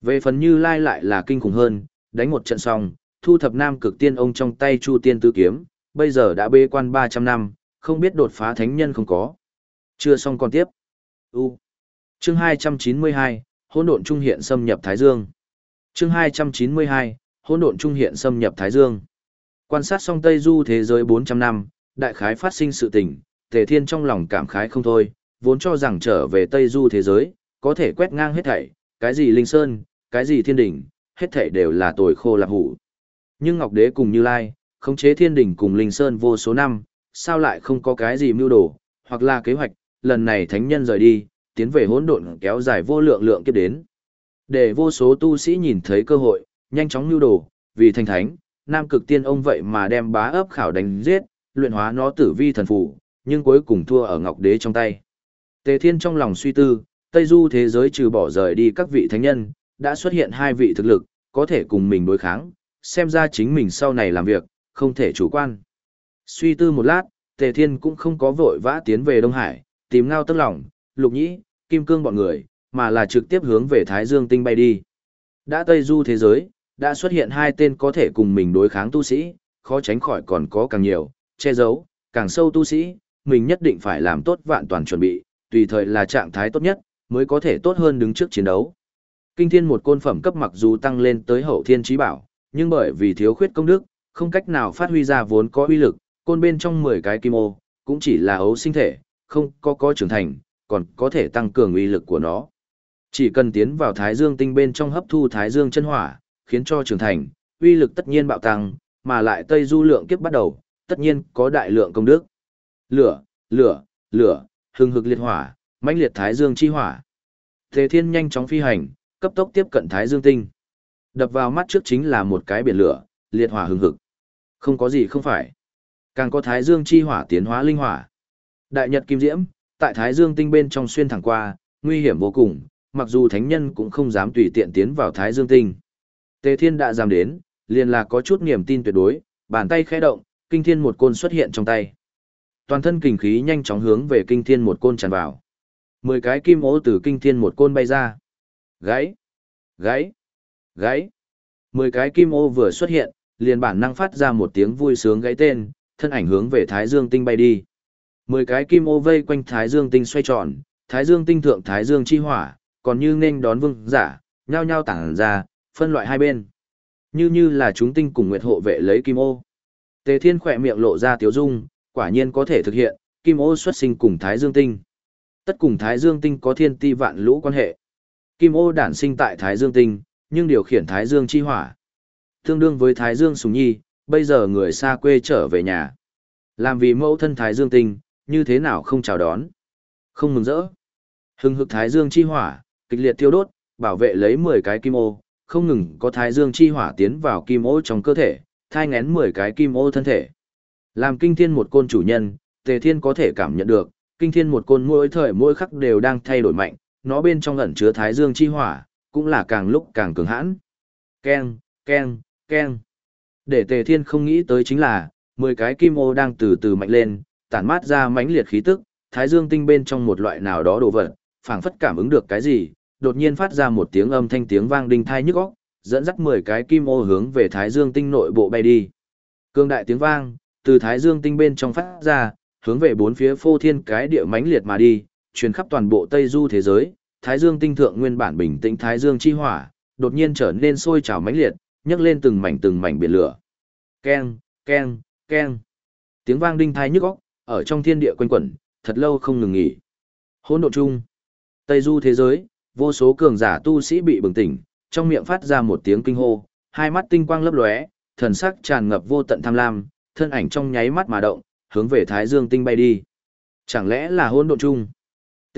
Về phần Như Lai lại là kinh khủng hơn, đánh một trận xong, thu thập nam cực tiên ông trong tay Chu Tiên Tứ Kiếm, bây giờ đã bê quan 300 năm, không biết đột phá thánh nhân không có. Chưa xong còn tiếp. U. Chương 292, hỗn độn trung hiện xâm nhập Thái Dương. Chương 292, hỗn độn trung hiện xâm nhập Thái Dương. Quan sát xong Tây Du thế giới 400 năm, đại khái phát sinh sự tình, Tề Thiên trong lòng cảm khái không thôi, vốn cho rằng trở về Tây Du thế giới, có thể quét ngang hết thảy, cái gì Linh Sơn, cái gì Thiên đình, hết thảy đều là tồi khô lạp hủ. Nhưng Ngọc Đế cùng Như Lai, khống chế Thiên đình cùng Linh Sơn vô số năm, sao lại không có cái gì mưu đồ, hoặc là kế hoạch, lần này thánh nhân rời đi, tiến về hỗn độn kéo dài vô lượng lượng kiếp đến. Để vô số tu sĩ nhìn thấy cơ hội, nhanh chóng mưu đồ, vì thành thánh, nam cực tiên ông vậy mà đem bá ấp khảo đánh giết, luyện hóa nó tử vi thần phù, nhưng cuối cùng thua ở Ngọc Đế trong tay. Tề Thiên trong lòng suy tư, Tây Du thế giới trừ bỏ rời đi các vị thánh nhân, đã xuất hiện hai vị thực lực, có thể cùng mình đối kháng, xem ra chính mình sau này làm việc, không thể chủ quan. Suy tư một lát, Tề Thiên cũng không có vội vã tiến về Đông Hải, tìm ngao tức lòng, lục nhĩ, kim cương bọn người, mà là trực tiếp hướng về Thái Dương tinh bay đi. Đã Tây Du thế giới, đã xuất hiện hai tên có thể cùng mình đối kháng tu sĩ, khó tránh khỏi còn có càng nhiều, che giấu, càng sâu tu sĩ, mình nhất định phải làm tốt vạn toàn chuẩn bị, tùy thời là trạng thái tốt nhất, mới có thể tốt hơn đứng trước chiến đấu. Kinh thiên một côn phẩm cấp mặc dù tăng lên tới hậu thiên trí bảo, nhưng bởi vì thiếu khuyết công đức, không cách nào phát huy ra vốn có uy lực, côn bên trong 10 cái kim ô, cũng chỉ là ấu sinh thể, không có có trưởng thành, còn có thể tăng cường uy lực của nó. Chỉ cần tiến vào Thái Dương tinh bên trong hấp thu Thái Dương chân hỏa, khiến cho trưởng thành, uy lực tất nhiên bạo tăng, mà lại Tây Du lượng kiếp bắt đầu, tất nhiên có đại lượng công đức. Lửa, lửa, lửa, hừng hực liệt hỏa, mãnh liệt Thái Dương chi hỏa. thế Thiên nhanh chóng phi hành, cấp tốc tiếp cận Thái Dương tinh. Đập vào mắt trước chính là một cái biển lửa, liệt hỏa hừng hực. Không có gì không phải. Càng có Thái Dương chi hỏa tiến hóa linh hỏa. Đại Nhật Kim Diễm, tại Thái Dương tinh bên trong xuyên thẳng qua, nguy hiểm vô cùng, mặc dù thánh nhân cũng không dám tùy tiện tiến vào Thái Dương tinh. Tề Thiên đã dám đến, liền là có chút niềm tin tuyệt đối, bàn tay khẽ động, kinh thiên một côn xuất hiện trong tay. Toàn thân kình khí nhanh chóng hướng về kinh thiên một côn tràn vào. Mười cái kim ố từ kinh thiên một côn bay ra. Gáy, gáy, gáy. Mười cái kim ô vừa xuất hiện, liền bản năng phát ra một tiếng vui sướng gáy tên, thân ảnh hướng về Thái Dương tinh bay đi. Mười cái kim ô vây quanh Thái Dương tinh xoay tròn, Thái Dương tinh thượng Thái Dương chi hỏa, còn như nên đón vương giả, nhao nhao tản ra, phân loại hai bên. Như như là chúng tinh cùng nguyệt hộ vệ lấy kim ô. Tề Thiên khỏe miệng lộ ra tiếu dung, quả nhiên có thể thực hiện, kim ô xuất sinh cùng Thái Dương tinh. Tất cùng Thái Dương tinh có thiên ti vạn lũ quan hệ. Kim ô đản sinh tại Thái Dương tinh, nhưng điều khiển Thái Dương chi hỏa. Tương đương với Thái Dương sùng nhi, bây giờ người xa quê trở về nhà. Làm vì mẫu thân Thái Dương tinh, như thế nào không chào đón. Không mừng rỡ. Hưng hực Thái Dương chi hỏa, kịch liệt tiêu đốt, bảo vệ lấy 10 cái kim ô, không ngừng có Thái Dương chi hỏa tiến vào kim ô trong cơ thể, thai ngén 10 cái kim ô thân thể. Làm kinh thiên một côn chủ nhân, Tề Thiên có thể cảm nhận được, kinh thiên một côn mỗi thời mỗi khắc đều đang thay đổi mạnh, nó bên trong ẩn chứa Thái Dương chi hỏa, cũng là càng lúc càng cường hãn. Keng, keng, keng. Để Tề Thiên không nghĩ tới chính là, 10 cái kim ô đang từ từ mạnh lên, tản mát ra mãnh liệt khí tức, thái dương tinh bên trong một loại nào đó đồ vật, phảng phất cảm ứng được cái gì, đột nhiên phát ra một tiếng âm thanh tiếng vang đinh thai nhức óc, dẫn dắt 10 cái kim ô hướng về thái dương tinh nội bộ bay đi. Cương đại tiếng vang, từ thái dương tinh bên trong phát ra, hướng về bốn phía phô thiên cái địa mãnh liệt mà đi, truyền khắp toàn bộ Tây Du thế giới, thái dương tinh thượng nguyên bản bình tĩnh thái dương chi hỏa, đột nhiên trở nên sôi trào mãnh liệt, nhấc lên từng mảnh từng mảnh biển lửa. Keng, keng, keng. Tiếng vang đinh tai nhức óc, ở trong thiên địa quanh quẩn, thật lâu không ngừng nghỉ. Hỗn độn chung. Tây du thế giới, vô số cường giả tu sĩ bị bừng tỉnh, trong miệng phát ra một tiếng kinh hô, hai mắt tinh quang lấp lóe, thần sắc tràn ngập vô tận tham lam, thân ảnh trong nháy mắt mà động, hướng về Thái Dương tinh bay đi. Chẳng lẽ là hỗn độn chung?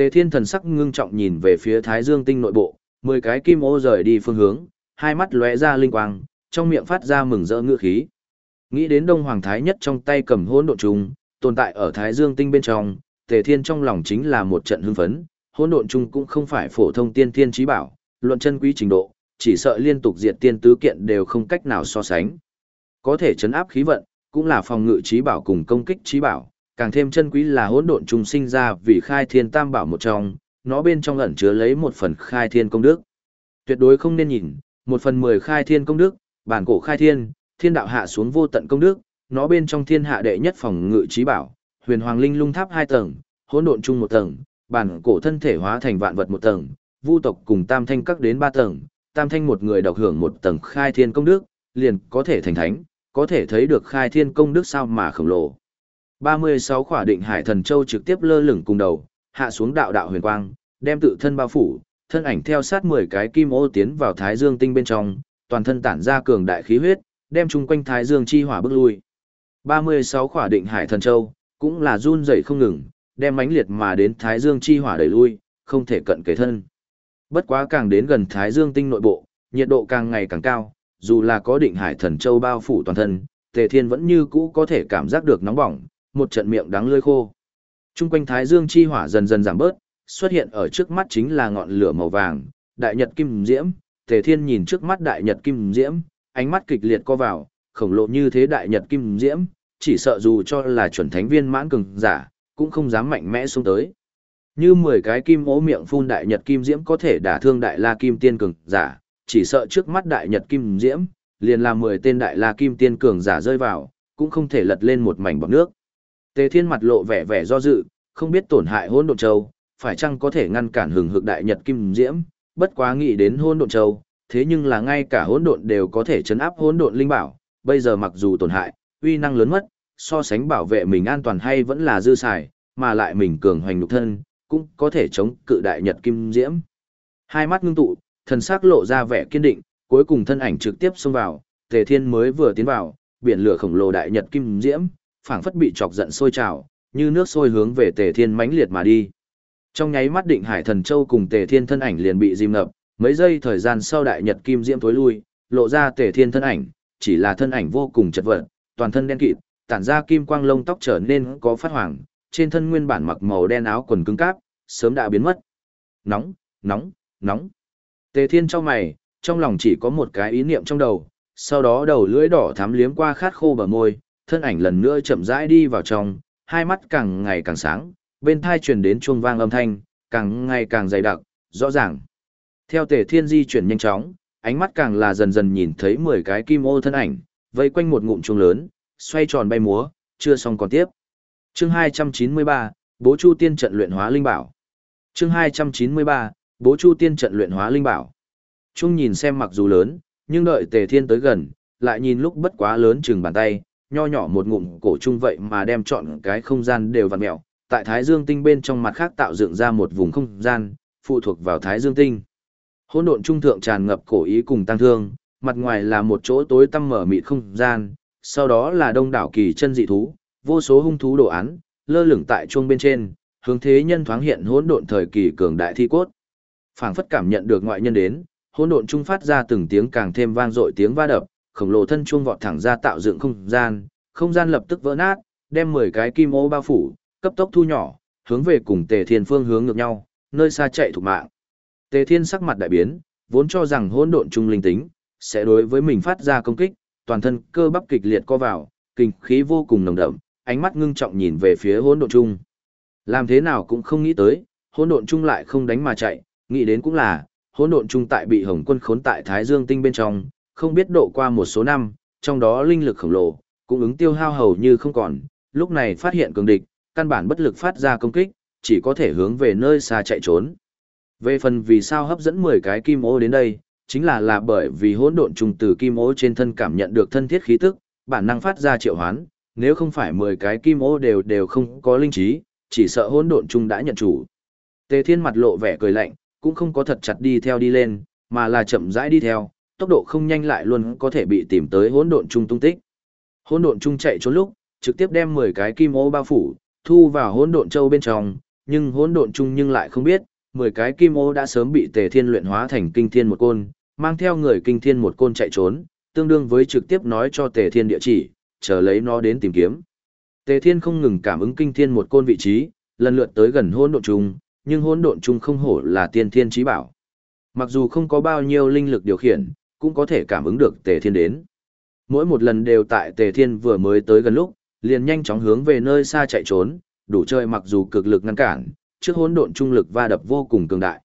Tề Thiên thần sắc ngưng trọng nhìn về phía Thái Dương tinh nội bộ, mười cái kim ô rời đi phương hướng, hai mắt lóe ra linh quang, trong miệng phát ra mừng rỡ ngựa khí. Nghĩ đến Đông Hoàng Thái nhất trong tay cầm hỗn độn trùng, tồn tại ở Thái Dương tinh bên trong, Tề Thiên trong lòng chính là một trận hưng phấn, hỗn độn trùng cũng không phải phổ thông tiên thiên trí bảo, luận chân quý trình độ, chỉ sợ liên tục diệt tiên tứ kiện đều không cách nào so sánh. Có thể chấn áp khí vận, cũng là phòng ngự trí bảo cùng công kích trí bảo, càng thêm chân quý là hỗn độn trùng sinh ra vì khai thiên tam bảo một trong, nó bên trong ẩn chứa lấy một phần khai thiên công đức. Tuyệt đối không nên nhìn, một phần mười khai thiên công đức, bản cổ khai thiên, thiên đạo hạ xuống vô tận công đức, nó bên trong thiên hạ đệ nhất phòng ngự trí bảo, huyền hoàng linh lung tháp hai tầng, hỗn độn chung một tầng, bản cổ thân thể hóa thành vạn vật một tầng, vu tộc cùng tam thanh các đến ba tầng, tam thanh một người độc hưởng một tầng khai thiên công đức, liền có thể thành thánh, có thể thấy được khai thiên công đức sao mà khổng lồ. 36 khỏa định hải thần châu trực tiếp lơ lửng cùng đầu, hạ xuống đạo đạo huyền quang, đem tự thân bao phủ, thân ảnh theo sát 10 cái kim ô tiến vào thái dương tinh bên trong, toàn thân tản ra cường đại khí huyết, đem chung quanh thái dương chi hỏa bức lui. 36 khỏa định hải thần châu, cũng là run rẩy không ngừng, đem mãnh liệt mà đến thái dương chi hỏa đẩy lui, không thể cận kề thân. Bất quá càng đến gần thái dương tinh nội bộ, nhiệt độ càng ngày càng cao, dù là có định hải thần châu bao phủ toàn thân, Tề Thiên vẫn như cũ có thể cảm giác được nóng bỏng, một trận miệng đắng lưỡi khô. Trung quanh thái dương chi hỏa dần dần giảm bớt, xuất hiện ở trước mắt chính là ngọn lửa màu vàng, đại nhật kim diễm, Tề Thiên nhìn trước mắt đại nhật kim diễm, ánh mắt kịch liệt co vào, khổng lồ như thế đại nhật kim diễm, chỉ sợ dù cho là chuẩn thánh viên mãn cường giả, cũng không dám mạnh mẽ xuống tới. Như 10 cái kim ố miệng phun đại nhật kim diễm có thể đả thương đại la kim tiên cường giả, chỉ sợ trước mắt đại nhật kim diễm, liền làm 10 tên đại la kim tiên cường giả rơi vào, cũng không thể lật lên một mảnh bọt nước. Tề Thiên mặt lộ vẻ vẻ do dự, không biết tổn hại hỗn độn châu, phải chăng có thể ngăn cản hừng hực đại nhật kim diễm, bất quá nghĩ đến hỗn độn châu, thế nhưng là ngay cả hỗn độn đều có thể chấn áp hỗn độn linh bảo, bây giờ mặc dù tổn hại, uy năng lớn mất, so sánh bảo vệ mình an toàn hay vẫn là dư xài, mà lại mình cường hoành nhục thân, cũng có thể chống cự đại nhật kim diễm. Hai mắt ngưng tụ, thần sắc lộ ra vẻ kiên định, cuối cùng thân ảnh trực tiếp xông vào, Tề Thiên mới vừa tiến vào, biển lửa khổng lồ đại nhật kim diễm, phảng phất bị chọc giận sôi trào, như nước sôi hướng về Tề Thiên mãnh liệt mà đi. Trong nháy mắt Định Hải Thần Châu cùng Tề Thiên thân ảnh liền bị dìm ngập, mấy giây thời gian sau đại nhật kim diễm tối lui, lộ ra Tề Thiên thân ảnh, chỉ là thân ảnh vô cùng chật vật, toàn thân đen kịt, tản ra kim quang lông tóc trở nên có phát hoàng, trên thân nguyên bản mặc màu đen áo quần cứng cáp, sớm đã biến mất. Nóng, nóng, nóng. Tề Thiên trong mày, trong lòng chỉ có một cái ý niệm trong đầu, sau đó đầu lưỡi đỏ thắm liếm qua khát khô bờ môi, thân ảnh lần nữa chậm rãi đi vào trong, hai mắt càng ngày càng sáng, bên thai truyền đến chuông vang âm thanh, càng ngày càng dày đặc, rõ ràng. Theo Tề Thiên di chuyển nhanh chóng, ánh mắt càng là dần dần nhìn thấy 10 cái kim ô thân ảnh, vây quanh một ngụm chuông lớn, xoay tròn bay múa, chưa xong còn tiếp. Chương 293, Bố Chu Tiên trận luyện hóa linh bảo. Chương 293, Bố Chu Tiên trận luyện hóa linh bảo. Trung nhìn xem mặc dù lớn, nhưng đợi Tề Thiên tới gần, lại nhìn lúc bất quá lớn chừng bàn tay, nho nhỏ một ngụm cổ trung vậy mà đem chọn cái không gian đều vặn mèo, tại Thái Dương tinh bên trong mặt khác tạo dựng ra một vùng không gian, phụ thuộc vào Thái Dương tinh. Hỗn độn trung thượng tràn ngập cổ ý cùng tăng thương, mặt ngoài là một chỗ tối tăm mở mịt không gian, sau đó là đông đảo kỳ chân dị thú, vô số hung thú đồ án, lơ lửng tại chuông bên trên, hướng thế nhân thoáng hiện hỗn độn thời kỳ cường đại thi cốt. Phảng phất cảm nhận được ngoại nhân đến, hỗn độn trung phát ra từng tiếng càng thêm vang dội tiếng va đập, khổng lồ thân chuông vọt thẳng ra tạo dựng không gian, không gian lập tức vỡ nát, đem 10 cái kim ô bao phủ, cấp tốc thu nhỏ, hướng về cùng Tề Thiên phương hướng ngược nhau, nơi xa chạy thủ mạng. Tề Thiên sắc mặt đại biến, vốn cho rằng hỗn độn trung linh tính sẽ đối với mình phát ra công kích, toàn thân cơ bắp kịch liệt co vào, kinh khí vô cùng nồng đậm, ánh mắt ngưng trọng nhìn về phía hỗn độn trung. Làm thế nào cũng không nghĩ tới, hỗn độn trung lại không đánh mà chạy, nghĩ đến cũng là, hỗn độn trung tại bị Hồng Quân khốn tại Thái Dương tinh bên trong, không biết độ qua một số năm, trong đó linh lực khổng lồ, cũng ứng tiêu hao hầu như không còn, lúc này phát hiện cường địch, căn bản bất lực phát ra công kích, chỉ có thể hướng về nơi xa chạy trốn. Về phần vì sao hấp dẫn 10 cái kim ô đến đây, chính là là bởi vì hỗn độn trùng từ kim ô trên thân cảm nhận được thân thiết khí tức, bản năng phát ra triệu hoán, nếu không phải 10 cái kim ô đều đều không có linh trí, chỉ sợ hỗn độn trùng đã nhận chủ. Tề Thiên mặt lộ vẻ cười lạnh, cũng không có thật chặt đi theo đi lên, mà là chậm rãi đi theo, tốc độ không nhanh lại luôn có thể bị tìm tới hỗn độn trung tung tích. Hỗn độn trung chạy trốn lúc, trực tiếp đem 10 cái kim ô bao phủ, thu vào hỗn độn châu bên trong, nhưng hỗn độn trung nhưng lại không biết, 10 cái kim ô đã sớm bị Tề Thiên luyện hóa thành kinh thiên một côn, mang theo người kinh thiên một côn chạy trốn, tương đương với trực tiếp nói cho Tề Thiên địa chỉ, chờ lấy nó đến tìm kiếm. Tề Thiên không ngừng cảm ứng kinh thiên một côn vị trí, lần lượt tới gần hỗn độn trung, nhưng hỗn độn trung không hổ là tiên thiên trí bảo. Mặc dù không có bao nhiêu linh lực điều khiển, cũng có thể cảm ứng được Tề Thiên đến. Mỗi một lần đều tại Tề Thiên vừa mới tới gần lúc, liền nhanh chóng hướng về nơi xa chạy trốn, đủ chơi mặc dù cực lực ngăn cản, trước hỗn độn trung lực va đập vô cùng cường đại.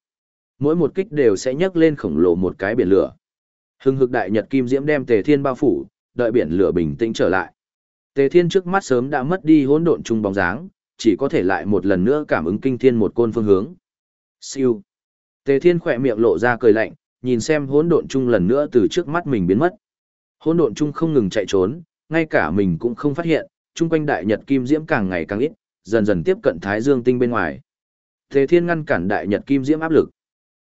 Mỗi một kích đều sẽ nhấc lên khổng lồ một cái biển lửa. Hưng hực đại nhật kim diễm đem Tề Thiên bao phủ, đợi biển lửa bình tĩnh trở lại. Tề Thiên trước mắt sớm đã mất đi hỗn độn trung bóng dáng, chỉ có thể lại một lần nữa cảm ứng kinh thiên một côn phương hướng. Siêu. Tề Thiên khỏe miệng lộ ra cười lạnh, nhìn xem hỗn độn trung lần nữa từ trước mắt mình biến mất. Hỗn độn trung không ngừng chạy trốn, ngay cả mình cũng không phát hiện, chung quanh đại nhật kim diễm càng ngày càng ít, dần dần tiếp cận Thái Dương tinh bên ngoài. Tề Thiên ngăn cản đại nhật kim diễm áp lực,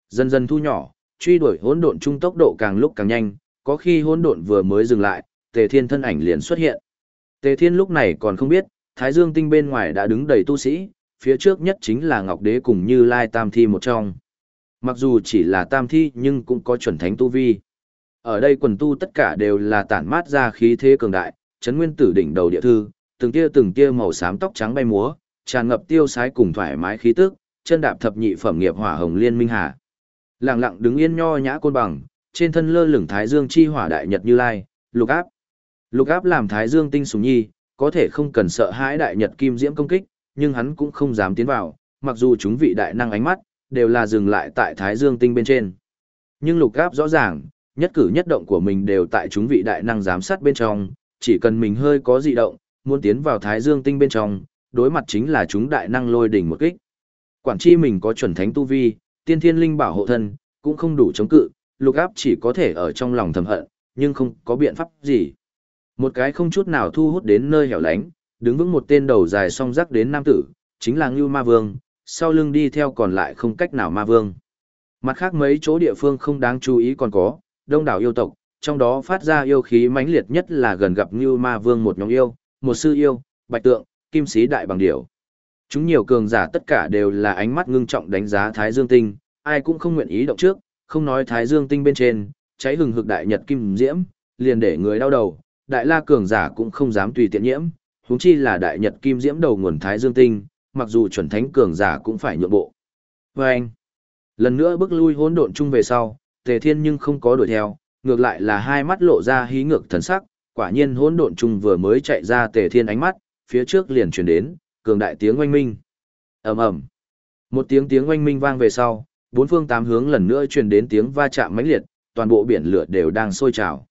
dần dần thu nhỏ, truy đuổi hỗn độn trung tốc độ càng lúc càng nhanh, có khi hỗn độn vừa mới dừng lại, Tề Thiên thân ảnh liền xuất hiện. Tề Thiên lúc này còn không biết, Thái Dương tinh bên ngoài đã đứng đầy tu sĩ, phía trước nhất chính là Ngọc Đế cùng Như Lai Tam Thi một trong. Mặc dù chỉ là Tam Thi nhưng cũng có chuẩn thánh tu vi. Ở đây quần tu tất cả đều là tản mát ra khí thế cường đại, chấn nguyên tử đỉnh đầu địa thư, từng tia từng tia màu xám tóc trắng bay múa, tràn ngập tiêu sái cùng thoải mái khí tức, chân đạp thập nhị phẩm nghiệp hỏa hồng liên minh hà. Lặng lặng đứng yên nho nhã côn bằng, trên thân lơ lửng thái dương chi hỏa đại nhật như lai, lục áp. Lục áp làm thái dương tinh sùng nhi, có thể không cần sợ hãi đại nhật kim diễm công kích, nhưng hắn cũng không dám tiến vào, mặc dù chúng vị đại năng ánh mắt, đều là dừng lại tại thái dương tinh bên trên. Nhưng lục áp rõ ràng, nhất cử nhất động của mình đều tại chúng vị đại năng giám sát bên trong, chỉ cần mình hơi có dị động, muốn tiến vào thái dương tinh bên trong, đối mặt chính là chúng đại năng lôi đỉnh một kích. Quản chi mình có chuẩn thánh tu vi, tiên thiên linh bảo hộ thân, cũng không đủ chống cự, lục áp chỉ có thể ở trong lòng thầm hận, nhưng không có biện pháp gì. Một cái không chút nào thu hút đến nơi hẻo lánh, đứng vững một tên đầu dài song rắc đến nam tử, chính là Ngưu Ma Vương, sau lưng đi theo còn lại không cách nào Ma Vương. Mặt khác mấy chỗ địa phương không đáng chú ý còn có, đông đảo yêu tộc, trong đó phát ra yêu khí mãnh liệt nhất là gần gặp như Ma Vương một nhóm yêu, một sư yêu, bạch tượng, kim sĩ đại bằng điểu. Chúng nhiều cường giả tất cả đều là ánh mắt ngưng trọng đánh giá Thái Dương Tinh, ai cũng không nguyện ý động trước, không nói Thái Dương Tinh bên trên, cháy hừng hực đại nhật kim diễm, liền để người đau đầu, đại la cường giả cũng không dám tùy tiện nhiễm, huống chi là đại nhật kim diễm đầu nguồn Thái Dương Tinh, mặc dù chuẩn thánh cường giả cũng phải nhượng bộ. Và anh, lần nữa bước lui hỗn độn chung về sau, Tề Thiên nhưng không có đuổi theo, ngược lại là hai mắt lộ ra hí ngược thần sắc, quả nhiên hỗn độn chung vừa mới chạy ra Tề Thiên ánh mắt, phía trước liền truyền đến, cường đại tiếng oanh minh. ầm ầm, một tiếng tiếng oanh minh vang về sau, bốn phương tám hướng lần nữa truyền đến tiếng va chạm mãnh liệt, toàn bộ biển lửa đều đang sôi trào.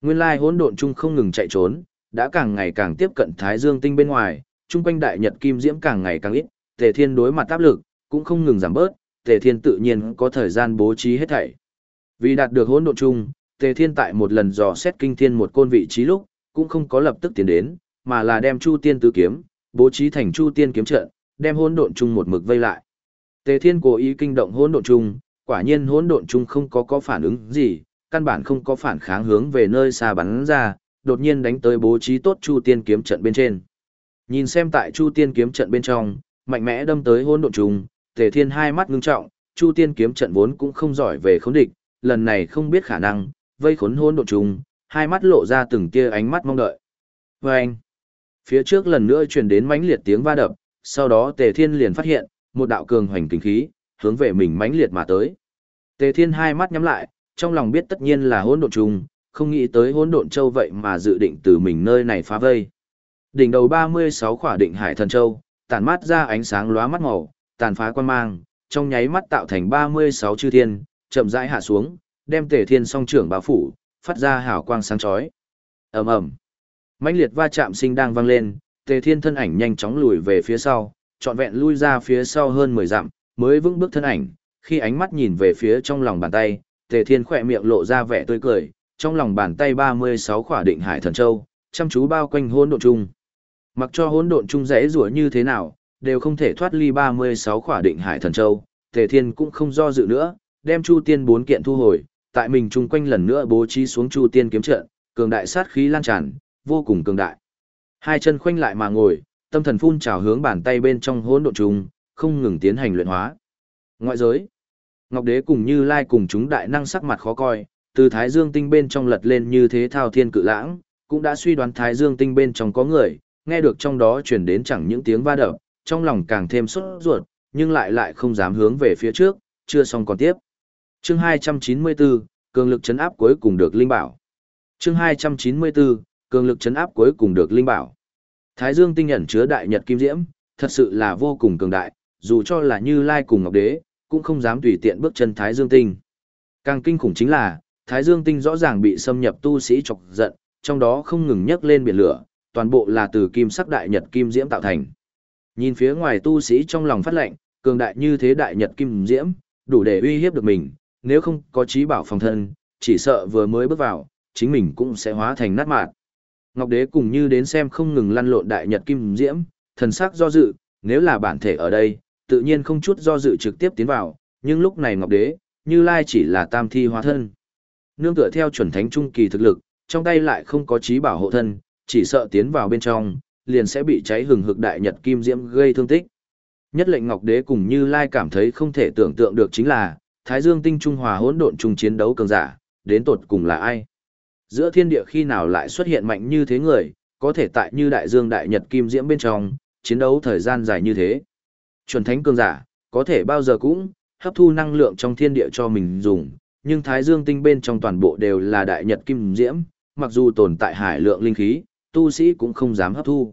Nguyên lai hỗn độn chung không ngừng chạy trốn, đã càng ngày càng tiếp cận Thái Dương tinh bên ngoài, chung quanh đại nhật kim diễm càng ngày càng ít, Tề Thiên đối mặt áp lực cũng không ngừng giảm bớt, Tề Thiên tự nhiên có thời gian bố trí hết thảy. Vì đạt được hỗn độn chung, Tề Thiên tại một lần dò xét kinh thiên một côn vị trí lúc, cũng không có lập tức tiến đến, mà là đem Chu Tiên tứ kiếm, bố trí thành Chu Tiên kiếm trận, đem hỗn độn chung một mực vây lại. Tề Thiên cố ý kinh động hỗn độn chung, quả nhiên hỗn độn chung không có có phản ứng gì, căn bản không có phản kháng hướng về nơi xa bắn ra, đột nhiên đánh tới bố trí tốt Chu Tiên kiếm trận bên trên. Nhìn xem tại Chu Tiên kiếm trận bên trong, mạnh mẽ đâm tới hỗn độn trùng, Tề Thiên hai mắt ngưng trọng, Chu Tiên kiếm trận vốn cũng không giỏi về khống địch, lần này không biết khả năng, vây khốn hỗn độn trùng, hai mắt lộ ra từng tia ánh mắt mong đợi. Và anh, phía trước lần nữa truyền đến mãnh liệt tiếng va đập, sau đó Tề Thiên liền phát hiện, một đạo cường hoành kinh khí, hướng về mình mãnh liệt mà tới. Tề Thiên hai mắt nhắm lại, trong lòng biết tất nhiên là hỗn độn trùng, không nghĩ tới hỗn độn châu vậy mà dự định từ mình nơi này phá vây. Đỉnh đầu 36 khỏa định hải thần châu, tản mát ra ánh sáng lóa mắt màu, tàn phá quan mang, trong nháy mắt tạo thành 36 chư thiên, chậm rãi hạ xuống, đem Tề Thiên song trưởng bao phủ, phát ra hào quang sáng chói. Ầm ầm. Mãnh liệt va chạm sinh đang vang lên, Tề Thiên thân ảnh nhanh chóng lùi về phía sau, trọn vẹn lui ra phía sau hơn 10 dặm, mới vững bước thân ảnh, khi ánh mắt nhìn về phía trong lòng bàn tay, Tề Thiên khỏe miệng lộ ra vẻ tươi cười, trong lòng bàn tay 36 khỏa định hải thần châu, chăm chú bao quanh hỗn độn chung. Mặc cho hỗn độn chung rẽ rủa như thế nào, đều không thể thoát ly 36 khỏa định hải thần châu, Tề Thiên cũng không do dự nữa, đem Chu Tiên bốn kiện thu hồi, tại mình chung quanh lần nữa bố trí xuống Chu Tiên kiếm trận, cường đại sát khí lan tràn, vô cùng cường đại. Hai chân khoanh lại mà ngồi, tâm thần phun trào hướng bàn tay bên trong hỗn độn trùng, không ngừng tiến hành luyện hóa. Ngoại giới, Ngọc Đế cùng Như Lai cùng chúng đại năng sắc mặt khó coi, từ Thái Dương tinh bên trong lật lên như thế thao thiên cự lãng, cũng đã suy đoán Thái Dương tinh bên trong có người, nghe được trong đó truyền đến chẳng những tiếng va đập, trong lòng càng thêm sốt ruột, nhưng lại lại không dám hướng về phía trước, chưa xong còn tiếp. Chương 294, cường lực chấn áp cuối cùng được linh bảo. Chương 294, cường lực chấn áp cuối cùng được linh bảo. Thái Dương tinh ẩn chứa đại nhật kim diễm, thật sự là vô cùng cường đại, dù cho là Như Lai cùng Ngọc Đế, cũng không dám tùy tiện bước chân Thái Dương Tinh. Càng kinh khủng chính là, Thái Dương Tinh rõ ràng bị xâm nhập tu sĩ chọc giận, trong đó không ngừng nhấc lên biển lửa, toàn bộ là từ kim sắc đại nhật kim diễm tạo thành. Nhìn phía ngoài tu sĩ trong lòng phát lệnh, cường đại như thế đại nhật kim diễm, đủ để uy hiếp được mình, nếu không có trí bảo phòng thân, chỉ sợ vừa mới bước vào, chính mình cũng sẽ hóa thành nát mạt. Ngọc Đế cùng như đến xem không ngừng lăn lộn đại nhật kim diễm, thần sắc do dự, nếu là bản thể ở đây, tự nhiên không chút do dự trực tiếp tiến vào, nhưng lúc này Ngọc Đế, Như Lai chỉ là tam thi hóa thân. Nương tựa theo chuẩn thánh trung kỳ thực lực, trong tay lại không có trí bảo hộ thân, chỉ sợ tiến vào bên trong, liền sẽ bị cháy hừng hực đại nhật kim diễm gây thương tích. Nhất lệnh Ngọc Đế cùng Như Lai cảm thấy không thể tưởng tượng được chính là, Thái Dương tinh trung hòa hỗn độn chung chiến đấu cường giả, đến tột cùng là ai? Giữa thiên địa khi nào lại xuất hiện mạnh như thế người, có thể tại như đại dương đại nhật kim diễm bên trong, chiến đấu thời gian dài như thế. Chuẩn thánh cường giả, có thể bao giờ cũng, hấp thu năng lượng trong thiên địa cho mình dùng, nhưng thái dương tinh bên trong toàn bộ đều là đại nhật kim diễm, mặc dù tồn tại hải lượng linh khí, tu sĩ cũng không dám hấp thu.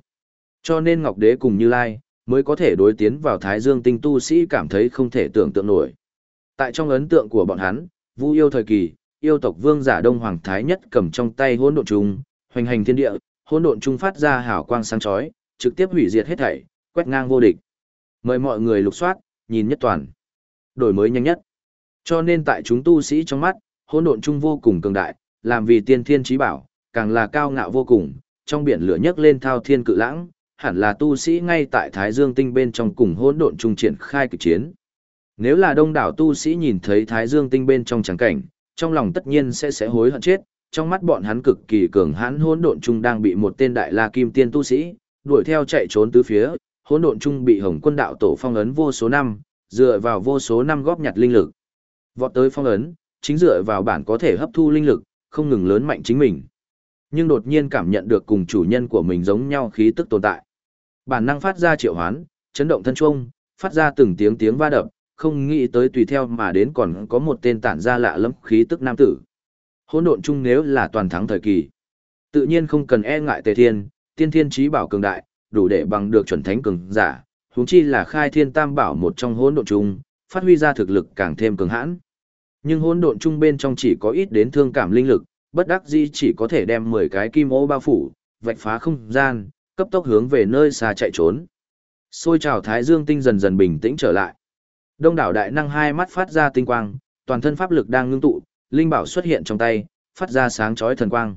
Cho nên Ngọc Đế cùng Như Lai, mới có thể đối tiến vào thái dương tinh tu sĩ cảm thấy không thể tưởng tượng nổi. Tại trong ấn tượng của bọn hắn, Vu yêu thời kỳ, yêu tộc vương giả Đông Hoàng Thái nhất cầm trong tay hỗn độn trùng, hoành hành thiên địa, hỗn độn trung phát ra hào quang sáng chói, trực tiếp hủy diệt hết thảy, quét ngang vô địch. Mời mọi người lục soát, nhìn nhất toàn. Đổi mới nhanh nhất. Cho nên tại chúng tu sĩ trong mắt, hỗn độn trung vô cùng cường đại, làm vì tiên thiên trí bảo, càng là cao ngạo vô cùng, trong biển lửa nhấc lên thao thiên cự lãng, hẳn là tu sĩ ngay tại Thái Dương tinh bên trong cùng hỗn độn trung triển khai kịch chiến. Nếu là đông đảo tu sĩ nhìn thấy Thái Dương tinh bên trong trắng cảnh, trong lòng tất nhiên sẽ sẽ hối hận chết, trong mắt bọn hắn cực kỳ cường hãn hỗn độn trung đang bị một tên đại la kim tiên tu sĩ đuổi theo chạy trốn tứ phía, hỗn độn trung bị Hồng Quân đạo tổ phong ấn vô số năm, dựa vào vô số năm góp nhặt linh lực. Vọt tới phong ấn, chính dựa vào bản có thể hấp thu linh lực, không ngừng lớn mạnh chính mình. Nhưng đột nhiên cảm nhận được cùng chủ nhân của mình giống nhau khí tức tồn tại. Bản năng phát ra triệu hoán, chấn động thân trung, phát ra từng tiếng tiếng va đập, không nghĩ tới tùy theo mà đến còn có một tên tản ra lạ lẫm khí tức nam tử. Hỗn độn chung nếu là toàn thắng thời kỳ, tự nhiên không cần e ngại Tề Thiên, tiên thiên trí bảo cường đại, đủ để bằng được chuẩn thánh cường giả, huống chi là khai thiên tam bảo một trong hỗn độn chung, phát huy ra thực lực càng thêm cường hãn. Nhưng hỗn độn chung bên trong chỉ có ít đến thương cảm linh lực, bất đắc dĩ chỉ có thể đem 10 cái kim ô bao phủ, vạch phá không gian, cấp tốc hướng về nơi xa chạy trốn. Xôi trào thái dương tinh dần dần bình tĩnh trở lại. Đông đảo đại năng hai mắt phát ra tinh quang, toàn thân pháp lực đang ngưng tụ, linh bảo xuất hiện trong tay, phát ra sáng chói thần quang.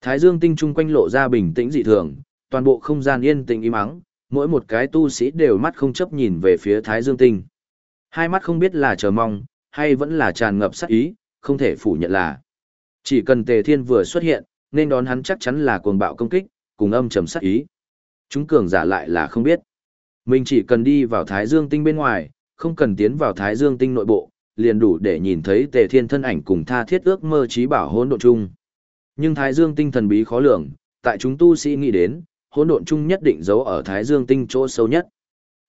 Thái dương tinh trung quanh lộ ra bình tĩnh dị thường, toàn bộ không gian yên tĩnh im mắng, mỗi một cái tu sĩ đều mắt không chấp nhìn về phía Thái dương tinh. Hai mắt không biết là chờ mong, hay vẫn là tràn ngập sát ý, không thể phủ nhận là. Chỉ cần Tề Thiên vừa xuất hiện, nên đón hắn chắc chắn là cuồng bạo công kích, cùng âm trầm sát ý. Chúng cường giả lại là không biết. Mình chỉ cần đi vào Thái Dương tinh bên ngoài, không cần tiến vào Thái Dương tinh nội bộ, liền đủ để nhìn thấy Tề Thiên thân ảnh cùng tha thiết ước mơ trí bảo hỗn độn chung. Nhưng Thái Dương tinh thần bí khó lường, tại chúng tu sĩ nghĩ đến, hỗn độn chung nhất định giấu ở Thái Dương tinh chỗ sâu nhất.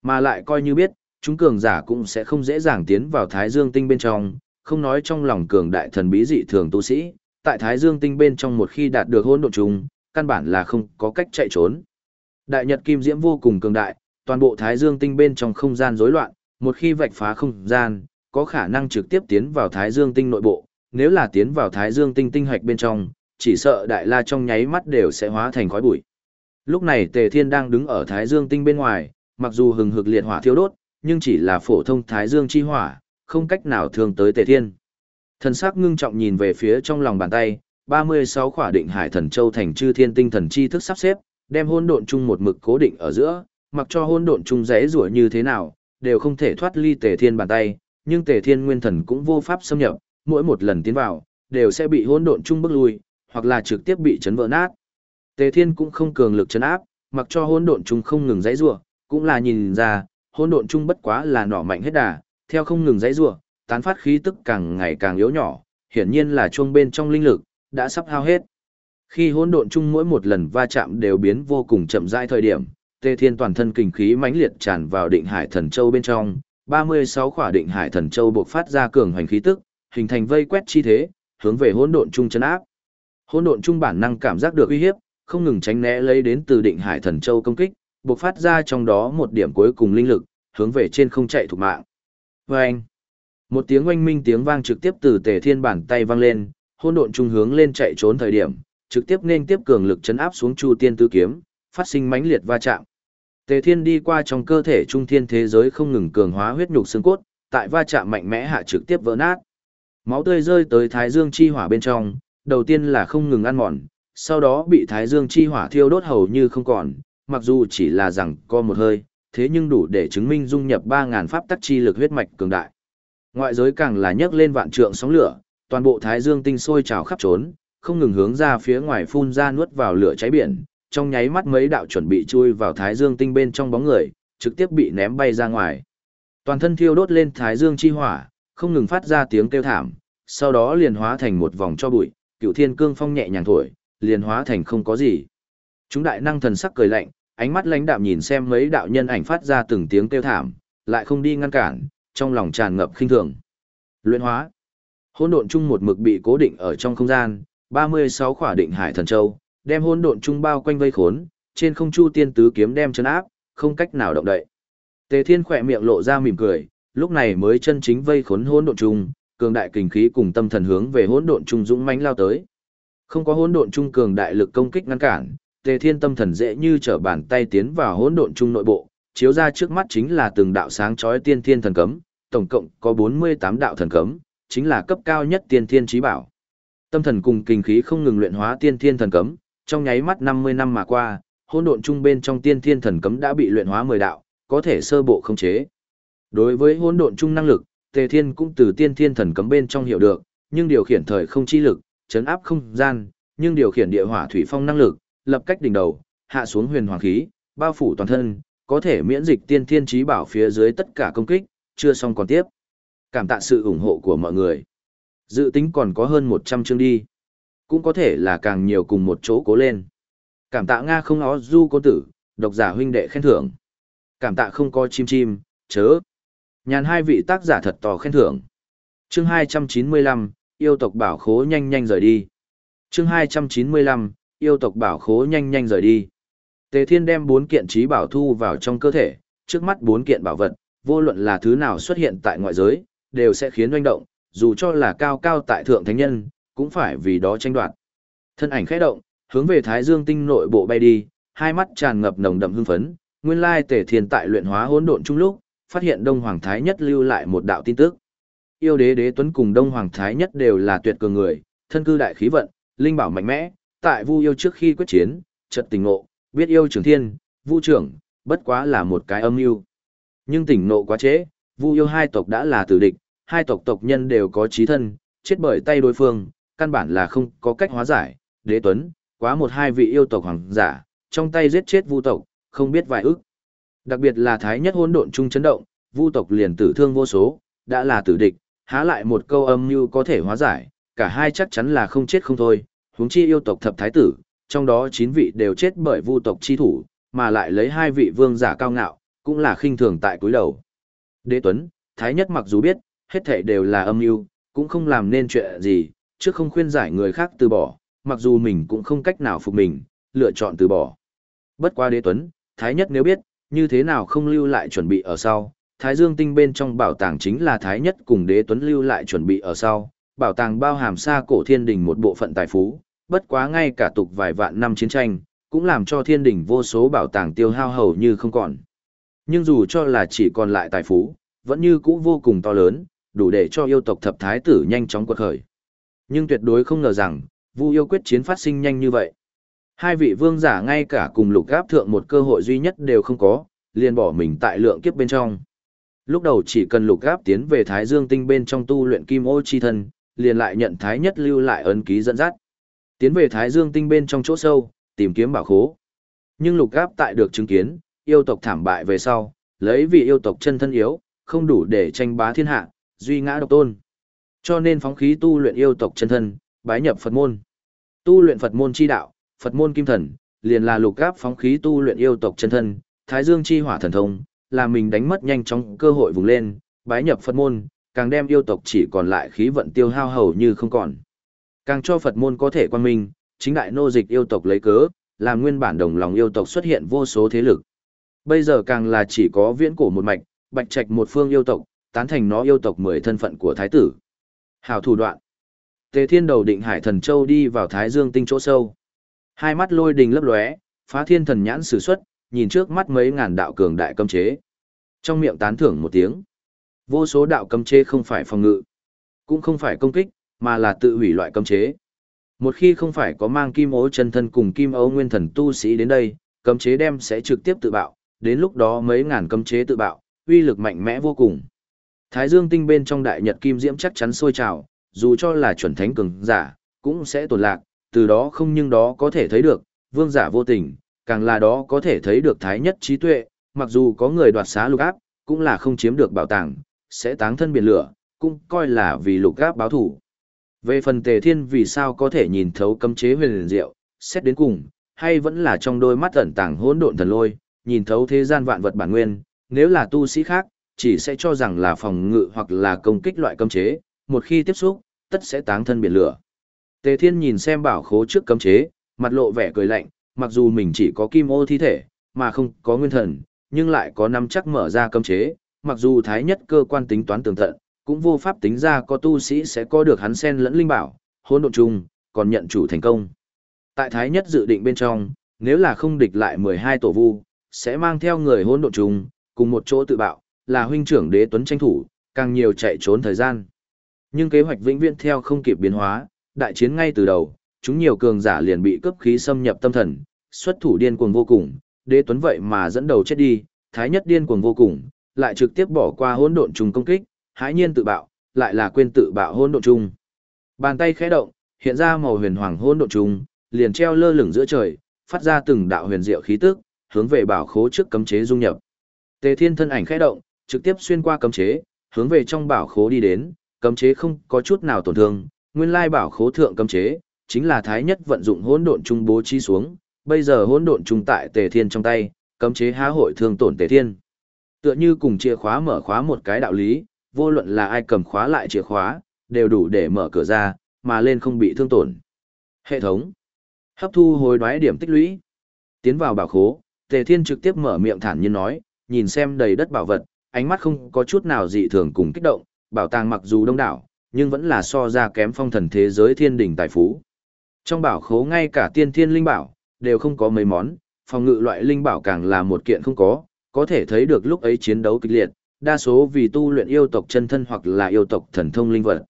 Mà lại coi như biết, chúng cường giả cũng sẽ không dễ dàng tiến vào Thái Dương tinh bên trong, không nói trong lòng cường đại thần bí dị thường tu sĩ, tại Thái Dương tinh bên trong một khi đạt được hỗn độn trùng, căn bản là không có cách chạy trốn. Đại Nhật Kim Diễm vô cùng cường đại, toàn bộ Thái Dương tinh bên trong không gian rối loạn, một khi vạch phá không gian, có khả năng trực tiếp tiến vào Thái Dương tinh nội bộ, nếu là tiến vào Thái Dương tinh tinh hạch bên trong, chỉ sợ đại la trong nháy mắt đều sẽ hóa thành khói bụi. Lúc này Tề Thiên đang đứng ở Thái Dương tinh bên ngoài, mặc dù hừng hực liệt hỏa thiêu đốt, nhưng chỉ là phổ thông Thái Dương chi hỏa, không cách nào thương tới Tề Thiên. Thần sắc ngưng trọng nhìn về phía trong lòng bàn tay, 36 khỏa định hải thần châu thành chư thiên tinh thần chi thức sắp xếp, đem hôn độn chung một mực cố định ở giữa, mặc cho hôn độn chung rẽ rủa như thế nào, đều không thể thoát ly Tề Thiên bàn tay, nhưng Tề Thiên nguyên thần cũng vô pháp xâm nhập, mỗi một lần tiến vào, đều sẽ bị hôn độn chung bức lui, hoặc là trực tiếp bị chấn vỡ nát. Tề Thiên cũng không cường lực chấn áp, mặc cho hôn độn chung không ngừng rẽ rủa, cũng là nhìn ra, hôn độn chung bất quá là nỏ mạnh hết đà, theo không ngừng rẽ rủa, tán phát khí tức càng ngày càng yếu nhỏ, hiển nhiên là chuông bên trong linh lực đã sắp hao hết. Khi hỗn độn chung mỗi một lần va chạm đều biến vô cùng chậm rãi thời điểm, Tề Thiên toàn thân kinh khí mãnh liệt tràn vào Định Hải Thần Châu bên trong, 36 khỏa Định Hải Thần Châu bộc phát ra cường hành khí tức, hình thành vây quét chi thế, hướng về hỗn độn chung trấn áp. Hỗn độn chung bản năng cảm giác được uy hiếp, không ngừng tránh né lấy đến từ Định Hải Thần Châu công kích, bộc phát ra trong đó một điểm cuối cùng linh lực, hướng về trên không chạy thủ mạng. Vâng! anh, một tiếng oanh minh tiếng vang trực tiếp từ Tề Thiên bàn tay vang lên, hỗn độn trung hướng lên chạy trốn thời điểm, trực tiếp nên tiếp cường lực chấn áp xuống Chu Tiên Tứ kiếm, phát sinh mãnh liệt va chạm. Tề Thiên đi qua trong cơ thể trung thiên thế giới không ngừng cường hóa huyết nhục xương cốt, tại va chạm mạnh mẽ hạ trực tiếp vỡ nát. Máu tươi rơi tới Thái Dương chi hỏa bên trong, đầu tiên là không ngừng ăn mòn, sau đó bị Thái Dương chi hỏa thiêu đốt hầu như không còn, mặc dù chỉ là rằng co một hơi, thế nhưng đủ để chứng minh dung nhập 3000 pháp tắc chi lực huyết mạch cường đại. Ngoại giới càng là nhấc lên vạn trượng sóng lửa, toàn bộ Thái Dương tinh sôi trào khắp trốn, không ngừng hướng ra phía ngoài phun ra nuốt vào lửa cháy biển, trong nháy mắt mấy đạo chuẩn bị chui vào Thái Dương tinh bên trong bóng người, trực tiếp bị ném bay ra ngoài. Toàn thân thiêu đốt lên Thái Dương chi hỏa, không ngừng phát ra tiếng kêu thảm, sau đó liền hóa thành một vòng cho bụi, cựu thiên cương phong nhẹ nhàng thổi, liền hóa thành không có gì. Chúng đại năng thần sắc cười lạnh, ánh mắt lãnh đạm nhìn xem mấy đạo nhân ảnh phát ra từng tiếng kêu thảm, lại không đi ngăn cản, trong lòng tràn ngập khinh thường. Luyện hóa. Hỗn độn chung một mực bị cố định ở trong không gian, 36 khỏa định hải thần châu, đem hỗn độn chung bao quanh vây khốn, trên không chu tiên tứ kiếm đem chấn áp, không cách nào động đậy. Tề Thiên khỏe miệng lộ ra mỉm cười, lúc này mới chân chính vây khốn hỗn độn chung, cường đại kình khí cùng tâm thần hướng về hỗn độn chung dũng mãnh lao tới. Không có hỗn độn chung cường đại lực công kích ngăn cản, Tề Thiên tâm thần dễ như trở bàn tay tiến vào hỗn độn chung nội bộ, chiếu ra trước mắt chính là từng đạo sáng chói tiên thiên thần cấm, tổng cộng có 48 đạo thần cấm, chính là cấp cao nhất tiên thiên trí bảo. Tâm thần cùng kinh khí không ngừng luyện hóa tiên thiên thần cấm, trong nháy mắt 50 năm mà qua, hỗn độn trung bên trong tiên thiên thần cấm đã bị luyện hóa 10 đạo, có thể sơ bộ khống chế. Đối với hỗn độn trung năng lực, Tề Thiên cũng từ tiên thiên thần cấm bên trong hiểu được, nhưng điều khiển thời không chi lực, chấn áp không gian, nhưng điều khiển địa hỏa thủy phong năng lực, lập cách đỉnh đầu, hạ xuống huyền hoàng khí, bao phủ toàn thân, có thể miễn dịch tiên thiên trí bảo phía dưới tất cả công kích, chưa xong còn tiếp. Cảm tạ sự ủng hộ của mọi người. Dự tính còn có hơn 100 chương đi. Cũng có thể là càng nhiều cùng một chỗ cố lên. Cảm tạ Nga không ó du cô tử, độc giả huynh đệ khen thưởng. Cảm tạ không có chim chim, chớ. Nhàn hai vị tác giả thật tò khen thưởng. Chương 295, yêu tộc bảo khố nhanh nhanh rời đi. Chương 295, yêu tộc bảo khố nhanh nhanh rời đi. Tề Thiên đem bốn kiện trí bảo thu vào trong cơ thể, trước mắt bốn kiện bảo vật, vô luận là thứ nào xuất hiện tại ngoại giới, đều sẽ khiến doanh động, dù cho là cao cao tại thượng thánh nhân, cũng phải vì đó tranh đoạt. Thân ảnh khẽ động, hướng về Thái Dương tinh nội bộ bay đi, hai mắt tràn ngập nồng đậm hưng phấn, nguyên lai Tề Thiên tại luyện hóa hỗn độn chung lúc, phát hiện Đông Hoàng Thái Nhất lưu lại một đạo tin tức. Yêu đế đế tuấn cùng Đông Hoàng Thái Nhất đều là tuyệt cường người, thân cư đại khí vận, linh bảo mạnh mẽ, tại Vu yêu trước khi quyết chiến, chợt tình ngộ, biết yêu trưởng thiên, Vu trưởng, bất quá là một cái âm mưu. Nhưng tỉnh nộ quá trễ, Vu yêu hai tộc đã là tử địch, hai tộc tộc nhân đều có trí thân, chết bởi tay đối phương, căn bản là không có cách hóa giải. Đế Tuấn, quá một hai vị yêu tộc hoàng giả, trong tay giết chết Vu tộc, không biết vài ức. Đặc biệt là thái nhất hỗn độn trung chấn động, Vu tộc liền tử thương vô số, đã là tử địch, há lại một câu âm mưu có thể hóa giải, cả hai chắc chắn là không chết không thôi, huống chi yêu tộc thập thái tử, trong đó chín vị đều chết bởi Vu tộc chi thủ, mà lại lấy hai vị vương giả cao ngạo, cũng là khinh thường tại cuối đầu. Đế Tuấn, Thái Nhất mặc dù biết, hết thảy đều là âm mưu, cũng không làm nên chuyện gì, trước không khuyên giải người khác từ bỏ, mặc dù mình cũng không cách nào phục mình, lựa chọn từ bỏ. Bất quá Đế Tuấn, Thái Nhất nếu biết, như thế nào không lưu lại chuẩn bị ở sau, Thái Dương tinh bên trong bảo tàng chính là Thái Nhất cùng Đế Tuấn lưu lại chuẩn bị ở sau, bảo tàng bao hàm xa cổ thiên đình một bộ phận tài phú, bất quá ngay cả tục vài vạn năm chiến tranh, cũng làm cho thiên đình vô số bảo tàng tiêu hao hầu như không còn. Nhưng dù cho là chỉ còn lại tài phú, vẫn như cũ vô cùng to lớn, đủ để cho yêu tộc thập thái tử nhanh chóng quật khởi. Nhưng tuyệt đối không ngờ rằng, Vu yêu quyết chiến phát sinh nhanh như vậy. Hai vị vương giả ngay cả cùng lục gáp thượng một cơ hội duy nhất đều không có, liền bỏ mình tại lượng kiếp bên trong. Lúc đầu chỉ cần lục gáp tiến về Thái Dương tinh bên trong tu luyện kim ô chi thân, liền lại nhận Thái nhất lưu lại ấn ký dẫn dắt. Tiến về Thái Dương tinh bên trong chỗ sâu, tìm kiếm bảo khố. Nhưng lục gáp tại được chứng kiến, yêu tộc thảm bại về sau, lấy vì yêu tộc chân thân yếu, không đủ để tranh bá thiên hạ, duy ngã độc tôn. Cho nên phóng khí tu luyện yêu tộc chân thân, bái nhập Phật môn. Tu luyện Phật môn chi đạo, Phật môn kim thần, liền là lục gáp phóng khí tu luyện yêu tộc chân thân, Thái Dương chi hỏa thần thông, là mình đánh mất nhanh chóng cơ hội vùng lên, bái nhập Phật môn, càng đem yêu tộc chỉ còn lại khí vận tiêu hao hầu như không còn. Càng cho Phật môn có thể quan minh, chính đại nô dịch yêu tộc lấy cớ, làm nguyên bản đồng lòng yêu tộc xuất hiện vô số thế lực. Bây giờ càng là chỉ có viễn cổ một mạch, bạch trạch một phương yêu tộc, tán thành nó yêu tộc mười thân phận của thái tử. Hảo thủ đoạn. Tề Thiên đầu định Hải Thần Châu đi vào Thái Dương tinh chỗ sâu. Hai mắt lôi đình lấp lóe, phá thiên thần nhãn sử xuất, nhìn trước mắt mấy ngàn đạo cường đại cấm chế. Trong miệng tán thưởng một tiếng. Vô số đạo cấm chế không phải phòng ngự, cũng không phải công kích, mà là tự hủy loại cấm chế. Một khi không phải có mang kim ố chân thân cùng kim ố nguyên thần tu sĩ đến đây, cấm chế đem sẽ trực tiếp tự bạo, đến lúc đó mấy ngàn cấm chế tự bạo, uy lực mạnh mẽ vô cùng. Thái Dương tinh bên trong đại nhật kim diễm chắc chắn sôi trào, dù cho là chuẩn thánh cường giả, cũng sẽ tổn lạc, từ đó không nhưng đó có thể thấy được, vương giả vô tình, càng là đó có thể thấy được thái nhất trí tuệ, mặc dù có người đoạt xá lục áp, cũng là không chiếm được bảo tàng, sẽ táng thân biển lửa, cũng coi là vì lục áp báo thủ. Về phần tề thiên vì sao có thể nhìn thấu cấm chế huyền diệu, xét đến cùng, hay vẫn là trong đôi mắt ẩn tàng hỗn độn thần lôi, nhìn thấu thế gian vạn vật bản nguyên, nếu là tu sĩ khác, chỉ sẽ cho rằng là phòng ngự hoặc là công kích loại cấm chế, một khi tiếp xúc, tất sẽ táng thân biển lửa. Tề Thiên nhìn xem bảo khố trước cấm chế, mặt lộ vẻ cười lạnh, mặc dù mình chỉ có kim ô thi thể, mà không có nguyên thần, nhưng lại có năm chắc mở ra cấm chế, mặc dù thái nhất cơ quan tính toán tường tận, cũng vô pháp tính ra có tu sĩ sẽ có được hắn sen lẫn linh bảo, hỗn độn chung, còn nhận chủ thành công. Tại thái nhất dự định bên trong, nếu là không địch lại 12 tổ vu, sẽ mang theo người hỗn độn chung, cùng một chỗ tự bạo, là huynh trưởng đế tuấn tranh thủ, càng nhiều chạy trốn thời gian. Nhưng kế hoạch vĩnh viễn theo không kịp biến hóa, đại chiến ngay từ đầu, chúng nhiều cường giả liền bị cấp khí xâm nhập tâm thần, xuất thủ điên cuồng vô cùng, đế tuấn vậy mà dẫn đầu chết đi, thái nhất điên cuồng vô cùng, lại trực tiếp bỏ qua hỗn độn trùng công kích, hãi nhiên tự bạo, lại là quên tự bạo hỗn độn chung, Bàn tay khẽ động, hiện ra màu huyền hoàng hỗn độn chung, liền treo lơ lửng giữa trời, phát ra từng đạo huyền diệu khí tức, hướng về bảo khố trước cấm chế dung nhập. Tề Thiên thân ảnh khẽ động, trực tiếp xuyên qua cấm chế, hướng về trong bảo khố đi đến, cấm chế không có chút nào tổn thương, nguyên lai bảo khố thượng cấm chế, chính là thái nhất vận dụng hỗn độn trung bố trí xuống, bây giờ hỗn độn trung tại Tề Thiên trong tay, cấm chế há hội thương tổn Tề Thiên. Tựa như cùng chìa khóa mở khóa một cái đạo lý, vô luận là ai cầm khóa lại chìa khóa, đều đủ để mở cửa ra, mà lên không bị thương tổn. Hệ thống hấp thu hồi đoái điểm tích lũy. Tiến vào bảo khố, Tề Thiên trực tiếp mở miệng thản nhiên nói, nhìn xem đầy đất bảo vật, ánh mắt không có chút nào dị thường cùng kích động, bảo tàng mặc dù đông đảo, nhưng vẫn là so ra kém phong thần thế giới thiên đỉnh tài phú. Trong bảo khố ngay cả tiên thiên linh bảo, đều không có mấy món, phòng ngự loại linh bảo càng là một kiện không có, có thể thấy được lúc ấy chiến đấu kịch liệt, đa số vì tu luyện yêu tộc chân thân hoặc là yêu tộc thần thông linh vật.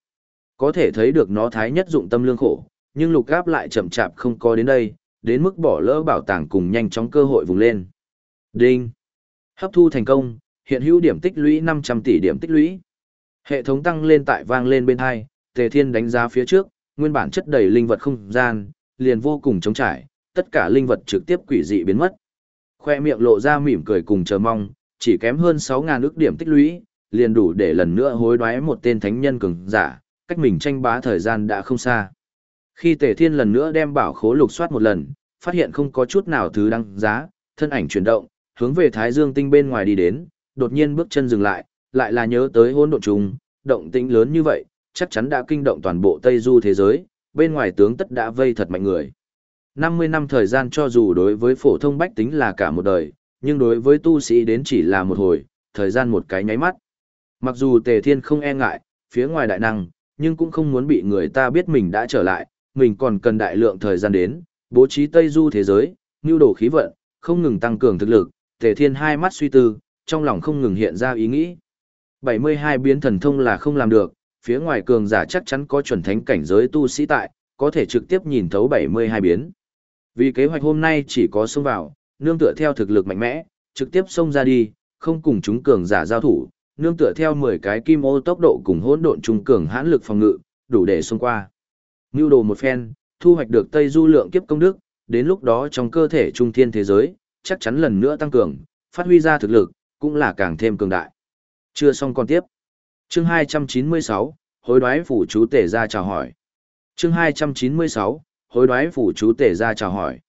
Có thể thấy được nó thái nhất dụng tâm lương khổ, nhưng lục gáp lại chậm chạp không có đến đây, đến mức bỏ lỡ bảo tàng cùng nhanh chóng cơ hội vùng lên. Đinh! Hấp thu thành công, hiện hữu điểm tích lũy 500 tỷ điểm tích lũy. Hệ thống tăng lên tại vang lên bên hai, Tề Thiên đánh giá phía trước, nguyên bản chất đầy linh vật không gian, liền vô cùng trống trải, tất cả linh vật trực tiếp quỷ dị biến mất. Khoe miệng lộ ra mỉm cười cùng chờ mong, chỉ kém hơn 6.000 ước điểm tích lũy, liền đủ để lần nữa hối đoái một tên thánh nhân cường giả, cách mình tranh bá thời gian đã không xa. Khi Tề Thiên lần nữa đem bảo khố lục soát một lần, phát hiện không có chút nào thứ đăng giá, thân ảnh chuyển động, hướng về Thái Dương tinh bên ngoài đi đến, đột nhiên bước chân dừng lại, lại là nhớ tới hỗn độn trùng, động tĩnh lớn như vậy, chắc chắn đã kinh động toàn bộ Tây Du thế giới, bên ngoài tướng tất đã vây thật mạnh người. 50 năm thời gian cho dù đối với phổ thông bách tính là cả một đời, nhưng đối với tu sĩ đến chỉ là một hồi, thời gian một cái nháy mắt. Mặc dù Tề Thiên không e ngại, phía ngoài đại năng, nhưng cũng không muốn bị người ta biết mình đã trở lại, mình còn cần đại lượng thời gian đến, bố trí Tây Du thế giới, nưu đồ khí vận, không ngừng tăng cường thực lực, Tề Thiên hai mắt suy tư, trong lòng không ngừng hiện ra ý nghĩ. 72 biến thần thông là không làm được, phía ngoài cường giả chắc chắn có chuẩn thánh cảnh giới tu sĩ tại, có thể trực tiếp nhìn thấu 72 biến. Vì kế hoạch hôm nay chỉ có xông vào, nương tựa theo thực lực mạnh mẽ, trực tiếp xông ra đi, không cùng chúng cường giả giao thủ, nương tựa theo 10 cái kim ô tốc độ cùng hỗn độn trung cường hãn lực phòng ngự, đủ để xông qua. Nưu đồ một phen, thu hoạch được Tây Du lượng kiếp công đức, đến lúc đó trong cơ thể trung thiên thế giới, chắc chắn lần nữa tăng cường, phát huy ra thực lực, cũng là càng thêm cường đại. Chưa xong còn tiếp. Chương 296, hối đoái phủ chú tể ra chào hỏi. Chương 296, hối đoái phủ chú tể ra chào hỏi.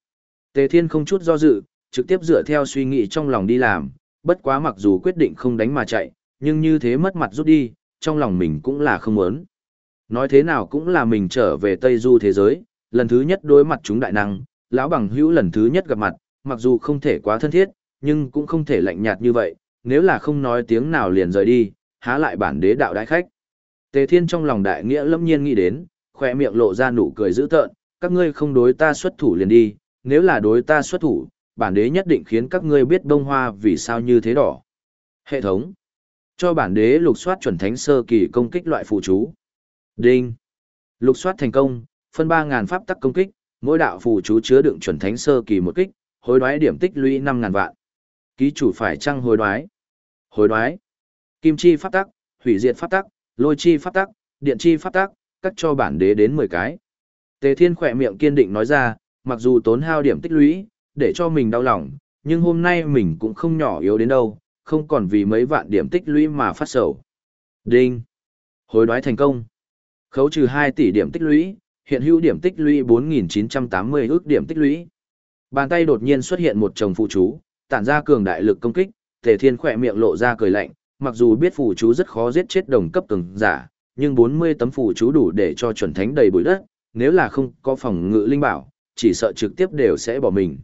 Tề Thiên không chút do dự, trực tiếp dựa theo suy nghĩ trong lòng đi làm, bất quá mặc dù quyết định không đánh mà chạy, nhưng như thế mất mặt rút đi, trong lòng mình cũng là không muốn. Nói thế nào cũng là mình trở về Tây Du thế giới, lần thứ nhất đối mặt chúng đại năng, lão bằng hữu lần thứ nhất gặp mặt, mặc dù không thể quá thân thiết, nhưng cũng không thể lạnh nhạt như vậy, nếu là không nói tiếng nào liền rời đi, há lại bản đế đạo đại khách. Tề Thiên trong lòng đại nghĩa lâm nhiên nghĩ đến, khỏe miệng lộ ra nụ cười dữ tợn, các ngươi không đối ta xuất thủ liền đi, nếu là đối ta xuất thủ, bản đế nhất định khiến các ngươi biết đông hoa vì sao như thế đỏ. Hệ thống. Cho bản đế lục soát chuẩn thánh sơ kỳ công kích loại phụ chú. Đinh. Lục soát thành công, phân 3.000 pháp tắc công kích, mỗi đạo phù chú chứa đựng chuẩn thánh sơ kỳ một kích, hối đoái điểm tích lũy 5.000 vạn. Ký chủ phải trăng hối đoái? Hối đoái. Kim chi pháp tắc, hủy diệt pháp tắc, lôi chi pháp tắc, điện chi pháp tắc, cắt cho bản đế đến 10 cái. Tề Thiên khỏe miệng kiên định nói ra, mặc dù tốn hao điểm tích lũy, để cho mình đau lòng, nhưng hôm nay mình cũng không nhỏ yếu đến đâu, không còn vì mấy vạn điểm tích lũy mà phát sầu. Đinh. Hối đoái thành công. Khấu trừ 2 tỷ điểm tích lũy, hiện hữu điểm tích lũy 4.980 ước điểm tích lũy. Bàn tay đột nhiên xuất hiện một chồng phụ chú, tản ra cường đại lực công kích, Tề Thiên khỏe miệng lộ ra cười lạnh, mặc dù biết phụ chú rất khó giết chết đồng cấp cường giả, nhưng 40 tấm phụ chú đủ để cho chuẩn thánh đầy bụi đất, nếu là không có phòng ngự linh bảo, chỉ sợ trực tiếp đều sẽ bỏ mình.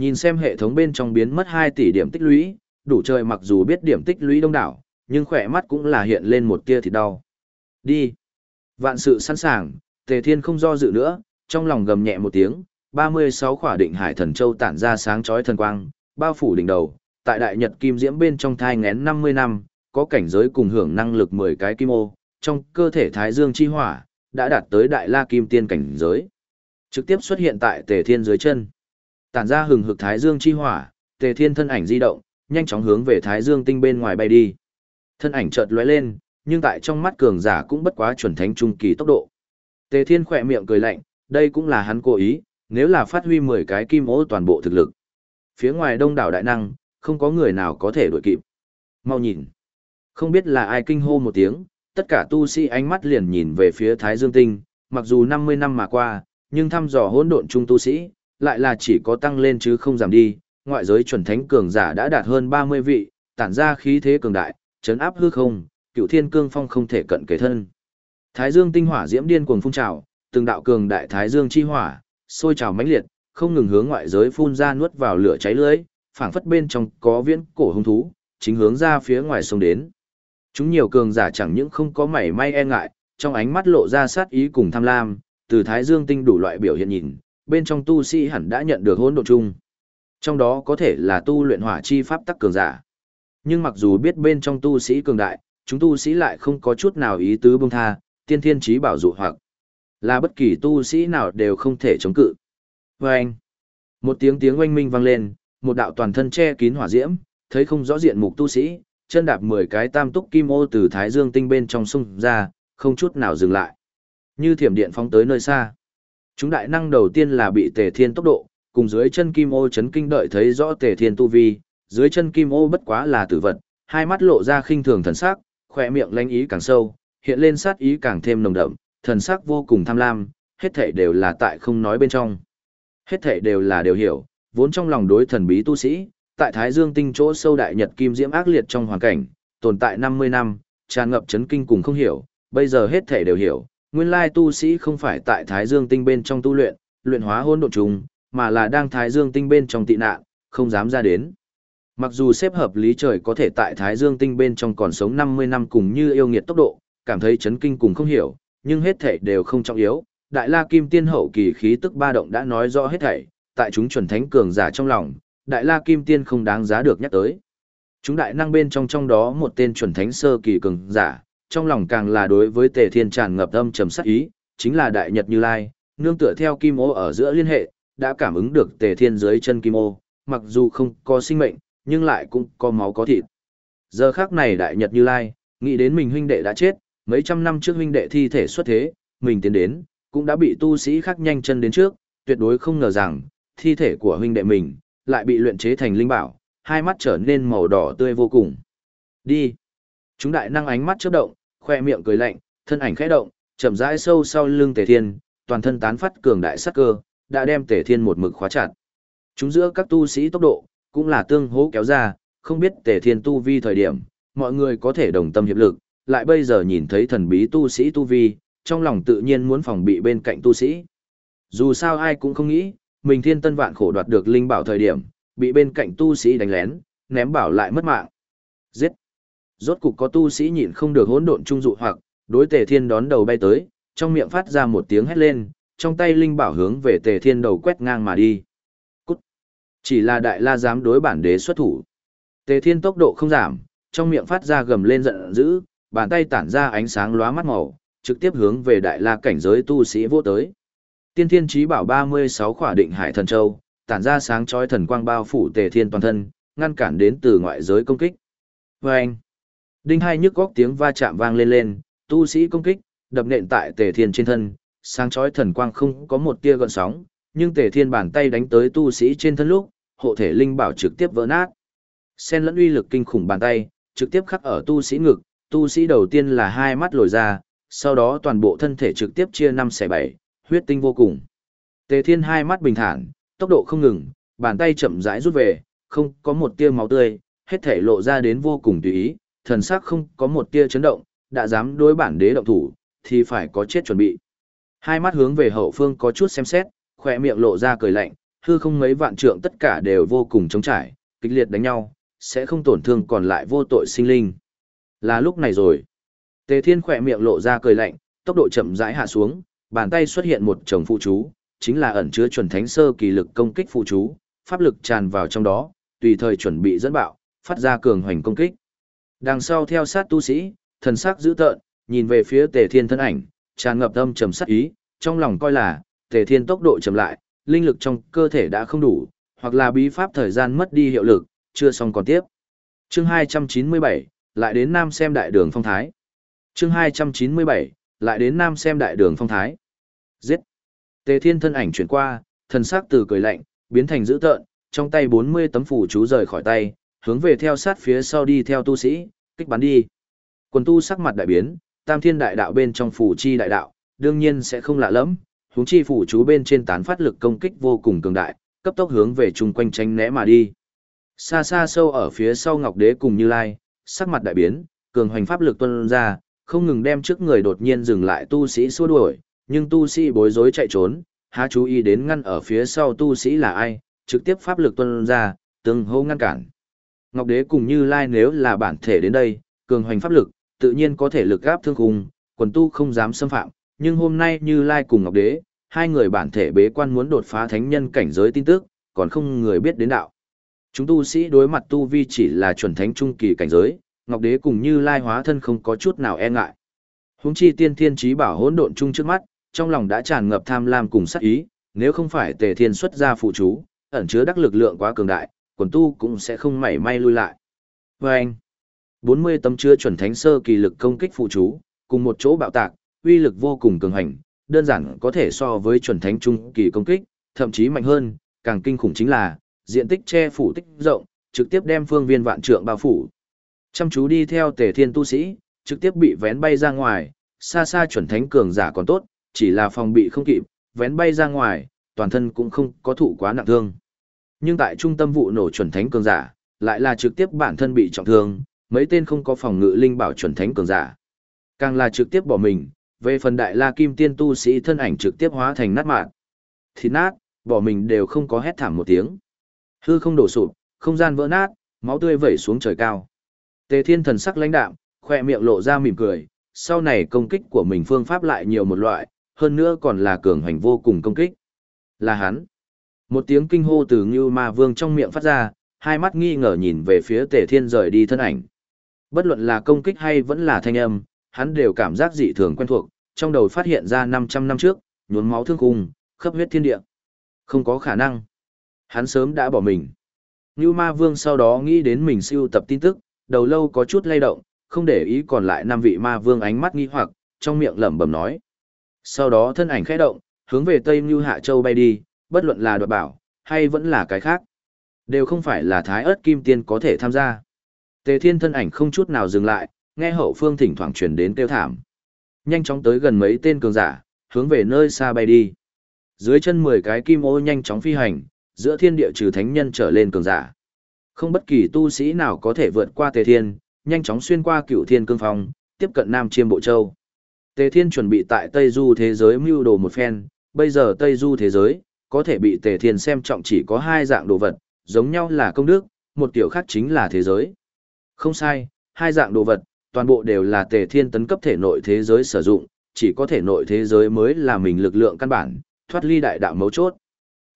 Nhìn xem hệ thống bên trong biến mất 2 tỷ điểm tích lũy, đủ trời mặc dù biết điểm tích lũy đông đảo, nhưng khỏe mắt cũng là hiện lên một tia thịt đau. Đi. Vạn sự sẵn sàng, Tề Thiên không do dự nữa, trong lòng gầm nhẹ một tiếng, 36 khỏa định hải thần châu tản ra sáng chói thần quang, bao phủ đỉnh đầu, tại đại nhật kim diễm bên trong thai ngén 50 năm, có cảnh giới cùng hưởng năng lực 10 cái kim ô, trong cơ thể thái dương chi hỏa, đã đạt tới đại la kim tiên cảnh giới. Trực tiếp xuất hiện tại Tề Thiên dưới chân. Tản ra hừng hực thái dương chi hỏa, Tề Thiên thân ảnh di động, nhanh chóng hướng về thái dương tinh bên ngoài bay đi. Thân ảnh chợt lóe lên, nhưng tại trong mắt cường giả cũng bất quá chuẩn thánh trung kỳ tốc độ. Tề Thiên khỏe miệng cười lạnh, đây cũng là hắn cố ý, nếu là phát huy 10 cái kim ô toàn bộ thực lực. Phía ngoài đông đảo đại năng, không có người nào có thể đuổi kịp. Mau nhìn. Không biết là ai kinh hô một tiếng, tất cả tu sĩ ánh mắt liền nhìn về phía Thái Dương Tinh, mặc dù 50 năm mà qua, nhưng thăm dò hỗn độn trung tu sĩ, lại là chỉ có tăng lên chứ không giảm đi, ngoại giới chuẩn thánh cường giả đã đạt hơn 30 vị, tản ra khí thế cường đại, chấn áp hư không, cựu thiên cương phong không thể cận kề thân. Thái Dương tinh hỏa diễm điên cuồng phun trào, từng đạo cường đại thái dương chi hỏa, sôi trào mãnh liệt, không ngừng hướng ngoại giới phun ra nuốt vào lửa cháy lưới, phảng phất bên trong có viễn cổ hung thú, chính hướng ra phía ngoài sông đến. Chúng nhiều cường giả chẳng những không có mảy may e ngại, trong ánh mắt lộ ra sát ý cùng tham lam, từ Thái Dương tinh đủ loại biểu hiện nhìn, bên trong tu sĩ hẳn đã nhận được hỗn độn chung. Trong đó có thể là tu luyện hỏa chi pháp tắc cường giả. Nhưng mặc dù biết bên trong tu sĩ cường đại, chúng tu sĩ lại không có chút nào ý tứ bông tha, tiên thiên trí bảo dụ hoặc là bất kỳ tu sĩ nào đều không thể chống cự. Và anh, một tiếng tiếng oanh minh vang lên, một đạo toàn thân che kín hỏa diễm, thấy không rõ diện mục tu sĩ, chân đạp 10 cái tam túc kim ô từ thái dương tinh bên trong sung ra, không chút nào dừng lại. Như thiểm điện phóng tới nơi xa. Chúng đại năng đầu tiên là bị tề thiên tốc độ, cùng dưới chân kim ô chấn kinh đợi thấy rõ tề thiên tu vi, dưới chân kim ô bất quá là tử vật, hai mắt lộ ra khinh thường thần sắc, khỏe miệng lanh ý càng sâu, hiện lên sát ý càng thêm nồng đậm, thần sắc vô cùng tham lam, hết thảy đều là tại không nói bên trong. Hết thảy đều là đều hiểu, vốn trong lòng đối thần bí tu sĩ, tại Thái Dương tinh chỗ sâu đại nhật kim diễm ác liệt trong hoàn cảnh, tồn tại 50 năm, tràn ngập chấn kinh cùng không hiểu, bây giờ hết thảy đều hiểu, nguyên lai tu sĩ không phải tại Thái Dương tinh bên trong tu luyện, luyện hóa Hôn độn trùng, mà là đang Thái Dương tinh bên trong tị nạn, không dám ra đến. Mặc dù xếp hợp lý trời có thể tại Thái Dương tinh bên trong còn sống 50 năm cùng như yêu nghiệt tốc độ, cảm thấy chấn kinh cùng không hiểu, nhưng hết thảy đều không trọng yếu. Đại La Kim Tiên hậu kỳ khí tức ba động đã nói rõ hết thảy, tại chúng chuẩn thánh cường giả trong lòng, Đại La Kim Tiên không đáng giá được nhắc tới. Chúng đại năng bên trong trong đó một tên chuẩn thánh sơ kỳ cường giả, trong lòng càng là đối với Tề Thiên tràn ngập âm trầm sát ý, chính là Đại Nhật Như Lai, nương tựa theo Kim Ô ở giữa liên hệ, đã cảm ứng được Tề Thiên dưới chân Kim Ô, mặc dù không có sinh mệnh, nhưng lại cũng có máu có thịt. Giờ khắc này Đại Nhật Như Lai, nghĩ đến mình huynh đệ đã chết, mấy trăm năm trước huynh đệ thi thể xuất thế, mình tiến đến, cũng đã bị tu sĩ khác nhanh chân đến trước, tuyệt đối không ngờ rằng, thi thể của huynh đệ mình, lại bị luyện chế thành linh bảo, hai mắt trở nên màu đỏ tươi vô cùng. Đi. Chúng đại năng ánh mắt chớp động, khoe miệng cười lạnh, thân ảnh khẽ động, chậm rãi sâu sau lưng Tề Thiên, toàn thân tán phát cường đại sát cơ, đã đem Tề Thiên một mực khóa chặt. Chúng giữa các tu sĩ tốc độ, cũng là tương hỗ kéo ra, không biết Tề Thiên tu vi thời điểm, mọi người có thể đồng tâm hiệp lực, lại bây giờ nhìn thấy thần bí tu sĩ tu vi, trong lòng tự nhiên muốn phòng bị bên cạnh tu sĩ. Dù sao ai cũng không nghĩ, mình thiên tân vạn khổ đoạt được linh bảo thời điểm, bị bên cạnh tu sĩ đánh lén, ném bảo lại mất mạng. Giết! Rốt cục có tu sĩ nhịn không được hỗn độn trung dụ hoặc, đối Tề Thiên đón đầu bay tới, trong miệng phát ra một tiếng hét lên, trong tay linh bảo hướng về Tề Thiên đầu quét ngang mà đi. Cút. Chỉ là đại la dám đối bản đế xuất thủ. Tề Thiên tốc độ không giảm, trong miệng phát ra gầm lên giận dữ, bàn tay tản ra ánh sáng lóa mắt màu, trực tiếp hướng về đại la cảnh giới tu sĩ vô tới. Tiên Thiên Chí Bảo 36 khỏa định hải thần châu, tản ra sáng chói thần quang bao phủ Tề Thiên toàn thân, ngăn cản đến từ ngoại giới công kích. Vâng! Đinh hai nhức góc tiếng va chạm vang lên lên, tu sĩ công kích, đập nện tại Tề Thiên trên thân, sáng chói thần quang không có một tia gợn sóng, nhưng Tề Thiên bàn tay đánh tới tu sĩ trên thân lúc, hộ thể linh bảo trực tiếp vỡ nát. Xen lẫn uy lực kinh khủng bàn tay, trực tiếp khắc ở tu sĩ ngực, tu sĩ đầu tiên là hai mắt lồi ra, sau đó toàn bộ thân thể trực tiếp chia năm xẻ bảy, huyết tinh vô cùng. Tề Thiên hai mắt bình thản, tốc độ không ngừng, bàn tay chậm rãi rút về, không có một tia máu tươi, hết thể lộ ra đến vô cùng tùy ý, thần sắc không có một tia chấn động, đã dám đối bản đế động thủ, thì phải có chết chuẩn bị. Hai mắt hướng về hậu phương có chút xem xét, khỏe miệng lộ ra cười lạnh, hư không mấy vạn trượng tất cả đều vô cùng chống trải, kịch liệt đánh nhau, sẽ không tổn thương còn lại vô tội sinh linh. Là lúc này rồi. Tề Thiên khỏe miệng lộ ra cười lạnh, tốc độ chậm rãi hạ xuống, bàn tay xuất hiện một chồng phụ chú, chính là ẩn chứa chuẩn thánh sơ kỳ lực công kích phụ chú, pháp lực tràn vào trong đó, tùy thời chuẩn bị dẫn bạo, phát ra cường hoành công kích. Đằng sau theo sát tu sĩ, thần sắc dữ tợn, nhìn về phía Tề Thiên thân ảnh, tràn ngập âm trầm sát ý, trong lòng coi là Tề Thiên tốc độ chậm lại, linh lực trong cơ thể đã không đủ, hoặc là bí pháp thời gian mất đi hiệu lực, chưa xong còn tiếp. Chương 297, lại đến Nam xem đại đường phong thái. Chương 297, lại đến Nam xem đại đường phong thái. Giết. Tề Thiên thân ảnh chuyển qua, thần sắc từ cười lạnh, biến thành dữ tợn, trong tay 40 tấm phủ chú rời khỏi tay, hướng về theo sát phía sau đi theo tu sĩ, kích bắn đi. Quần tu sắc mặt đại biến, tam thiên đại đạo bên trong phủ chi đại đạo, đương nhiên sẽ không lạ lắm, hướng chi phủ chú bên trên tán phát lực công kích vô cùng cường đại, cấp tốc hướng về chung quanh tránh né mà đi. Xa xa sâu ở phía sau Ngọc Đế cùng Như Lai, sắc mặt đại biến, cường hoành pháp lực tuôn ra, không ngừng đem trước người đột nhiên dừng lại tu sĩ xua đuổi, nhưng tu sĩ bối rối chạy trốn, há chú ý đến ngăn ở phía sau tu sĩ là ai, trực tiếp pháp lực tuôn ra, từng hô ngăn cản. Ngọc Đế cùng Như Lai nếu là bản thể đến đây, cường hoành pháp lực, tự nhiên có thể lực gáp thương khung, quần tu không dám xâm phạm, nhưng hôm nay Như Lai cùng Ngọc Đế, hai người bản thể bế quan muốn đột phá thánh nhân cảnh giới tin tức, còn không người biết đến đạo. Chúng tu sĩ đối mặt tu vi chỉ là chuẩn thánh trung kỳ cảnh giới, Ngọc Đế cùng Như Lai hóa thân không có chút nào e ngại. Huống chi tiên thiên trí bảo hỗn độn chung trước mắt, trong lòng đã tràn ngập tham lam cùng sát ý, nếu không phải Tề Thiên xuất ra phụ chú, ẩn chứa đắc lực lượng quá cường đại, quần tu cũng sẽ không mảy may lui lại. Và anh, 40 tấm chứa chuẩn thánh sơ kỳ lực công kích phụ chú, cùng một chỗ bạo tạc, uy lực vô cùng cường hành, đơn giản có thể so với chuẩn thánh trung kỳ công kích, thậm chí mạnh hơn, càng kinh khủng chính là, diện tích che phủ tích rộng, trực tiếp đem phương viên vạn trượng bao phủ. Chăm chú đi theo tề thiên tu sĩ, trực tiếp bị vén bay ra ngoài, xa xa chuẩn thánh cường giả còn tốt, chỉ là phòng bị không kịp, vén bay ra ngoài, toàn thân cũng không có thụ quá nặng thương. Nhưng tại trung tâm vụ nổ chuẩn thánh cường giả, lại là trực tiếp bản thân bị trọng thương, mấy tên không có phòng ngự linh bảo chuẩn thánh cường giả. Càng là trực tiếp bỏ mình, về phần đại la kim tiên tu sĩ thân ảnh trực tiếp hóa thành nát mạn. Thịt nát, bỏ mình đều không có hét thảm một tiếng. Hư không đổ sụp, không gian vỡ nát, máu tươi vẩy xuống trời cao. Tề Thiên thần sắc lãnh đạm, khoe miệng lộ ra mỉm cười, sau này công kích của mình phương pháp lại nhiều một loại, hơn nữa còn là cường hành vô cùng công kích. Là hắn. Một tiếng kinh hô từ Ngưu Ma Vương trong miệng phát ra, hai mắt nghi ngờ nhìn về phía Tề Thiên rời đi thân ảnh. Bất luận là công kích hay vẫn là thanh âm, hắn đều cảm giác dị thường quen thuộc, trong đầu phát hiện ra 500 năm trước, nhuốm máu thương cung, khắp huyết thiên địa. Không có khả năng. Hắn sớm đã bỏ mình. Ngưu Ma Vương sau đó nghĩ đến mình siêu tập tin tức, đầu lâu có chút lay động, không để ý còn lại năm vị Ma Vương ánh mắt nghi hoặc, trong miệng lẩm bẩm nói. Sau đó thân ảnh khẽ động, hướng về Tây Ngưu Hạ Châu bay đi, bất luận là đoạt bảo, hay vẫn là cái khác. Đều không phải là thái ớt kim tiên có thể tham gia. Tề thiên thân ảnh không chút nào dừng lại, nghe hậu phương thỉnh thoảng truyền đến Tiêu thảm. Nhanh chóng tới gần mấy tên cường giả, hướng về nơi xa bay đi. Dưới chân 10 cái kim ô nhanh chóng phi hành, giữa thiên địa trừ thánh nhân trở lên cường giả. Không bất kỳ tu sĩ nào có thể vượt qua Tề Thiên, nhanh chóng xuyên qua Cửu thiên cương phong, tiếp cận Nam Chiêm Bộ Châu. Tề Thiên chuẩn bị tại Tây Du thế giới mưu đồ một phen, bây giờ Tây Du thế giới, có thể bị Tề Thiên xem trọng chỉ có hai dạng đồ vật, giống nhau là công đức, một kiểu khác chính là thế giới. Không sai, hai dạng đồ vật, toàn bộ đều là tề thiên tấn cấp thể nội thế giới sử dụng, chỉ có thể nội thế giới mới là mình lực lượng căn bản, thoát ly đại đạo mấu chốt.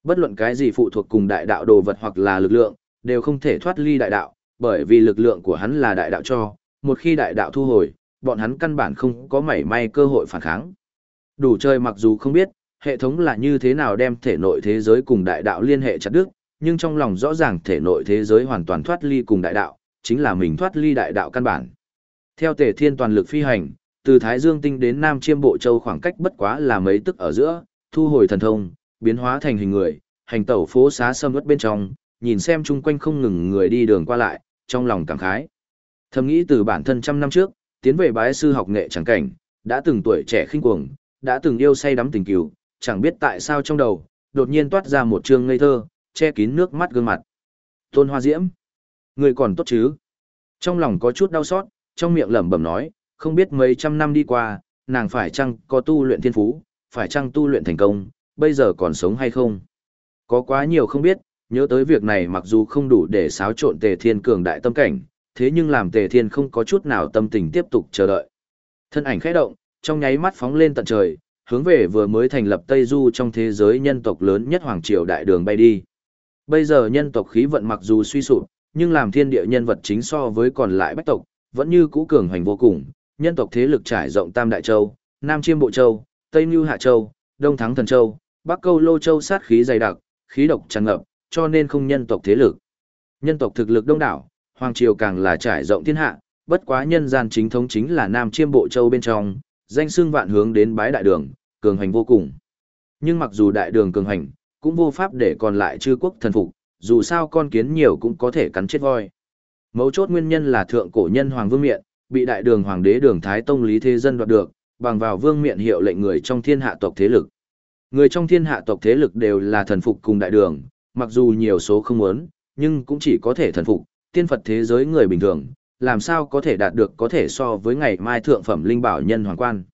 Bất luận cái gì phụ thuộc cùng đại đạo đồ vật hoặc là lực lượng, đều không thể thoát ly đại đạo, bởi vì lực lượng của hắn là đại đạo cho, một khi đại đạo thu hồi, bọn hắn căn bản không có mảy may cơ hội phản kháng. Đủ chơi mặc dù không biết, hệ thống là như thế nào đem thể nội thế giới cùng đại đạo liên hệ chặt đứt, nhưng trong lòng rõ ràng thể nội thế giới hoàn toàn thoát ly cùng đại đạo, chính là mình thoát ly đại đạo căn bản. Theo Tề Thiên toàn lực phi hành, từ Thái Dương Tinh đến Nam Chiêm Bộ Châu khoảng cách bất quá là mấy tức ở giữa, thu hồi thần thông, biến hóa thành hình người, hành tẩu phố xá sâm ướt bên trong, nhìn xem chung quanh không ngừng người đi đường qua lại, trong lòng cảm khái. Thầm nghĩ từ bản thân trăm năm trước, tiến về bái sư học nghệ chẳng cảnh, đã từng tuổi trẻ khinh cuồng, đã từng yêu say đắm tình kiều, chẳng biết tại sao trong đầu, đột nhiên toát ra một trường ngây thơ, che kín nước mắt gương mặt. Tôn Hoa Diễm, người còn tốt chứ? Trong lòng có chút đau xót, trong miệng lẩm bẩm nói, không biết mấy trăm năm đi qua, nàng phải chăng có tu luyện thiên phú, phải chăng tu luyện thành công, bây giờ còn sống hay không? Có quá nhiều không biết, nhớ tới việc này mặc dù không đủ để xáo trộn tề thiên cường đại tâm cảnh, thế nhưng làm tề thiên không có chút nào tâm tình tiếp tục chờ đợi. Thân ảnh khẽ động, trong nháy mắt phóng lên tận trời, hướng về vừa mới thành lập Tây Du trong thế giới nhân tộc lớn nhất Hoàng Triều Đại Đường bay đi. Bây giờ nhân tộc khí vận mặc dù suy sụp, nhưng làm thiên địa nhân vật chính so với còn lại bách tộc, vẫn như cũ cường hoành vô cùng, nhân tộc thế lực trải rộng Tam Đại Châu, Nam Chiêm Bộ Châu, Tây Nưu Hạ Châu, Đông Thắng Thần Châu, Bắc Câu Lô Châu sát khí dày đặc, khí độc tràn ngập, cho nên không nhân tộc thế lực. Nhân tộc thực lực đông đảo, Hoàng Triều càng là trải rộng thiên hạ, bất quá nhân gian chính thống chính là Nam Chiêm Bộ Châu bên trong, danh xưng vạn hướng đến bái đại đường, cường hành vô cùng. Nhưng mặc dù đại đường cường hành, cũng vô pháp để còn lại chư quốc thần phục, dù sao con kiến nhiều cũng có thể cắn chết voi. Mấu chốt nguyên nhân là thượng cổ nhân Hoàng Vương Miện, bị đại đường Hoàng đế đường Thái Tông Lý Thế Dân đoạt được, bằng vào Vương Miện hiệu lệnh người trong thiên hạ tộc thế lực. Người trong thiên hạ tộc thế lực đều là thần phục cùng đại đường, mặc dù nhiều số không muốn, nhưng cũng chỉ có thể thần phục, tiên Phật thế giới người bình thường, làm sao có thể đạt được có thể so với ngày mai thượng phẩm linh bảo nhân hoàng quan.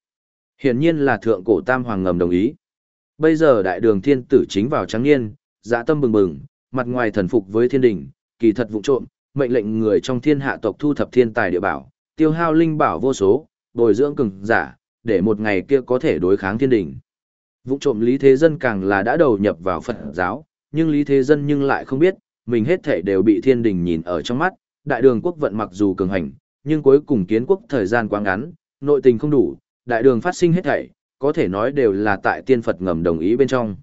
Hiển nhiên là thượng cổ tam hoàng ngầm đồng ý. Bây giờ đại đường thiên tử chính vào trắng niên, dạ tâm bừng bừng, mặt ngoài thần phục với thiên đình, kỳ thật vụ trộm, mệnh lệnh người trong thiên hạ tộc thu thập thiên tài địa bảo, tiêu hao linh bảo vô số, bồi dưỡng cường giả, để một ngày kia có thể đối kháng thiên đình. Vụ trộm Lý Thế Dân càng là đã đầu nhập vào Phật giáo, nhưng Lý Thế Dân nhưng lại không biết, mình hết thể đều bị thiên đình nhìn ở trong mắt, đại đường quốc vận mặc dù cường hành, nhưng cuối cùng kiến quốc thời gian quá ngắn, nội tình không đủ, đại đường phát sinh hết thảy, có thể nói đều là tại tiên Phật ngầm đồng ý bên trong.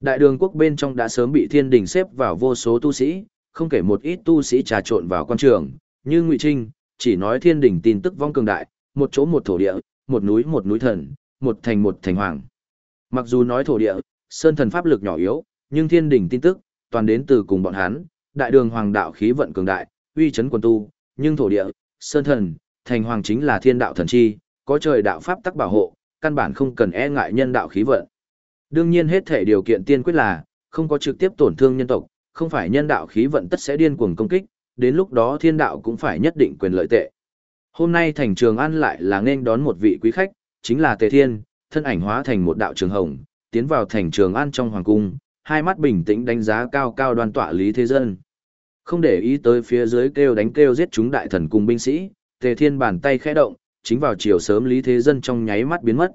Đại đường quốc bên trong đã sớm bị thiên đình xếp vào vô số tu sĩ, không kể một ít tu sĩ trà trộn vào quan trường, như Ngụy Trinh, chỉ nói thiên đình tin tức vong cường đại, một chỗ một thổ địa, một núi một núi thần, một thành một thành hoàng. Mặc dù nói thổ địa, sơn thần pháp lực nhỏ yếu, nhưng thiên đình tin tức, toàn đến từ cùng bọn hắn, đại đường hoàng đạo khí vận cường đại, uy chấn quần tu, nhưng thổ địa, sơn thần, thành hoàng chính là thiên đạo thần chi, có trời đạo pháp tắc bảo hộ, căn bản không cần e ngại nhân đạo khí vận. Đương nhiên hết thể điều kiện tiên quyết là, không có trực tiếp tổn thương nhân tộc, không phải nhân đạo khí vận tất sẽ điên cuồng công kích, đến lúc đó thiên đạo cũng phải nhất định quyền lợi tệ. Hôm nay thành trường an lại là nên đón một vị quý khách, chính là Tề Thiên, thân ảnh hóa thành một đạo trường hồng, tiến vào thành trường an trong hoàng cung, hai mắt bình tĩnh đánh giá cao cao đoan tọa lý thế dân. Không để ý tới phía dưới kêu đánh kêu giết chúng đại thần cùng binh sĩ, Tề Thiên bàn tay khẽ động, chính vào chiều sớm Lý Thế Dân trong nháy mắt biến mất.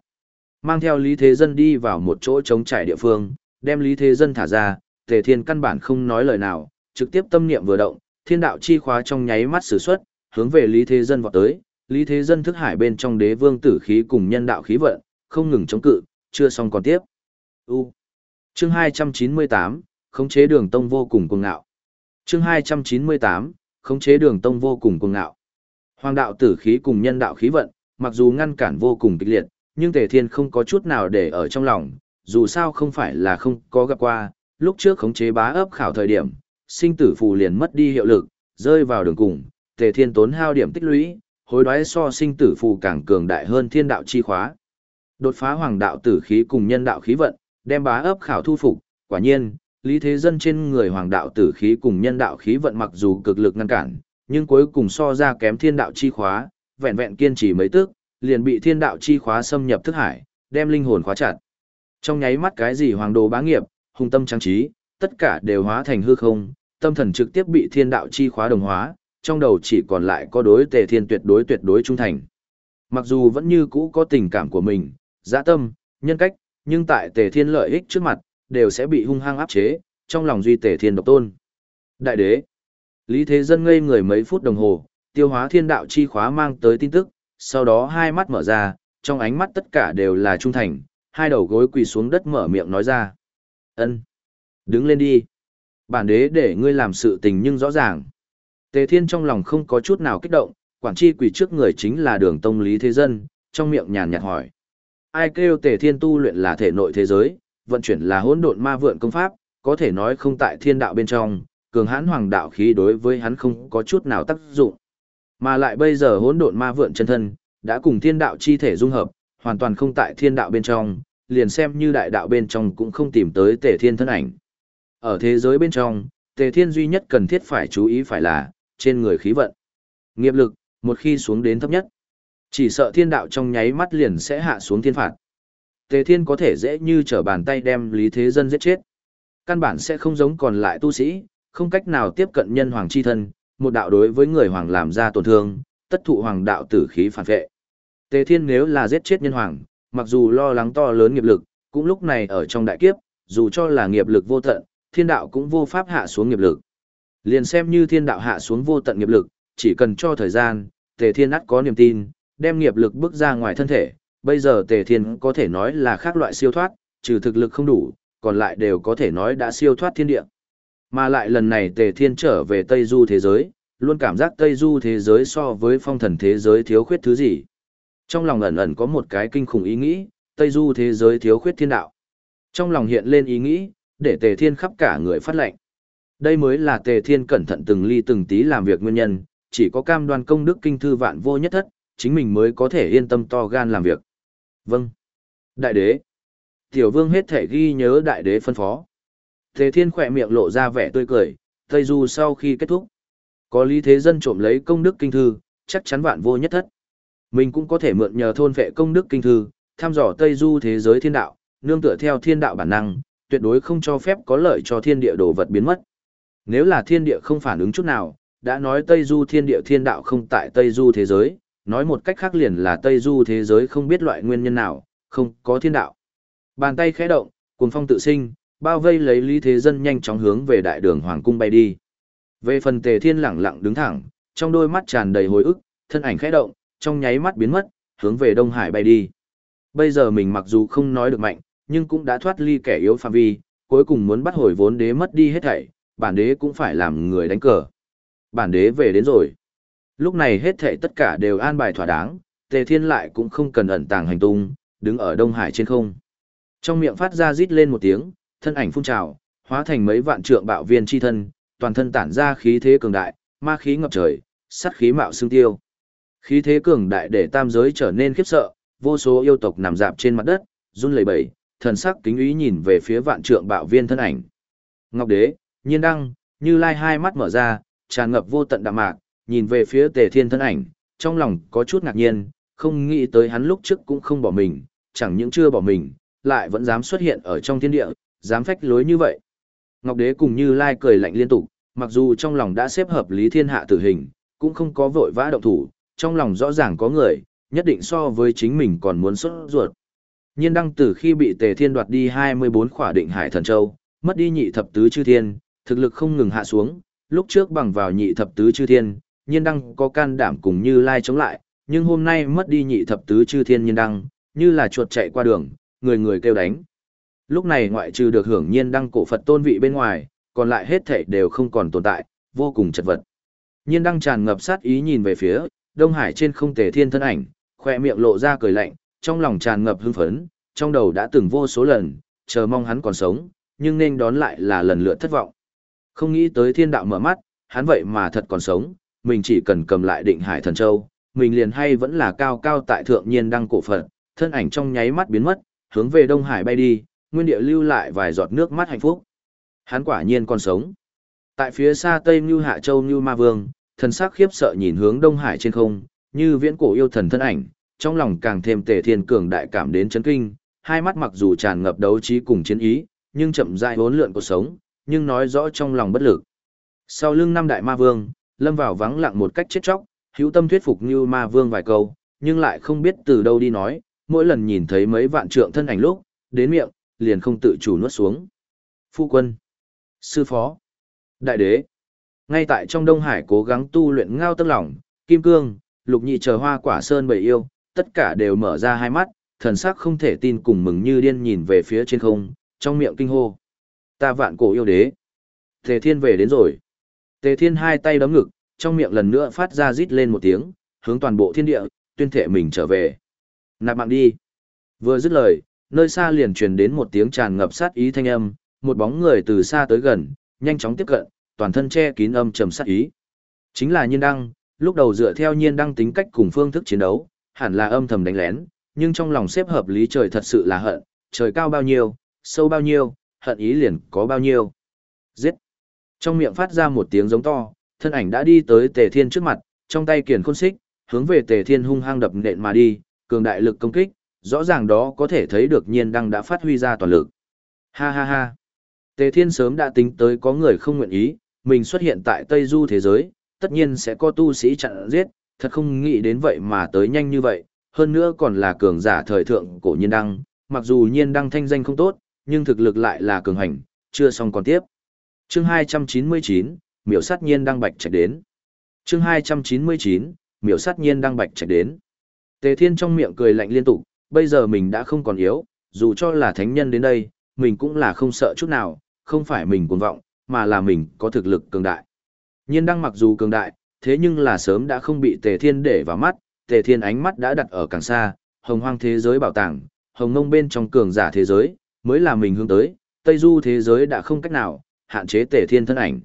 Mang theo Lý Thế Dân đi vào một chỗ trống trải địa phương, đem Lý Thế Dân thả ra, Tề Thiên căn bản không nói lời nào, trực tiếp tâm niệm vừa động, thiên đạo chi khóa trong nháy mắt sử xuất, hướng về Lý Thế Dân vọt tới. Lý Thế Dân thức hải bên trong đế vương tử khí cùng nhân đạo khí vận, không ngừng chống cự, chưa xong còn tiếp. U. Chương 298, khống chế đường tông vô cùng cuồng ngạo. Chương 298, khống chế đường tông vô cùng cuồng ngạo. Hoàng đạo tử khí cùng nhân đạo khí vận, mặc dù ngăn cản vô cùng kịch liệt, nhưng Tề Thiên không có chút nào để ở trong lòng, dù sao không phải là không có gặp qua, lúc trước khống chế bá ấp khảo thời điểm, sinh tử phù liền mất đi hiệu lực, rơi vào đường cùng, Tề Thiên tốn hao điểm tích lũy, hối đoái so sinh tử phù càng cường đại hơn thiên đạo chi khóa. Đột phá hoàng đạo tử khí cùng nhân đạo khí vận, đem bá ấp khảo thu phục, quả nhiên, lý thế dân trên người hoàng đạo tử khí cùng nhân đạo khí vận mặc dù cực lực ngăn cản, nhưng cuối cùng so ra kém thiên đạo chi khóa, vẹn vẹn kiên trì mấy tức, liền bị thiên đạo chi khóa xâm nhập thức hải, đem linh hồn khóa chặt. Trong nháy mắt cái gì hoàng đồ bá nghiệp, hung tâm trang trí, tất cả đều hóa thành hư không, tâm thần trực tiếp bị thiên đạo chi khóa đồng hóa, trong đầu chỉ còn lại có đối tề thiên tuyệt đối tuyệt đối trung thành. Mặc dù vẫn như cũ có tình cảm của mình, dã tâm, nhân cách, nhưng tại tề thiên lợi ích trước mặt, đều sẽ bị hung hăng áp chế, trong lòng duy tể thiên độc tôn. Đại đế, Lý Thế Dân ngây người mấy phút đồng hồ, tiêu hóa thiên đạo chi khóa mang tới tin tức, sau đó hai mắt mở ra, trong ánh mắt tất cả đều là trung thành, hai đầu gối quỳ xuống đất mở miệng nói ra. ân Đứng lên đi. Bản đế để ngươi làm sự tình nhưng rõ ràng. Tề Thiên trong lòng không có chút nào kích động, quản chi quỳ trước người chính là đường tông lý thế dân, trong miệng nhàn nhạt hỏi. Ai kêu Tề Thiên tu luyện là thể nội thế giới, vận chuyển là hỗn độn ma vượn công pháp, có thể nói không tại thiên đạo bên trong, cường hãn hoàng đạo khí đối với hắn không có chút nào tác dụng. Mà lại bây giờ hỗn độn ma vượn chân thân, đã cùng thiên đạo chi thể dung hợp, hoàn toàn không tại thiên đạo bên trong, liền xem như đại đạo bên trong cũng không tìm tới tề thiên thân ảnh. Ở thế giới bên trong, tề thiên duy nhất cần thiết phải chú ý phải là, trên người khí vận. Nghiệp lực, một khi xuống đến thấp nhất, chỉ sợ thiên đạo trong nháy mắt liền sẽ hạ xuống thiên phạt. Tề thiên có thể dễ như trở bàn tay đem lý thế dân giết chết. Căn bản sẽ không giống còn lại tu sĩ, không cách nào tiếp cận nhân hoàng chi thân, một đạo đối với người hoàng làm ra tổn thương, tất thụ hoàng đạo tử khí phản vệ. Tề Thiên nếu là giết chết nhân hoàng, mặc dù lo lắng to lớn nghiệp lực, cũng lúc này ở trong đại kiếp, dù cho là nghiệp lực vô tận, thiên đạo cũng vô pháp hạ xuống nghiệp lực. Liền xem như thiên đạo hạ xuống vô tận nghiệp lực, chỉ cần cho thời gian, Tề Thiên ắt có niềm tin, đem nghiệp lực bước ra ngoài thân thể. Bây giờ Tề Thiên có thể nói là khác loại siêu thoát, trừ thực lực không đủ, còn lại đều có thể nói đã siêu thoát thiên địa. Mà lại lần này Tề Thiên trở về Tây Du thế giới, luôn cảm giác Tây Du thế giới so với phong thần thế giới thiếu khuyết thứ gì. Trong lòng ẩn ẩn có một cái kinh khủng ý nghĩ, Tây Du thế giới thiếu khuyết thiên đạo. Trong lòng hiện lên ý nghĩ, để Tề Thiên khắp cả người phát lệnh. Đây mới là Tề Thiên cẩn thận từng ly từng tí làm việc nguyên nhân, chỉ có cam đoan công đức kinh thư vạn vô nhất thất, chính mình mới có thể yên tâm to gan làm việc. Vâng. Đại đế. Tiểu vương hết thể ghi nhớ đại đế phân phó. thế Thiên khỏe miệng lộ ra vẻ tươi cười, Tây Du sau khi kết thúc. Có lý thế dân trộm lấy công đức kinh thư, chắc chắn vạn vô nhất thất. Mình cũng có thể mượn nhờ thôn vệ công đức kinh thư, thăm dò Tây Du thế giới thiên đạo, nương tựa theo thiên đạo bản năng, tuyệt đối không cho phép có lợi cho thiên địa đồ vật biến mất. Nếu là thiên địa không phản ứng chút nào, đã nói Tây Du thiên địa thiên đạo không tại Tây Du thế giới, nói một cách khác liền là Tây Du thế giới không biết loại nguyên nhân nào, không có thiên đạo. Bàn tay khẽ động, cuồng phong tự sinh, bao vây lấy Lý Thế Dân nhanh chóng hướng về đại đường Hoàng cung bay đi. Về phần Tề Thiên lẳng lặng đứng thẳng, trong đôi mắt tràn đầy hồi ức, thân ảnh khẽ động, trong nháy mắt biến mất, hướng về Đông Hải bay đi. Bây giờ mình mặc dù không nói được mạnh, nhưng cũng đã thoát ly kẻ yếu phạm vi, cuối cùng muốn bắt hồi vốn đế mất đi hết thảy, bản đế cũng phải làm người đánh cờ. Bản đế về đến rồi. Lúc này hết thảy tất cả đều an bài thỏa đáng, Tề Thiên lại cũng không cần ẩn tàng hành tung, đứng ở Đông Hải trên không. Trong miệng phát ra rít lên một tiếng, thân ảnh phun trào, hóa thành mấy vạn trượng bạo viên chi thân, toàn thân tản ra khí thế cường đại, ma khí ngập trời, sát khí mạo xương tiêu. Khí thế cường đại để tam giới trở nên khiếp sợ, vô số yêu tộc nằm dạp trên mặt đất, run lẩy bẩy, thần sắc kính ý nhìn về phía vạn trượng bạo viên thân ảnh. Ngọc Đế, Nhiên Đăng, Như Lai hai mắt mở ra, tràn ngập vô tận đạm mạc, nhìn về phía Tề Thiên thân ảnh, trong lòng có chút ngạc nhiên, không nghĩ tới hắn lúc trước cũng không bỏ mình, chẳng những chưa bỏ mình, lại vẫn dám xuất hiện ở trong thiên địa, dám phách lối như vậy. Ngọc Đế cùng Như Lai cười lạnh liên tục, mặc dù trong lòng đã xếp hợp lý thiên hạ tử hình, cũng không có vội vã động thủ, trong lòng rõ ràng có người, nhất định so với chính mình còn muốn xuất ruột. Nhiên đăng từ khi bị Tề Thiên đoạt đi 24 khỏa định hải thần châu, mất đi nhị thập tứ chư thiên, thực lực không ngừng hạ xuống, lúc trước bằng vào nhị thập tứ chư thiên, nhiên đăng có can đảm cùng Như Lai chống lại, nhưng hôm nay mất đi nhị thập tứ chư thiên nhiên đăng, như là chuột chạy qua đường, người người kêu đánh. Lúc này ngoại trừ được hưởng nhiên đăng cổ Phật tôn vị bên ngoài, còn lại hết thảy đều không còn tồn tại, vô cùng chật vật. Nhiên đăng tràn ngập sát ý nhìn về phía, Đông Hải trên không tề thiên thân ảnh, khoe miệng lộ ra cười lạnh, trong lòng tràn ngập hưng phấn, trong đầu đã từng vô số lần, chờ mong hắn còn sống, nhưng nên đón lại là lần lượt thất vọng. Không nghĩ tới thiên đạo mở mắt, hắn vậy mà thật còn sống, mình chỉ cần cầm lại định hải thần châu, mình liền hay vẫn là cao cao tại thượng nhiên đăng cổ phận, thân ảnh trong nháy mắt biến mất, hướng về Đông Hải bay đi, nguyên địa lưu lại vài giọt nước mắt hạnh phúc. Hắn quả nhiên còn sống. Tại phía xa Tây Như Hạ Châu Như Ma Vương, thần sắc khiếp sợ nhìn hướng Đông Hải trên không, như viễn cổ yêu thần thân ảnh, trong lòng càng thêm tề thiên cường đại cảm đến chấn kinh, hai mắt mặc dù tràn ngập đấu trí cùng chiến ý, nhưng chậm rãi hỗn lượn cuộc sống, nhưng nói rõ trong lòng bất lực. Sau lưng năm đại ma vương, lâm vào vắng lặng một cách chết chóc, hữu tâm thuyết phục như ma vương vài câu, nhưng lại không biết từ đâu đi nói, mỗi lần nhìn thấy mấy vạn trượng thân ảnh lúc, đến miệng, liền không tự chủ nuốt xuống. Phu quân, sư phó, đại đế, ngay tại trong Đông Hải cố gắng tu luyện ngao tâm lòng, kim cương, lục nhị chờ hoa quả sơn bầy yêu, tất cả đều mở ra hai mắt, thần sắc không thể tin cùng mừng như điên nhìn về phía trên không, trong miệng kinh hô. Ta vạn cổ yêu đế. Tề thiên về đến rồi. Tề thiên hai tay đấm ngực, trong miệng lần nữa phát ra rít lên một tiếng, hướng toàn bộ thiên địa, tuyên thệ mình trở về. Nạp mạng đi. Vừa dứt lời, nơi xa liền truyền đến một tiếng tràn ngập sát ý thanh âm, một bóng người từ xa tới gần, nhanh chóng tiếp cận, toàn thân che kín âm trầm sát ý. Chính là Nhiên Đăng, lúc đầu dựa theo Nhiên Đăng tính cách cùng phương thức chiến đấu, hẳn là âm thầm đánh lén, nhưng trong lòng xếp hợp lý trời thật sự là hận, trời cao bao nhiêu, sâu bao nhiêu, hận ý liền có bao nhiêu. Giết! Trong miệng phát ra một tiếng giống to, thân ảnh đã đi tới Tề Thiên trước mặt, trong tay kiền khôn xích, hướng về Tề Thiên hung hăng đập nện mà đi, cường đại lực công kích, rõ ràng đó có thể thấy được Nhiên Đăng đã phát huy ra toàn lực. Ha ha ha! Tề Thiên sớm đã tính tới có người không nguyện ý, mình xuất hiện tại Tây Du thế giới, tất nhiên sẽ có tu sĩ chặn giết, thật không nghĩ đến vậy mà tới nhanh như vậy, hơn nữa còn là cường giả thời thượng cổ nhiên đăng, mặc dù nhiên đăng thanh danh không tốt, nhưng thực lực lại là cường hành, chưa xong còn tiếp. Chương 299, miểu sát nhiên đang bạch chạy đến. Chương 299, miểu sát nhiên đang bạch chạy đến. Tề Thiên trong miệng cười lạnh liên tục, bây giờ mình đã không còn yếu, dù cho là thánh nhân đến đây, mình cũng là không sợ chút nào, không phải mình cuồng vọng, mà là mình có thực lực cường đại. Nhiên đăng mặc dù cường đại, thế nhưng là sớm đã không bị Tề Thiên để vào mắt, Tề Thiên ánh mắt đã đặt ở càng xa, hồng hoang thế giới bảo tàng, hồng ngông bên trong cường giả thế giới, mới là mình hướng tới, Tây Du thế giới đã không cách nào, hạn chế Tề Thiên thân ảnh.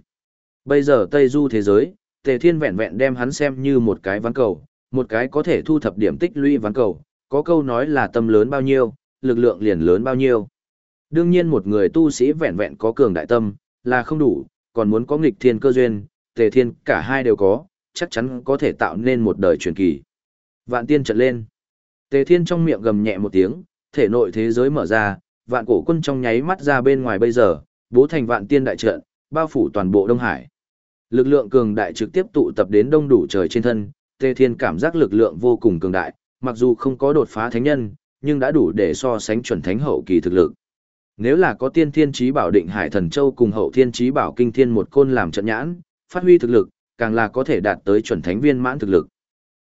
Bây giờ Tây Du thế giới, Tề Thiên vẹn vẹn đem hắn xem như một cái ván cầu, một cái có thể thu thập điểm tích lũy ván cầu, có câu nói là tâm lớn bao nhiêu, lực lượng liền lớn bao nhiêu. Đương nhiên một người tu sĩ vẹn vẹn có cường đại tâm, là không đủ, còn muốn có nghịch thiên cơ duyên, tề thiên cả hai đều có, chắc chắn có thể tạo nên một đời truyền kỳ. Vạn tiên trận lên. Tề thiên trong miệng gầm nhẹ một tiếng, thể nội thế giới mở ra, vạn cổ quân trong nháy mắt ra bên ngoài bây giờ, bố thành vạn tiên đại trận, bao phủ toàn bộ Đông Hải. Lực lượng cường đại trực tiếp tụ tập đến đông đủ trời trên thân, Tề Thiên cảm giác lực lượng vô cùng cường đại, mặc dù không có đột phá thánh nhân, nhưng đã đủ để so sánh chuẩn thánh hậu kỳ thực lực. Nếu là có tiên thiên Chí bảo định hải thần châu cùng hậu thiên Chí bảo kinh thiên một côn làm trận nhãn, phát huy thực lực, càng là có thể đạt tới chuẩn thánh viên mãn thực lực.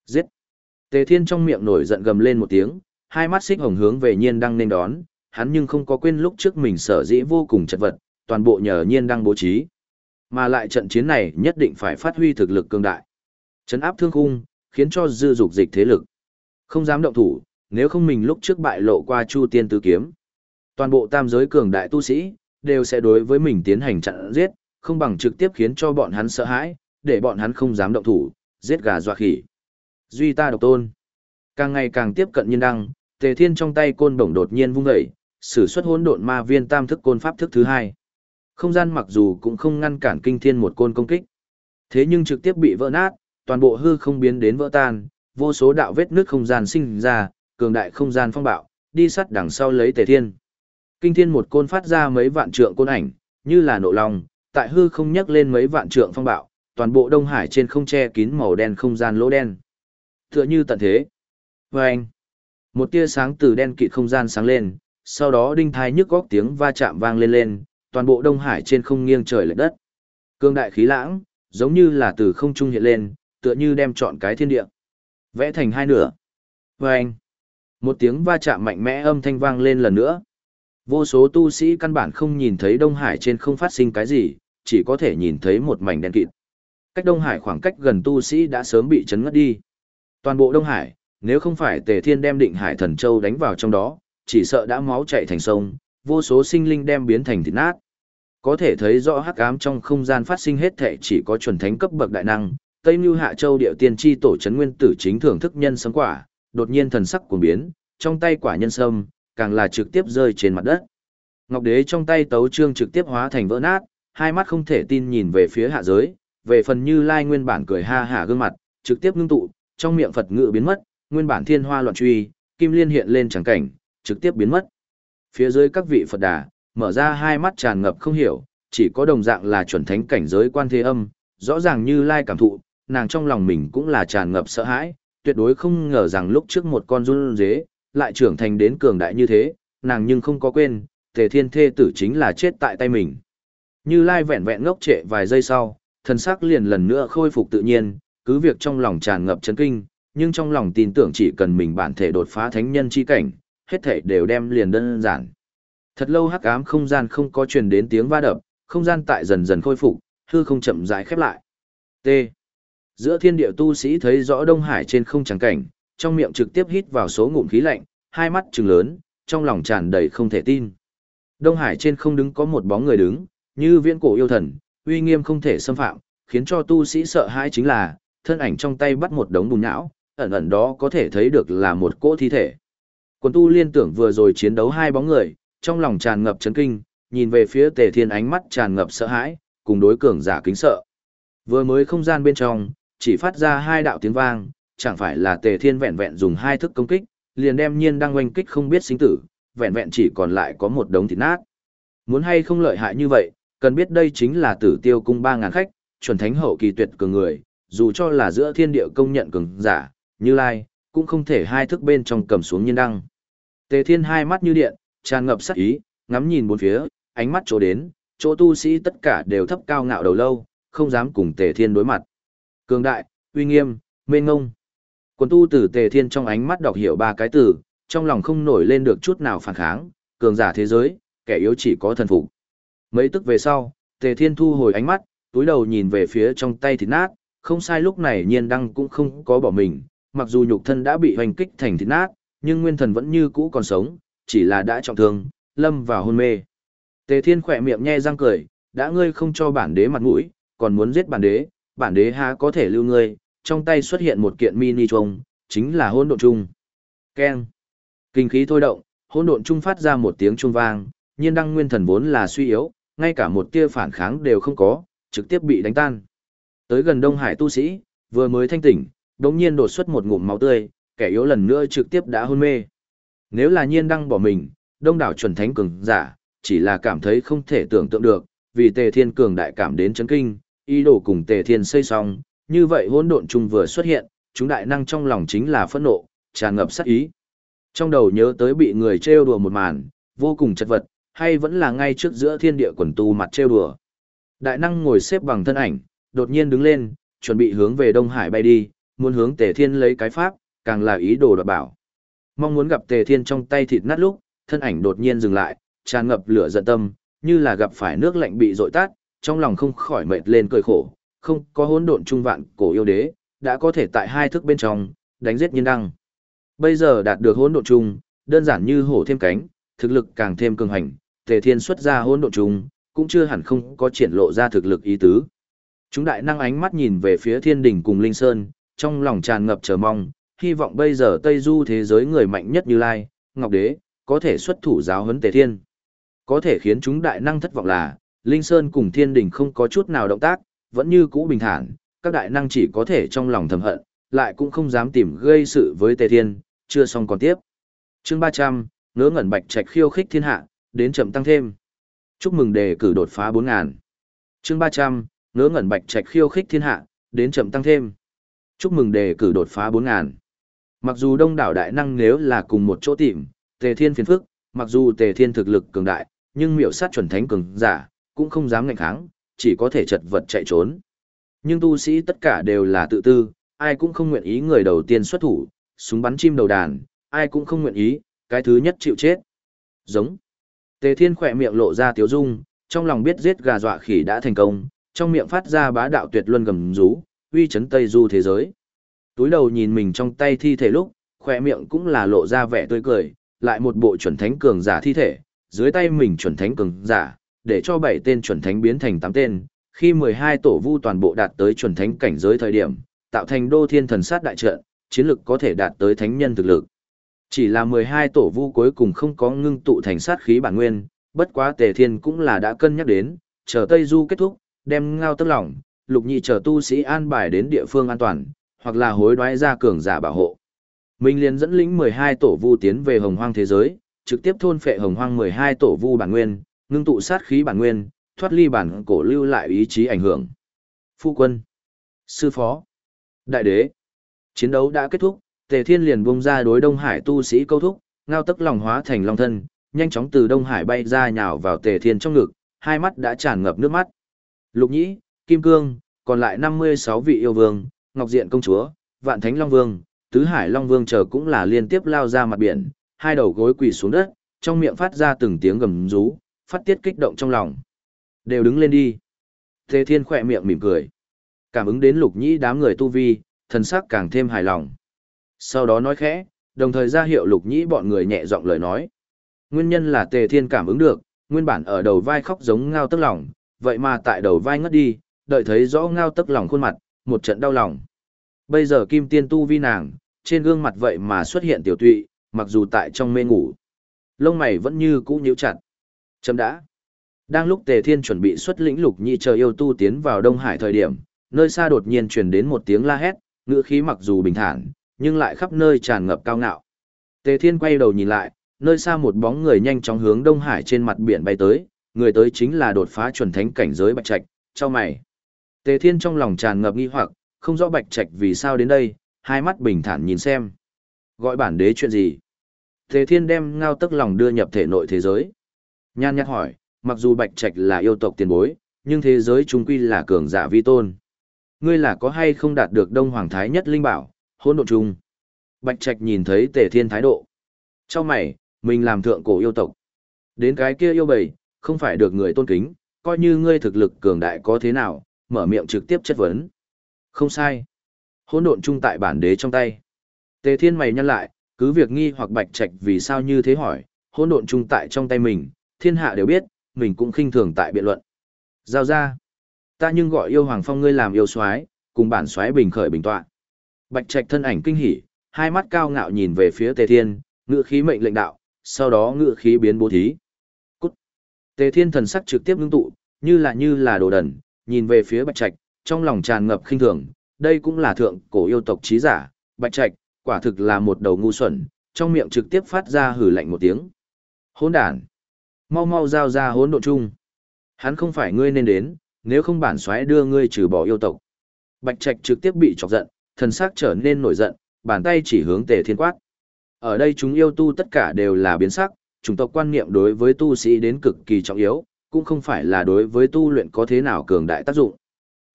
Giết! Tề thiên trong miệng nổi giận gầm lên một tiếng, hai mắt xích hồng hướng về nhiên đang nên đón, hắn nhưng không có quên lúc trước mình sở dĩ vô cùng chật vật, toàn bộ nhờ nhiên đang bố trí. Mà lại trận chiến này nhất định phải phát huy thực lực cường đại. Chấn áp thương khung, khiến cho dư dục dịch thế lực. Không dám động thủ, nếu không mình lúc trước bại lộ qua Chu Tiên Tứ Kiếm. Toàn bộ tam giới cường đại tu sĩ, đều sẽ đối với mình tiến hành chặn giết, không bằng trực tiếp khiến cho bọn hắn sợ hãi, để bọn hắn không dám động thủ, giết gà dọa khỉ. Duy ta độc tôn. Càng ngày càng tiếp cận nhân đăng, tề thiên trong tay côn bổng đột nhiên vung dậy, sử xuất hỗn độn ma viên tam thức côn pháp thức thứ hai. Không gian mặc dù cũng không ngăn cản kinh thiên một côn công kích. Thế nhưng trực tiếp bị vỡ nát, toàn bộ hư không biến đến vỡ tan, vô số đạo vết nước không gian sinh ra, cường đại không gian phong bạo, đi sắt đằng sau lấy tề thiên. Kinh thiên một côn phát ra mấy vạn trượng côn ảnh, như là nộ lòng, tại hư không nhấc lên mấy vạn trượng phong bạo, toàn bộ Đông Hải trên không che kín màu đen không gian lỗ đen. Tựa như tận thế. Và anh, một tia sáng từ đen kịt không gian sáng lên, sau đó đinh thai nhức góc tiếng va chạm vang lên lên, toàn bộ Đông Hải trên không nghiêng trời lệch đất. Cương đại khí lãng, giống như là từ không trung hiện lên, tựa như đem trọn cái thiên địa. Vẽ thành hai nửa. Và anh, một tiếng va chạm mạnh mẽ âm thanh vang lên lần nữa, Vô số tu sĩ căn bản không nhìn thấy Đông Hải trên không phát sinh cái gì, chỉ có thể nhìn thấy một mảnh đen kịt. Cách Đông Hải khoảng cách gần tu sĩ đã sớm bị chấn ngất đi. Toàn bộ Đông Hải, nếu không phải Tề Thiên đem Định Hải Thần Châu đánh vào trong đó, chỉ sợ đã máu chảy thành sông, vô số sinh linh đem biến thành thịt nát. Có thể thấy rõ hắc ám trong không gian phát sinh hết thể chỉ có chuẩn thánh cấp bậc đại năng, Tây Nưu Hạ Châu điệu tiên tri tổ trấn nguyên tử chính thưởng thức nhân sấm quả, đột nhiên thần sắc cuồng biến, trong tay quả nhân sâm, càng là trực tiếp rơi trên mặt đất. Ngọc Đế trong tay tấu trương trực tiếp hóa thành vỡ nát, hai mắt không thể tin nhìn về phía hạ giới, về phần Như Lai nguyên bản cười ha hả gương mặt, trực tiếp ngưng tụ, trong miệng Phật ngự biến mất, nguyên bản thiên hoa loạn truy, kim liên hiện lên chẳng cảnh, trực tiếp biến mất. Phía dưới các vị Phật đà, mở ra hai mắt tràn ngập không hiểu, chỉ có đồng dạng là chuẩn thánh cảnh giới quan thế âm, rõ ràng như lai cảm thụ, nàng trong lòng mình cũng là tràn ngập sợ hãi, tuyệt đối không ngờ rằng lúc trước một con run dế, lại trưởng thành đến cường đại như thế, nàng nhưng không có quên, tề thiên thê tử chính là chết tại tay mình. Như lai vẹn vẹn ngốc trệ vài giây sau, thần sắc liền lần nữa khôi phục tự nhiên, cứ việc trong lòng tràn ngập chấn kinh, nhưng trong lòng tin tưởng chỉ cần mình bản thể đột phá thánh nhân chi cảnh, hết thể đều đem liền đơn giản. Thật lâu hắc ám không gian không có truyền đến tiếng va đập, không gian tại dần dần khôi phục, hư không chậm rãi khép lại. T. Giữa thiên địa tu sĩ thấy rõ Đông Hải trên không chẳng cảnh, trong miệng trực tiếp hít vào số ngụm khí lạnh, hai mắt trừng lớn, trong lòng tràn đầy không thể tin. Đông Hải trên không đứng có một bóng người đứng, như viễn cổ yêu thần, uy nghiêm không thể xâm phạm, khiến cho tu sĩ sợ hãi chính là, thân ảnh trong tay bắt một đống bùn nhão, ẩn ẩn đó có thể thấy được là một cỗ thi thể. Quần tu liên tưởng vừa rồi chiến đấu hai bóng người, trong lòng tràn ngập chấn kinh, nhìn về phía tề thiên ánh mắt tràn ngập sợ hãi, cùng đối cường giả kính sợ. Vừa mới không gian bên trong, chỉ phát ra hai đạo tiếng vang, chẳng phải là tề thiên vẹn vẹn dùng hai thức công kích, liền đem nhiên đang oanh kích không biết sinh tử, vẹn vẹn chỉ còn lại có một đống thịt nát. Muốn hay không lợi hại như vậy, cần biết đây chính là tử tiêu cung 3.000 khách, chuẩn thánh hậu kỳ tuyệt cường người, dù cho là giữa thiên địa công nhận cường giả, như lai, cũng không thể hai thức bên trong cầm xuống nhiên đăng. Tề thiên hai mắt như điện, tràn ngập sắc ý, ngắm nhìn bốn phía, ánh mắt chỗ đến, chỗ tu sĩ tất cả đều thấp cao ngạo đầu lâu, không dám cùng tề thiên đối mặt. Cường đại, uy nghiêm, mênh ngông. Quần tu tử tề thiên trong ánh mắt đọc hiểu ba cái từ, trong lòng không nổi lên được chút nào phản kháng, cường giả thế giới, kẻ yếu chỉ có thần phục. Mấy tức về sau, tề thiên thu hồi ánh mắt, túi đầu nhìn về phía trong tay thịt nát, không sai lúc này nhiên đăng cũng không có bỏ mình, mặc dù nhục thân đã bị hoành kích thành thịt nát, nhưng nguyên thần vẫn như cũ còn sống, chỉ là đã trọng thương, lâm vào hôn mê. Tề Thiên khỏe miệng nhe răng cười, đã ngươi không cho bản đế mặt mũi, còn muốn giết bản đế, bản đế há có thể lưu ngươi, trong tay xuất hiện một kiện mini trùng, chính là hôn độn trung. Keng. Kinh khí thôi động, hôn độn trung phát ra một tiếng trung vang, nhiên đăng nguyên thần vốn là suy yếu, ngay cả một tia phản kháng đều không có, trực tiếp bị đánh tan. Tới gần Đông Hải tu sĩ, vừa mới thanh tỉnh, đống nhiên đột xuất một ngụm máu tươi, kẻ yếu lần nữa trực tiếp đã hôn mê. Nếu là nhiên đăng bỏ mình, đông đảo chuẩn thánh cường giả, chỉ là cảm thấy không thể tưởng tượng được, vì tề thiên cường đại cảm đến chấn kinh, ý đồ cùng tề thiên xây xong, như vậy hỗn độn chung vừa xuất hiện, chúng đại năng trong lòng chính là phẫn nộ, tràn ngập sát ý. Trong đầu nhớ tới bị người trêu đùa một màn, vô cùng chật vật, hay vẫn là ngay trước giữa thiên địa quần tu mặt trêu đùa. Đại năng ngồi xếp bằng thân ảnh, đột nhiên đứng lên, chuẩn bị hướng về Đông Hải bay đi, muốn hướng Tề Thiên lấy cái pháp, càng là ý đồ đoạt bảo. Mong muốn gặp Tề Thiên trong tay thịt nát lúc, thân ảnh đột nhiên dừng lại, tràn ngập lửa giận tâm, như là gặp phải nước lạnh bị dội tát, trong lòng không khỏi mệt lên cười khổ, không có hỗn độn trung vạn cổ yêu đế, đã có thể tại hai thức bên trong, đánh giết nhân đăng. Bây giờ đạt được hỗn độn trung, đơn giản như hổ thêm cánh, thực lực càng thêm cường hành, Tề Thiên xuất ra hỗn độn trung, cũng chưa hẳn không có triển lộ ra thực lực ý tứ. Chúng đại năng ánh mắt nhìn về phía thiên đỉnh cùng Linh Sơn, trong lòng tràn ngập chờ mong, hy vọng bây giờ Tây Du thế giới người mạnh nhất như Lai, Ngọc Đế, có thể xuất thủ giáo huấn Tề Thiên. Có thể khiến chúng đại năng thất vọng là, Linh Sơn cùng thiên Đình không có chút nào động tác, vẫn như cũ bình thản, các đại năng chỉ có thể trong lòng thầm hận, lại cũng không dám tìm gây sự với Tề Thiên, chưa xong còn tiếp. Chương 300, ngớ ngẩn bạch trạch khiêu khích thiên hạ, đến chậm tăng thêm. Chúc mừng đề cử đột phá 4000. Chương 300, ngớ ngẩn bạch trạch khiêu khích thiên hạ, đến chậm tăng thêm. Chúc mừng đề cử đột phá 4000. Mặc dù đông đảo đại năng nếu là cùng một chỗ tìm, Tề Thiên phiền phức, mặc dù Tề Thiên thực lực cường đại, nhưng miểu sát chuẩn thánh cường giả, cũng không dám ngạnh kháng, chỉ có thể chật vật chạy trốn. Nhưng tu sĩ tất cả đều là tự tư, ai cũng không nguyện ý người đầu tiên xuất thủ, súng bắn chim đầu đàn, ai cũng không nguyện ý, cái thứ nhất chịu chết. Giống. Tề Thiên khỏe miệng lộ ra tiếu dung, trong lòng biết giết gà dọa khỉ đã thành công, trong miệng phát ra bá đạo tuyệt luân gầm rú, uy chấn Tây Du thế giới. Túi đầu nhìn mình trong tay thi thể lúc, khỏe miệng cũng là lộ ra vẻ tươi cười, lại một bộ chuẩn thánh cường giả thi thể, dưới tay mình chuẩn thánh cường giả, để cho bảy tên chuẩn thánh biến thành tám tên, khi 12 tổ vu toàn bộ đạt tới chuẩn thánh cảnh giới thời điểm, tạo thành đô thiên thần sát đại trận, chiến lực có thể đạt tới thánh nhân thực lực. Chỉ là 12 tổ vu cuối cùng không có ngưng tụ thành sát khí bản nguyên, bất quá tề thiên cũng là đã cân nhắc đến, chờ Tây Du kết thúc, đem ngao tức lỏng, lục nhị chờ tu sĩ an bài đến địa phương an toàn, hoặc là hối đoái ra cường giả bảo hộ. Minh liền dẫn lĩnh 12 tổ vu tiến về hồng hoang thế giới, trực tiếp thôn phệ hồng hoang 12 tổ vu bản nguyên, ngưng tụ sát khí bản nguyên, thoát ly bản cổ lưu lại ý chí ảnh hưởng. Phu quân, sư phó, đại đế. Chiến đấu đã kết thúc, Tề Thiên liền bung ra đối Đông Hải tu sĩ câu thúc, ngao tức lòng hóa thành long thân, nhanh chóng từ Đông Hải bay ra nhào vào Tề Thiên trong ngực, hai mắt đã tràn ngập nước mắt. Lục Nhĩ, Kim Cương, còn lại 56 vị yêu vương, Ngọc Diện công chúa, Vạn Thánh Long Vương, Tứ Hải Long Vương chờ cũng là liên tiếp lao ra mặt biển, hai đầu gối quỳ xuống đất, trong miệng phát ra từng tiếng gầm rú, phát tiết kích động trong lòng. Đều đứng lên đi. Tề Thiên khỏe miệng mỉm cười. Cảm ứng đến Lục Nhĩ đám người tu vi, thần sắc càng thêm hài lòng. Sau đó nói khẽ, đồng thời ra hiệu Lục Nhĩ bọn người nhẹ giọng lời nói. Nguyên nhân là Tề Thiên cảm ứng được, nguyên bản ở đầu vai khóc giống ngao tức lòng, vậy mà tại đầu vai ngất đi, đợi thấy rõ ngao tức lòng khuôn mặt, một trận đau lòng. Bây giờ kim tiên tu vi nàng, trên gương mặt vậy mà xuất hiện tiểu tụy, mặc dù tại trong mê ngủ. Lông mày vẫn như cũ nhíu chặt. Chấm đã. Đang lúc Tề Thiên chuẩn bị xuất lĩnh lục nhị chờ yêu tu tiến vào Đông Hải thời điểm, nơi xa đột nhiên truyền đến một tiếng la hét, ngữ khí mặc dù bình thản, nhưng lại khắp nơi tràn ngập cao ngạo. Tề Thiên quay đầu nhìn lại, nơi xa một bóng người nhanh chóng hướng Đông Hải trên mặt biển bay tới, người tới chính là đột phá chuẩn thánh cảnh giới Bạch Trạch, cho mày. Tề Thiên trong lòng tràn ngập nghi hoặc, không rõ Bạch Trạch vì sao đến đây, hai mắt bình thản nhìn xem. Gọi bản đế chuyện gì? Tề Thiên đem ngao tức lòng đưa nhập thể nội thế giới. Nhan nhắc hỏi, mặc dù Bạch Trạch là yêu tộc tiền bối, nhưng thế giới chúng quy là cường giả vi tôn. Ngươi là có hay không đạt được Đông Hoàng Thái nhất linh bảo, hỗn độn chung. Bạch Trạch nhìn thấy Tề Thiên thái độ. Trong mày, mình làm thượng cổ yêu tộc. Đến cái kia yêu bầy, không phải được người tôn kính, coi như ngươi thực lực cường đại có thế nào, mở miệng trực tiếp chất vấn. Không sai. Hỗn độn chung tại bản đế trong tay. Tề Thiên mày nhăn lại, cứ việc nghi hoặc Bạch Trạch vì sao như thế hỏi, hỗn độn chung tại trong tay mình, thiên hạ đều biết, mình cũng khinh thường tại biện luận. Giao ra. Ta nhưng gọi yêu hoàng phong ngươi làm yêu soái, cùng bản soái bình khởi bình tọa. Bạch Trạch thân ảnh kinh hỉ, hai mắt cao ngạo nhìn về phía Tề Thiên, ngự khí mệnh lệnh đạo, sau đó ngự khí biến bố thí. Cút. Tề Thiên thần sắc trực tiếp ngưng tụ, như là như là đồ đần, nhìn về phía Bạch Trạch, trong lòng tràn ngập khinh thường, đây cũng là thượng cổ yêu tộc trí giả, Bạch Trạch, quả thực là một đầu ngu xuẩn, trong miệng trực tiếp phát ra hử lạnh một tiếng. Hỗn đản, mau mau giao ra hỗn độn chung. Hắn không phải ngươi nên đến, nếu không bản xoáy đưa ngươi trừ bỏ yêu tộc. Bạch Trạch trực tiếp bị chọc giận, thần sắc trở nên nổi giận, bàn tay chỉ hướng Tề Thiên quát. Ở đây chúng yêu tu tất cả đều là biến sắc, chủng tộc quan niệm đối với tu sĩ đến cực kỳ trọng yếu, cũng không phải là đối với tu luyện có thế nào cường đại tác dụng,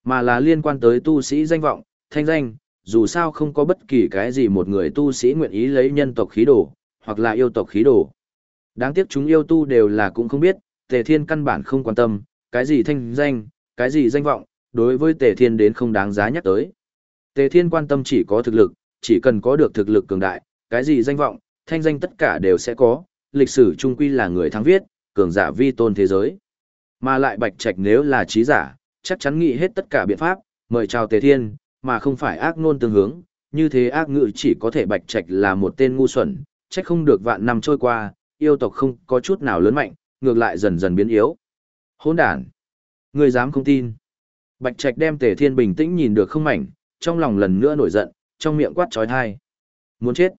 mà là liên quan tới tu sĩ danh vọng, thanh danh, dù sao không có bất kỳ cái gì một người tu sĩ nguyện ý lấy nhân tộc khí đồ, hoặc là yêu tộc khí đồ. Đáng tiếc chúng yêu tu đều là cũng không biết, Tề Thiên căn bản không quan tâm, cái gì thanh danh, cái gì danh vọng, đối với Tề Thiên đến không đáng giá nhắc tới. Tề Thiên quan tâm chỉ có thực lực, chỉ cần có được thực lực cường đại, cái gì danh vọng, thanh danh tất cả đều sẽ có, lịch sử trung quy là người thắng viết, cường giả vi tôn thế giới. Mà lại Bạch Trạch nếu là trí giả, chắc chắn nghĩ hết tất cả biện pháp, mời chào Tề Thiên, mà không phải ác ngôn tương hướng, như thế ác ngữ chỉ có thể Bạch Trạch là một tên ngu xuẩn, trách không được vạn năm trôi qua, yêu tộc không có chút nào lớn mạnh, ngược lại dần dần biến yếu. Hỗn đản, người dám không tin? Bạch Trạch đem Tề Thiên bình tĩnh nhìn được không mảnh, trong lòng lần nữa nổi giận, trong miệng quát chói tai. Muốn chết.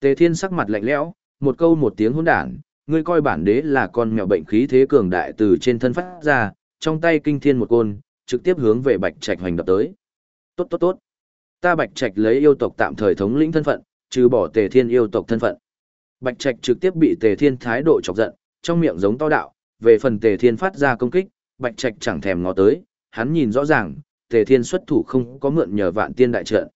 Tề Thiên sắc mặt lạnh lẽo, một câu một tiếng hỗn đản, ngươi coi bản đế là con mèo bệnh khí thế cường đại từ trên thân phát ra, trong tay kinh thiên một côn, trực tiếp hướng về Bạch Trạch hoành đập tới. Tốt tốt tốt. Ta Bạch Trạch lấy yêu tộc tạm thời thống lĩnh thân phận, trừ bỏ Tề Thiên yêu tộc thân phận. Bạch Trạch trực tiếp bị Tề Thiên thái độ chọc giận, trong miệng giống to đạo, về phần Tề Thiên phát ra công kích, Bạch Trạch chẳng thèm ngó tới, hắn nhìn rõ ràng, Tề Thiên xuất thủ không có mượn nhờ vạn tiên đại trận.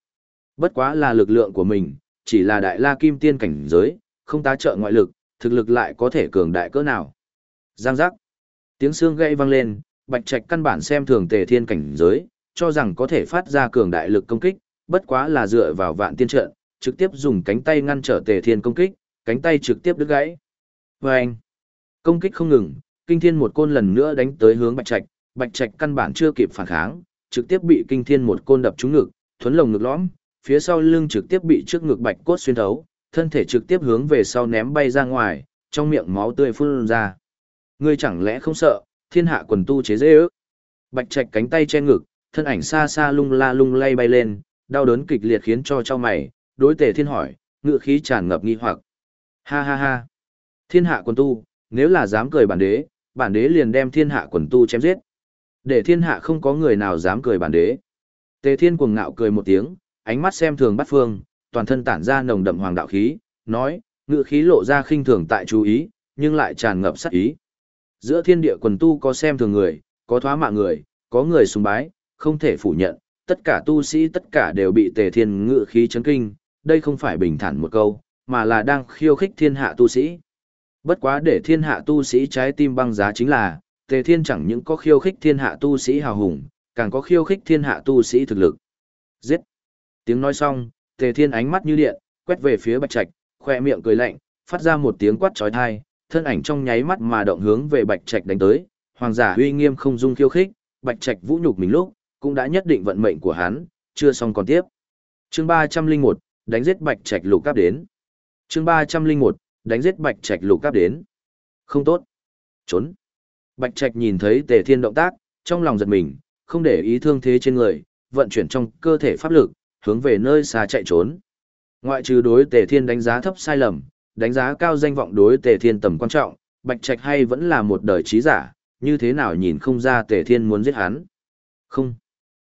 Bất quá là lực lượng của mình, chỉ là đại la kim tiên cảnh giới, không tá trợ ngoại lực, thực lực lại có thể cường đại cỡ nào. Giang giác. Tiếng xương gãy vang lên, Bạch Trạch căn bản xem thường Tề Thiên cảnh giới, cho rằng có thể phát ra cường đại lực công kích, bất quá là dựa vào vạn tiên trận, trực tiếp dùng cánh tay ngăn trở Tề Thiên công kích, cánh tay trực tiếp đứt gãy. Vâng! Công kích không ngừng, Kinh Thiên một côn lần nữa đánh tới hướng Bạch Trạch, Bạch Trạch căn bản chưa kịp phản kháng, trực tiếp bị Kinh Thiên một côn đập trúng ngực, thuấn lồng ngực lõm, phía sau lưng trực tiếp bị trước ngực Bạch cốt xuyên thấu, thân thể trực tiếp hướng về sau ném bay ra ngoài, trong miệng máu tươi phun ra. Ngươi chẳng lẽ không sợ, thiên hạ quần tu chế dễ ước. Bạch Trạch cánh tay che ngực, thân ảnh xa xa lung la lung lay bay lên, đau đớn kịch liệt khiến cho cho mày, đối tề thiên hỏi, ngựa khí tràn ngập nghi hoặc. Ha ha ha. Thiên hạ quần tu, nếu là dám cười bản đế, bản đế liền đem thiên hạ quần tu chém giết. Để thiên hạ không có người nào dám cười bản đế. Tề thiên cuồng ngạo cười một tiếng, ánh mắt xem thường bắt phương, toàn thân tản ra nồng đậm hoàng đạo khí, nói, ngự khí lộ ra khinh thường tại chú ý, nhưng lại tràn ngập sát ý. Giữa thiên địa quần tu có xem thường người, có thoá mạ người, có người sùng bái, không thể phủ nhận, tất cả tu sĩ tất cả đều bị tề thiên ngự khí chấn kinh, đây không phải bình thản một câu, mà là đang khiêu khích thiên hạ tu sĩ. Bất quá để thiên hạ tu sĩ trái tim băng giá chính là, tề thiên chẳng những có khiêu khích thiên hạ tu sĩ hào hùng, càng có khiêu khích thiên hạ tu sĩ thực lực. Giết! Tiếng nói xong, tề thiên ánh mắt như điện, quét về phía bạch trạch, khoe miệng cười lạnh, phát ra một tiếng quát chói tai. thân ảnh trong nháy mắt mà động hướng về bạch trạch đánh tới, hoàng giả uy nghiêm không dung khiêu khích, bạch trạch vũ nhục mình lúc, cũng đã nhất định vận mệnh của hắn, chưa xong còn tiếp. Chương 301, đánh giết bạch trạch lục cấp đến. Chương 301, đánh giết bạch trạch lục cấp đến. Không tốt. Trốn. Bạch trạch nhìn thấy tề thiên động tác, trong lòng giật mình, không để ý thương thế trên người, vận chuyển trong cơ thể pháp lực, hướng về nơi xa chạy trốn. Ngoại trừ đối tề thiên đánh giá thấp sai lầm, đánh giá cao danh vọng đối tề thiên tầm quan trọng, bạch trạch hay vẫn là một đời trí giả, như thế nào nhìn không ra tề thiên muốn giết hắn. Không.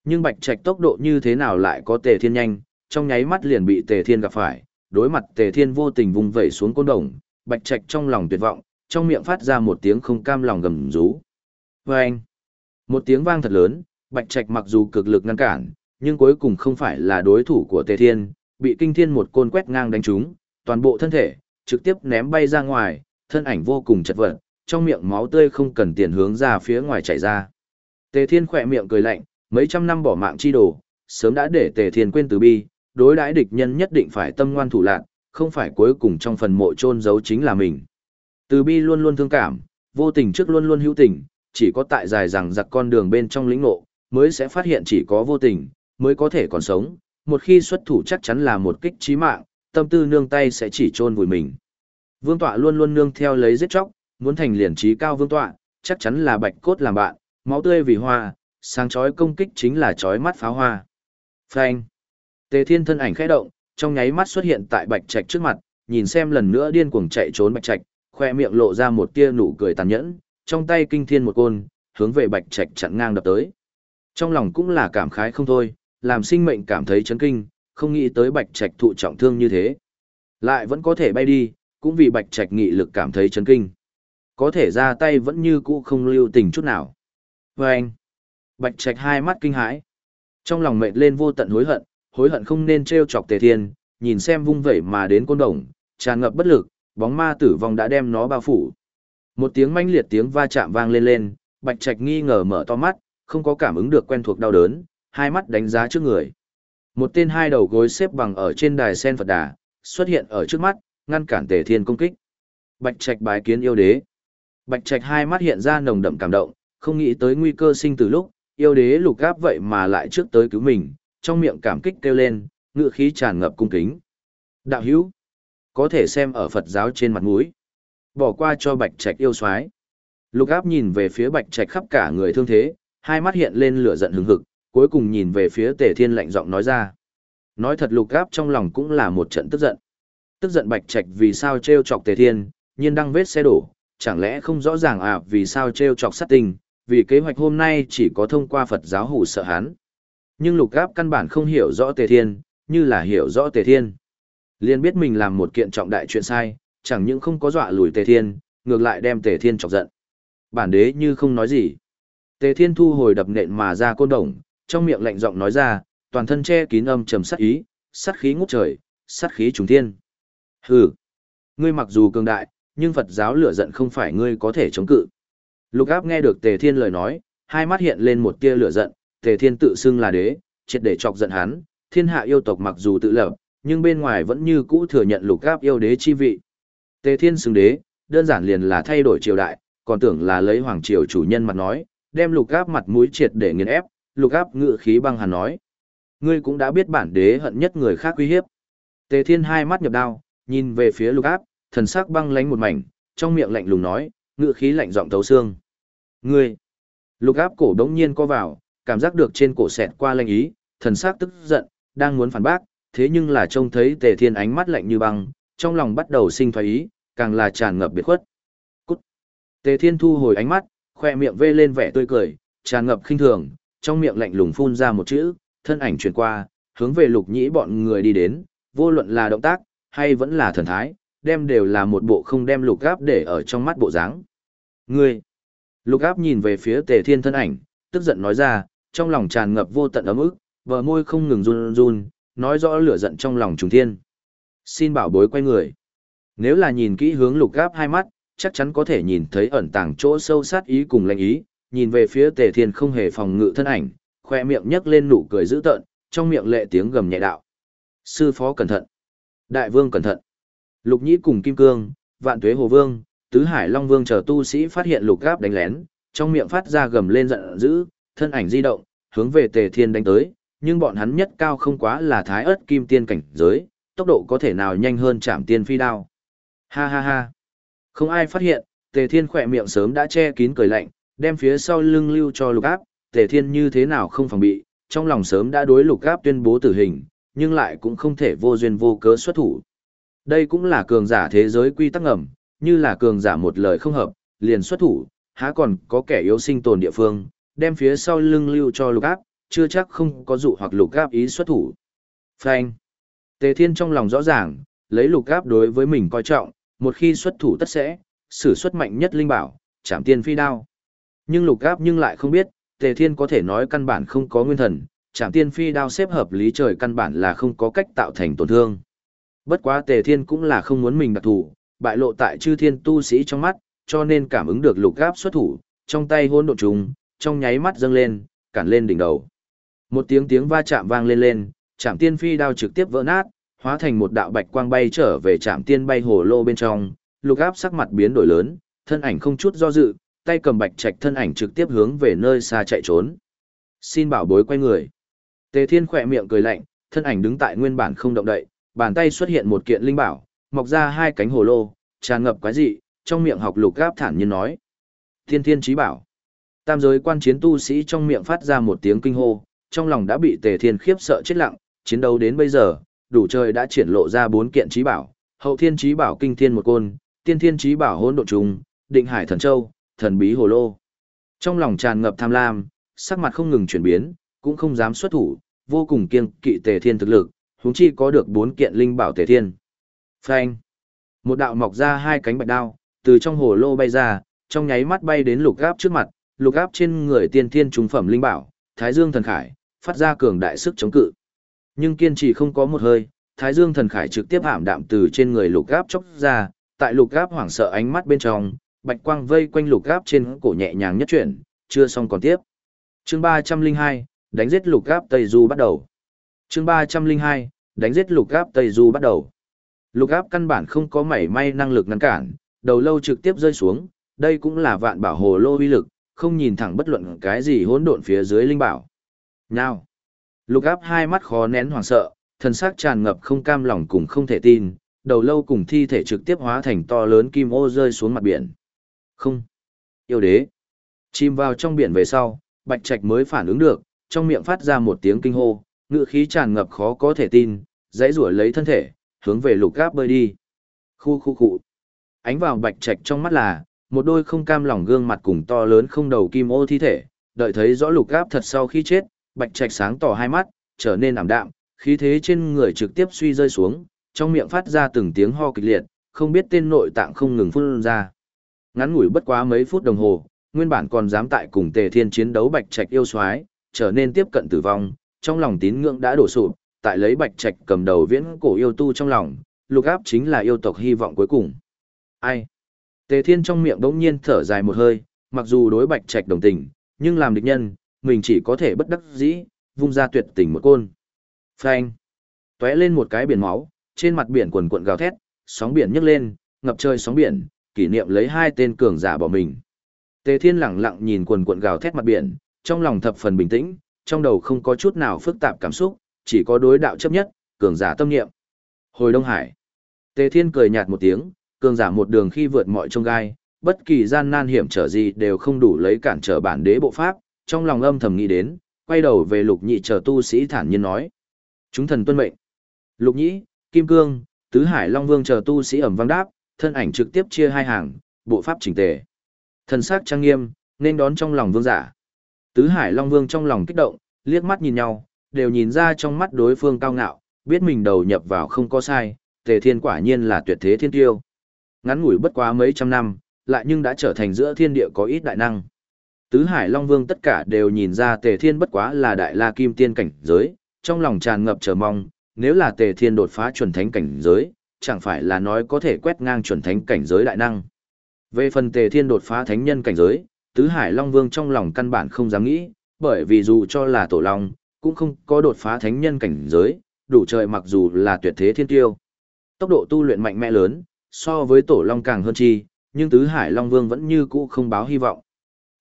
Nhưng bạch trạch tốc độ như thế nào lại có tề thiên nhanh, trong nháy mắt liền bị tề thiên gặp phải, đối mặt tề thiên vô tình vùng vẩy xuống côn đồng, bạch trạch trong lòng tuyệt vọng, trong miệng phát ra một tiếng không cam lòng gầm rú. Vâng! Một tiếng vang thật lớn, bạch trạch mặc dù cực lực ngăn cản, nhưng cuối cùng không phải là đối thủ của tề thiên, bị kinh thiên một côn quét ngang đánh trúng, toàn bộ thân thể, trực tiếp ném bay ra ngoài, thân ảnh vô cùng chật vật, trong miệng máu tươi không cần tiền hướng ra phía ngoài chảy ra. Tề Thiên khỏe miệng cười lạnh, mấy trăm năm bỏ mạng chi đồ, sớm đã để Tề Thiên quên từ bi, đối đãi địch nhân nhất định phải tâm ngoan thủ lạn, không phải cuối cùng trong phần mộ chôn giấu chính là mình. Từ bi luôn luôn thương cảm, vô tình trước luôn luôn hữu tình, chỉ có tại dài rằng giặc con đường bên trong lĩnh ngộ, mới sẽ phát hiện chỉ có vô tình, mới có thể còn sống, một khi xuất thủ chắc chắn là một kích chí mạng, tâm tư nương tay sẽ chỉ chôn vùi mình. Vương tọa luôn luôn nương theo lấy giết chóc, muốn thành liền trí cao vương tọa, chắc chắn là bạch cốt làm bạn, máu tươi vì hoa, sáng chói công kích chính là chói mắt pháo hoa. Phanh. Tề Thiên thân ảnh khẽ động, trong nháy mắt xuất hiện tại Bạch Trạch trước mặt, nhìn xem lần nữa điên cuồng chạy trốn Bạch Trạch, khoe miệng lộ ra một tia nụ cười tàn nhẫn, trong tay kinh thiên một côn, hướng về Bạch Trạch chặn ngang đập tới. Trong lòng cũng là cảm khái không thôi, làm sinh mệnh cảm thấy chấn kinh, không nghĩ tới Bạch Trạch thụ trọng thương như thế. Lại vẫn có thể bay đi, cũng vì Bạch Trạch nghị lực cảm thấy chấn kinh. Có thể ra tay vẫn như cũ không lưu tình chút nào. Và anh, Bạch Trạch hai mắt kinh hãi. Trong lòng mệt lên vô tận hối hận, hối hận không nên trêu chọc Tề Thiên, nhìn xem vung vẩy mà đến côn đồng, tràn ngập bất lực, bóng ma tử vong đã đem nó bao phủ. Một tiếng manh liệt tiếng va chạm vang lên lên, Bạch Trạch nghi ngờ mở to mắt, không có cảm ứng được quen thuộc đau đớn, hai mắt đánh giá trước người. Một tên hai đầu gối xếp bằng ở trên đài sen Phật Đà, xuất hiện ở trước mắt, ngăn cản Tề Thiên công kích. Bạch Trạch bái kiến yêu đế. Bạch Trạch hai mắt hiện ra nồng đậm cảm động, không nghĩ tới nguy cơ sinh từ lúc, yêu đế lục gáp vậy mà lại trước tới cứu mình, trong miệng cảm kích kêu lên, ngựa khí tràn ngập cung kính. Đạo hữu, có thể xem ở Phật giáo trên mặt mũi. Bỏ qua cho Bạch Trạch yêu soái. Lục áp nhìn về phía Bạch Trạch khắp cả người thương thế, hai mắt hiện lên lửa giận hừng hực, cuối cùng nhìn về phía Tề Thiên lạnh giọng nói ra. Nói thật lục áp trong lòng cũng là một trận tức giận. Tức giận Bạch Trạch vì sao trêu chọc Tề Thiên, nhiên đang vết xe đổ, chẳng lẽ không rõ ràng à vì sao trêu chọc sát tình, vì kế hoạch hôm nay chỉ có thông qua Phật giáo hủ sợ Hán, Nhưng lục áp căn bản không hiểu rõ Tề Thiên, như là hiểu rõ Tề Thiên. liền biết mình làm một kiện trọng đại chuyện sai, chẳng những không có dọa lùi Tề Thiên, ngược lại đem Tề Thiên chọc giận. Bản đế như không nói gì. Tề Thiên thu hồi đập nện mà ra côn đồng, trong miệng lạnh giọng nói ra, toàn thân che kín âm trầm sát ý, sát khí ngút trời, sát khí trùng thiên. Hừ, ngươi mặc dù cường đại, nhưng Phật giáo lửa giận không phải ngươi có thể chống cự. Lục áp nghe được Tề Thiên lời nói, hai mắt hiện lên một tia lửa giận, Tề Thiên tự xưng là đế, triệt để chọc giận hắn, thiên hạ yêu tộc mặc dù tự lập, nhưng bên ngoài vẫn như cũ thừa nhận lục áp yêu đế chi vị. Tề Thiên xưng đế, đơn giản liền là thay đổi triều đại, còn tưởng là lấy hoàng triều chủ nhân mặt nói, đem lục áp mặt mũi triệt để nghiền ép, lục áp ngự khí băng hàn nói. Ngươi cũng đã biết bản đế hận nhất người khác uy hiếp. Tề Thiên hai mắt nhập đao, nhìn về phía lục áp, thần sắc băng lánh một mảnh, trong miệng lạnh lùng nói, ngự khí lạnh giọng thấu xương. Ngươi! Lục áp cổ đống nhiên co vào, cảm giác được trên cổ sẹt qua lanh ý, thần sắc tức giận, đang muốn phản bác, thế nhưng là trông thấy tề thiên ánh mắt lạnh như băng, trong lòng bắt đầu sinh thoái ý, càng là tràn ngập biệt khuất. Cút! Tề thiên thu hồi ánh mắt, khoe miệng vê lên vẻ tươi cười, tràn ngập khinh thường, trong miệng lạnh lùng phun ra một chữ, thân ảnh chuyển qua, hướng về lục nhĩ bọn người đi đến, vô luận là động tác, hay vẫn là thần thái, đem đều là một bộ không đem lục gáp để ở trong mắt bộ dáng. Ngươi! Lục áp nhìn về phía tề thiên thân ảnh, tức giận nói ra, trong lòng tràn ngập vô tận ấm ức, vợ môi không ngừng run run, nói rõ lửa giận trong lòng trùng thiên. Xin bảo bối quay người. Nếu là nhìn kỹ hướng lục gáp hai mắt, chắc chắn có thể nhìn thấy ẩn tàng chỗ sâu sát ý cùng lệnh ý, nhìn về phía tề thiên không hề phòng ngự thân ảnh, khoe miệng nhấc lên nụ cười dữ tợn, trong miệng lệ tiếng gầm nhẹ đạo. Sư phó cẩn thận. Đại vương cẩn thận. Lục nhĩ cùng kim cương, vạn tuế hồ vương, tứ hải long vương chờ tu sĩ phát hiện lục gáp đánh lén, trong miệng phát ra gầm lên giận dữ, thân ảnh di động, hướng về tề thiên đánh tới, nhưng bọn hắn nhất cao không quá là thái ớt kim tiên cảnh giới, tốc độ có thể nào nhanh hơn chạm tiên phi đao. Ha ha ha. Không ai phát hiện, tề thiên khỏe miệng sớm đã che kín cười lạnh, đem phía sau lưng lưu cho lục áp, tề thiên như thế nào không phòng bị, trong lòng sớm đã đối lục áp tuyên bố tử hình, nhưng lại cũng không thể vô duyên vô cớ xuất thủ. Đây cũng là cường giả thế giới quy tắc ngầm, như là cường giả một lời không hợp, liền xuất thủ, há còn có kẻ yếu sinh tồn địa phương, đem phía sau lưng lưu cho lục áp, chưa chắc không có dụ hoặc lục áp ý xuất thủ. Phanh. Tề Thiên trong lòng rõ ràng, lấy lục áp đối với mình coi trọng, một khi xuất thủ tất sẽ, sử xuất mạnh nhất linh bảo, chạm tiên phi đao. Nhưng lục áp nhưng lại không biết, Tề Thiên có thể nói căn bản không có nguyên thần, chạm tiên phi đao xếp hợp lý trời căn bản là không có cách tạo thành tổn thương. Bất quá Tề Thiên cũng là không muốn mình đặc thủ, bại lộ tại chư thiên tu sĩ trong mắt, cho nên cảm ứng được lục gáp xuất thủ, trong tay hôn độn trùng, trong nháy mắt dâng lên, cản lên đỉnh đầu. Một tiếng tiếng va chạm vang lên lên, chạm tiên phi đao trực tiếp vỡ nát, hóa thành một đạo bạch quang bay trở về chạm tiên bay hồ lô bên trong, lục áp sắc mặt biến đổi lớn, thân ảnh không chút do dự, tay cầm bạch trạch thân ảnh trực tiếp hướng về nơi xa chạy trốn. Xin bảo bối quay người. Tề Thiên khỏe miệng cười lạnh, thân ảnh đứng tại nguyên bản không động đậy, bàn tay xuất hiện một kiện linh bảo, mọc ra hai cánh hồ lô, tràn ngập quái dị, trong miệng học lục gáp thản nhiên nói. Thiên thiên trí bảo. Tam giới quan chiến tu sĩ trong miệng phát ra một tiếng kinh hô, trong lòng đã bị tề thiên khiếp sợ chết lặng, chiến đấu đến bây giờ, đủ trời đã triển lộ ra bốn kiện trí bảo, hậu thiên trí bảo kinh thiên một côn, tiên thiên trí bảo hỗn độn trùng, định hải thần châu, thần bí hồ lô. Trong lòng tràn ngập tham lam, sắc mặt không ngừng chuyển biến, cũng không dám xuất thủ, vô cùng kiêng kỵ tề thiên thực lực, huống chi có được bốn kiện linh bảo tề thiên. Phanh. Một đạo mọc ra hai cánh bạch đao, từ trong hồ lô bay ra, trong nháy mắt bay đến lục gáp trước mặt, lục gáp trên người tiên thiên trung phẩm linh bảo, Thái Dương thần khải, phát ra cường đại sức chống cự. Nhưng kiên trì không có một hơi, Thái Dương thần khải trực tiếp hạm đạm từ trên người lục gáp chốc ra, tại lục gáp hoảng sợ ánh mắt bên trong, bạch quang vây quanh lục gáp trên cổ nhẹ nhàng nhất chuyển, chưa xong còn tiếp. Chương 302, đánh giết lục gáp Tây Du bắt đầu. Chương 302, đánh giết lục gáp Tây Du bắt đầu. Lục áp căn bản không có mảy may năng lực ngăn cản, đầu lâu trực tiếp rơi xuống, đây cũng là vạn bảo hồ lô uy lực, không nhìn thẳng bất luận cái gì hỗn độn phía dưới linh bảo. Nào! Lục áp hai mắt khó nén hoảng sợ, thần sắc tràn ngập không cam lòng cùng không thể tin, đầu lâu cùng thi thể trực tiếp hóa thành to lớn kim ô rơi xuống mặt biển. Không! Yêu đế! Chìm vào trong biển về sau, bạch trạch mới phản ứng được, trong miệng phát ra một tiếng kinh hô, ngựa khí tràn ngập khó có thể tin, dãy rủa lấy thân thể, hướng về lục gáp bơi đi. Khu khu khu. Ánh vào bạch trạch trong mắt là, một đôi không cam lòng gương mặt cùng to lớn không đầu kim ô thi thể, đợi thấy rõ lục gáp thật sau khi chết, bạch trạch sáng tỏ hai mắt, trở nên ảm đạm, khí thế trên người trực tiếp suy rơi xuống, trong miệng phát ra từng tiếng ho kịch liệt, không biết tên nội tạng không ngừng phun ra. Ngắn ngủi bất quá mấy phút đồng hồ, nguyên bản còn dám tại cùng Tề Thiên chiến đấu bạch trạch yêu soái, trở nên tiếp cận tử vong, trong lòng tín ngưỡng đã đổ sụp, tại lấy bạch trạch cầm đầu viễn cổ yêu tu trong lòng, lục áp chính là yêu tộc hy vọng cuối cùng. Ai? Tề thiên trong miệng đống nhiên thở dài một hơi, mặc dù đối bạch trạch đồng tình, nhưng làm địch nhân, mình chỉ có thể bất đắc dĩ, vung ra tuyệt tình một côn. Phanh! Tóe lên một cái biển máu, trên mặt biển quần cuộn gào thét, sóng biển nhấc lên, ngập trời sóng biển, kỷ niệm lấy hai tên cường giả bỏ mình. Tề Thiên lặng lặng nhìn quần cuộn gào thét mặt biển, trong lòng thập phần bình tĩnh, trong đầu không có chút nào phức tạp cảm xúc, chỉ có đối đạo chấp nhất, cường giả tâm niệm. Hồi Đông Hải, Tề Thiên cười nhạt một tiếng, cường giả một đường khi vượt mọi trông gai, bất kỳ gian nan hiểm trở gì đều không đủ lấy cản trở bản đế bộ pháp, trong lòng âm thầm nghĩ đến, quay đầu về Lục Nhị chờ tu sĩ thản nhiên nói: "Chúng thần tuân mệnh." Lục Nhị, Kim Cương, Tứ Hải Long Vương chờ tu sĩ ẩm vang đáp, thân ảnh trực tiếp chia hai hàng, bộ pháp chỉnh tề. Thần sắc trang nghiêm, nên đón trong lòng vương giả. Tứ Hải Long Vương trong lòng kích động, liếc mắt nhìn nhau, đều nhìn ra trong mắt đối phương cao ngạo, biết mình đầu nhập vào không có sai, Tề Thiên quả nhiên là tuyệt thế thiên tiêu. Ngắn ngủi bất quá mấy trăm năm, lại nhưng đã trở thành giữa thiên địa có ít đại năng. Tứ Hải Long Vương tất cả đều nhìn ra Tề Thiên bất quá là đại la kim tiên cảnh giới, trong lòng tràn ngập chờ mong, nếu là Tề Thiên đột phá chuẩn thánh cảnh giới, chẳng phải là nói có thể quét ngang chuẩn thánh cảnh giới đại năng. Về phần Tề Thiên đột phá thánh nhân cảnh giới, Tứ Hải Long Vương trong lòng căn bản không dám nghĩ, bởi vì dù cho là tổ long, cũng không có đột phá thánh nhân cảnh giới, đủ trời mặc dù là tuyệt thế thiên tiêu. Tốc độ tu luyện mạnh mẽ lớn, so với tổ long càng hơn chi, nhưng Tứ Hải Long Vương vẫn như cũ không báo hy vọng.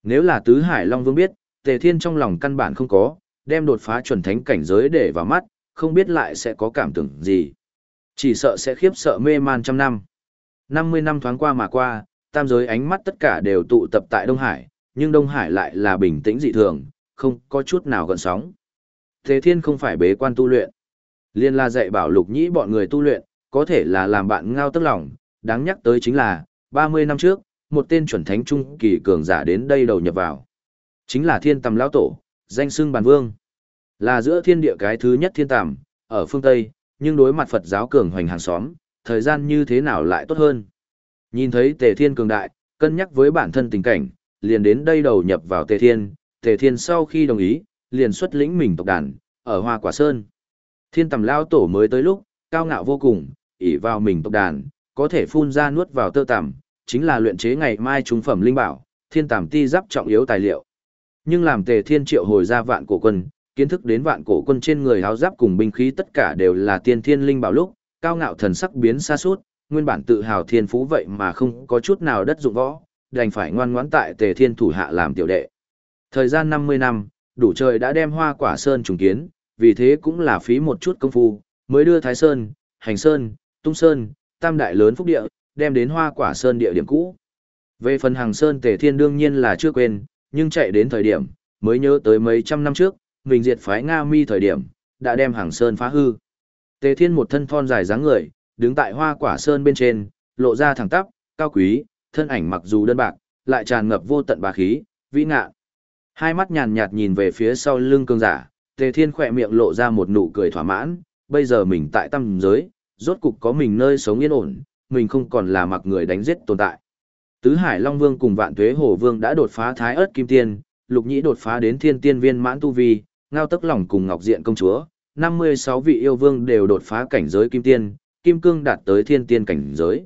Nếu là Tứ Hải Long Vương biết, Tề Thiên trong lòng căn bản không có, đem đột phá chuẩn thánh cảnh giới để vào mắt, không biết lại sẽ có cảm tưởng gì. Chỉ sợ sẽ khiếp sợ mê man trăm năm. 50 năm thoáng qua mà qua, tam giới ánh mắt tất cả đều tụ tập tại Đông Hải, nhưng Đông Hải lại là bình tĩnh dị thường, không có chút nào gợn sóng. thế Thiên không phải bế quan tu luyện. Liên la dạy bảo lục nhĩ bọn người tu luyện, có thể là làm bạn ngao tức lòng, đáng nhắc tới chính là, 30 năm trước, một tên chuẩn thánh trung kỳ cường giả đến đây đầu nhập vào. Chính là thiên tầm lão tổ, danh xưng bàn vương. Là giữa thiên địa cái thứ nhất thiên tầm, ở phương Tây, nhưng đối mặt Phật giáo cường hoành hàng xóm, thời gian như thế nào lại tốt hơn. Nhìn thấy tề thiên cường đại, cân nhắc với bản thân tình cảnh, liền đến đây đầu nhập vào tề thiên, tề thiên sau khi đồng ý, liền xuất lĩnh mình tộc đàn, ở Hoa Quả Sơn. Thiên tầm lao tổ mới tới lúc, cao ngạo vô cùng, ỷ vào mình tộc đàn, có thể phun ra nuốt vào tơ tằm, chính là luyện chế ngày mai trung phẩm linh bảo, thiên tàm ti giáp trọng yếu tài liệu. Nhưng làm tề thiên triệu hồi ra vạn cổ quân, kiến thức đến vạn cổ quân trên người áo giáp cùng binh khí tất cả đều là tiên thiên linh bảo lúc, cao ngạo thần sắc biến xa suốt, nguyên bản tự hào thiên phú vậy mà không có chút nào đất dụng võ, đành phải ngoan ngoãn tại tề thiên thủ hạ làm tiểu đệ. Thời gian 50 năm, đủ trời đã đem hoa quả sơn trùng kiến, vì thế cũng là phí một chút công phu, mới đưa Thái Sơn, Hành Sơn, Tung Sơn, Tam Đại lớn phúc địa, đem đến hoa quả sơn địa điểm cũ. Về phần hàng sơn tề thiên đương nhiên là chưa quên, nhưng chạy đến thời điểm, mới nhớ tới mấy trăm năm trước, mình diệt phái Nga mi thời điểm, đã đem hàng sơn phá hư. Tề thiên một thân thon dài dáng người, đứng tại hoa quả sơn bên trên, lộ ra thẳng tắp, cao quý, thân ảnh mặc dù đơn bạc, lại tràn ngập vô tận bá khí, vĩ ngạ. Hai mắt nhàn nhạt nhìn về phía sau lưng cương giả, Tề Thiên khỏe miệng lộ ra một nụ cười thỏa mãn, bây giờ mình tại tâm giới, rốt cục có mình nơi sống yên ổn, mình không còn là mặc người đánh giết tồn tại. Tứ Hải Long Vương cùng Vạn Tuế Hổ Vương đã đột phá Thái Ức Kim Tiên, Lục Nhĩ đột phá đến Thiên Tiên Viên mãn tu vi, Ngao Tức Lòng cùng Ngọc Diện công chúa, 56 vị yêu vương đều đột phá cảnh giới Kim Tiên, Kim Cương đạt tới Thiên Tiên cảnh giới.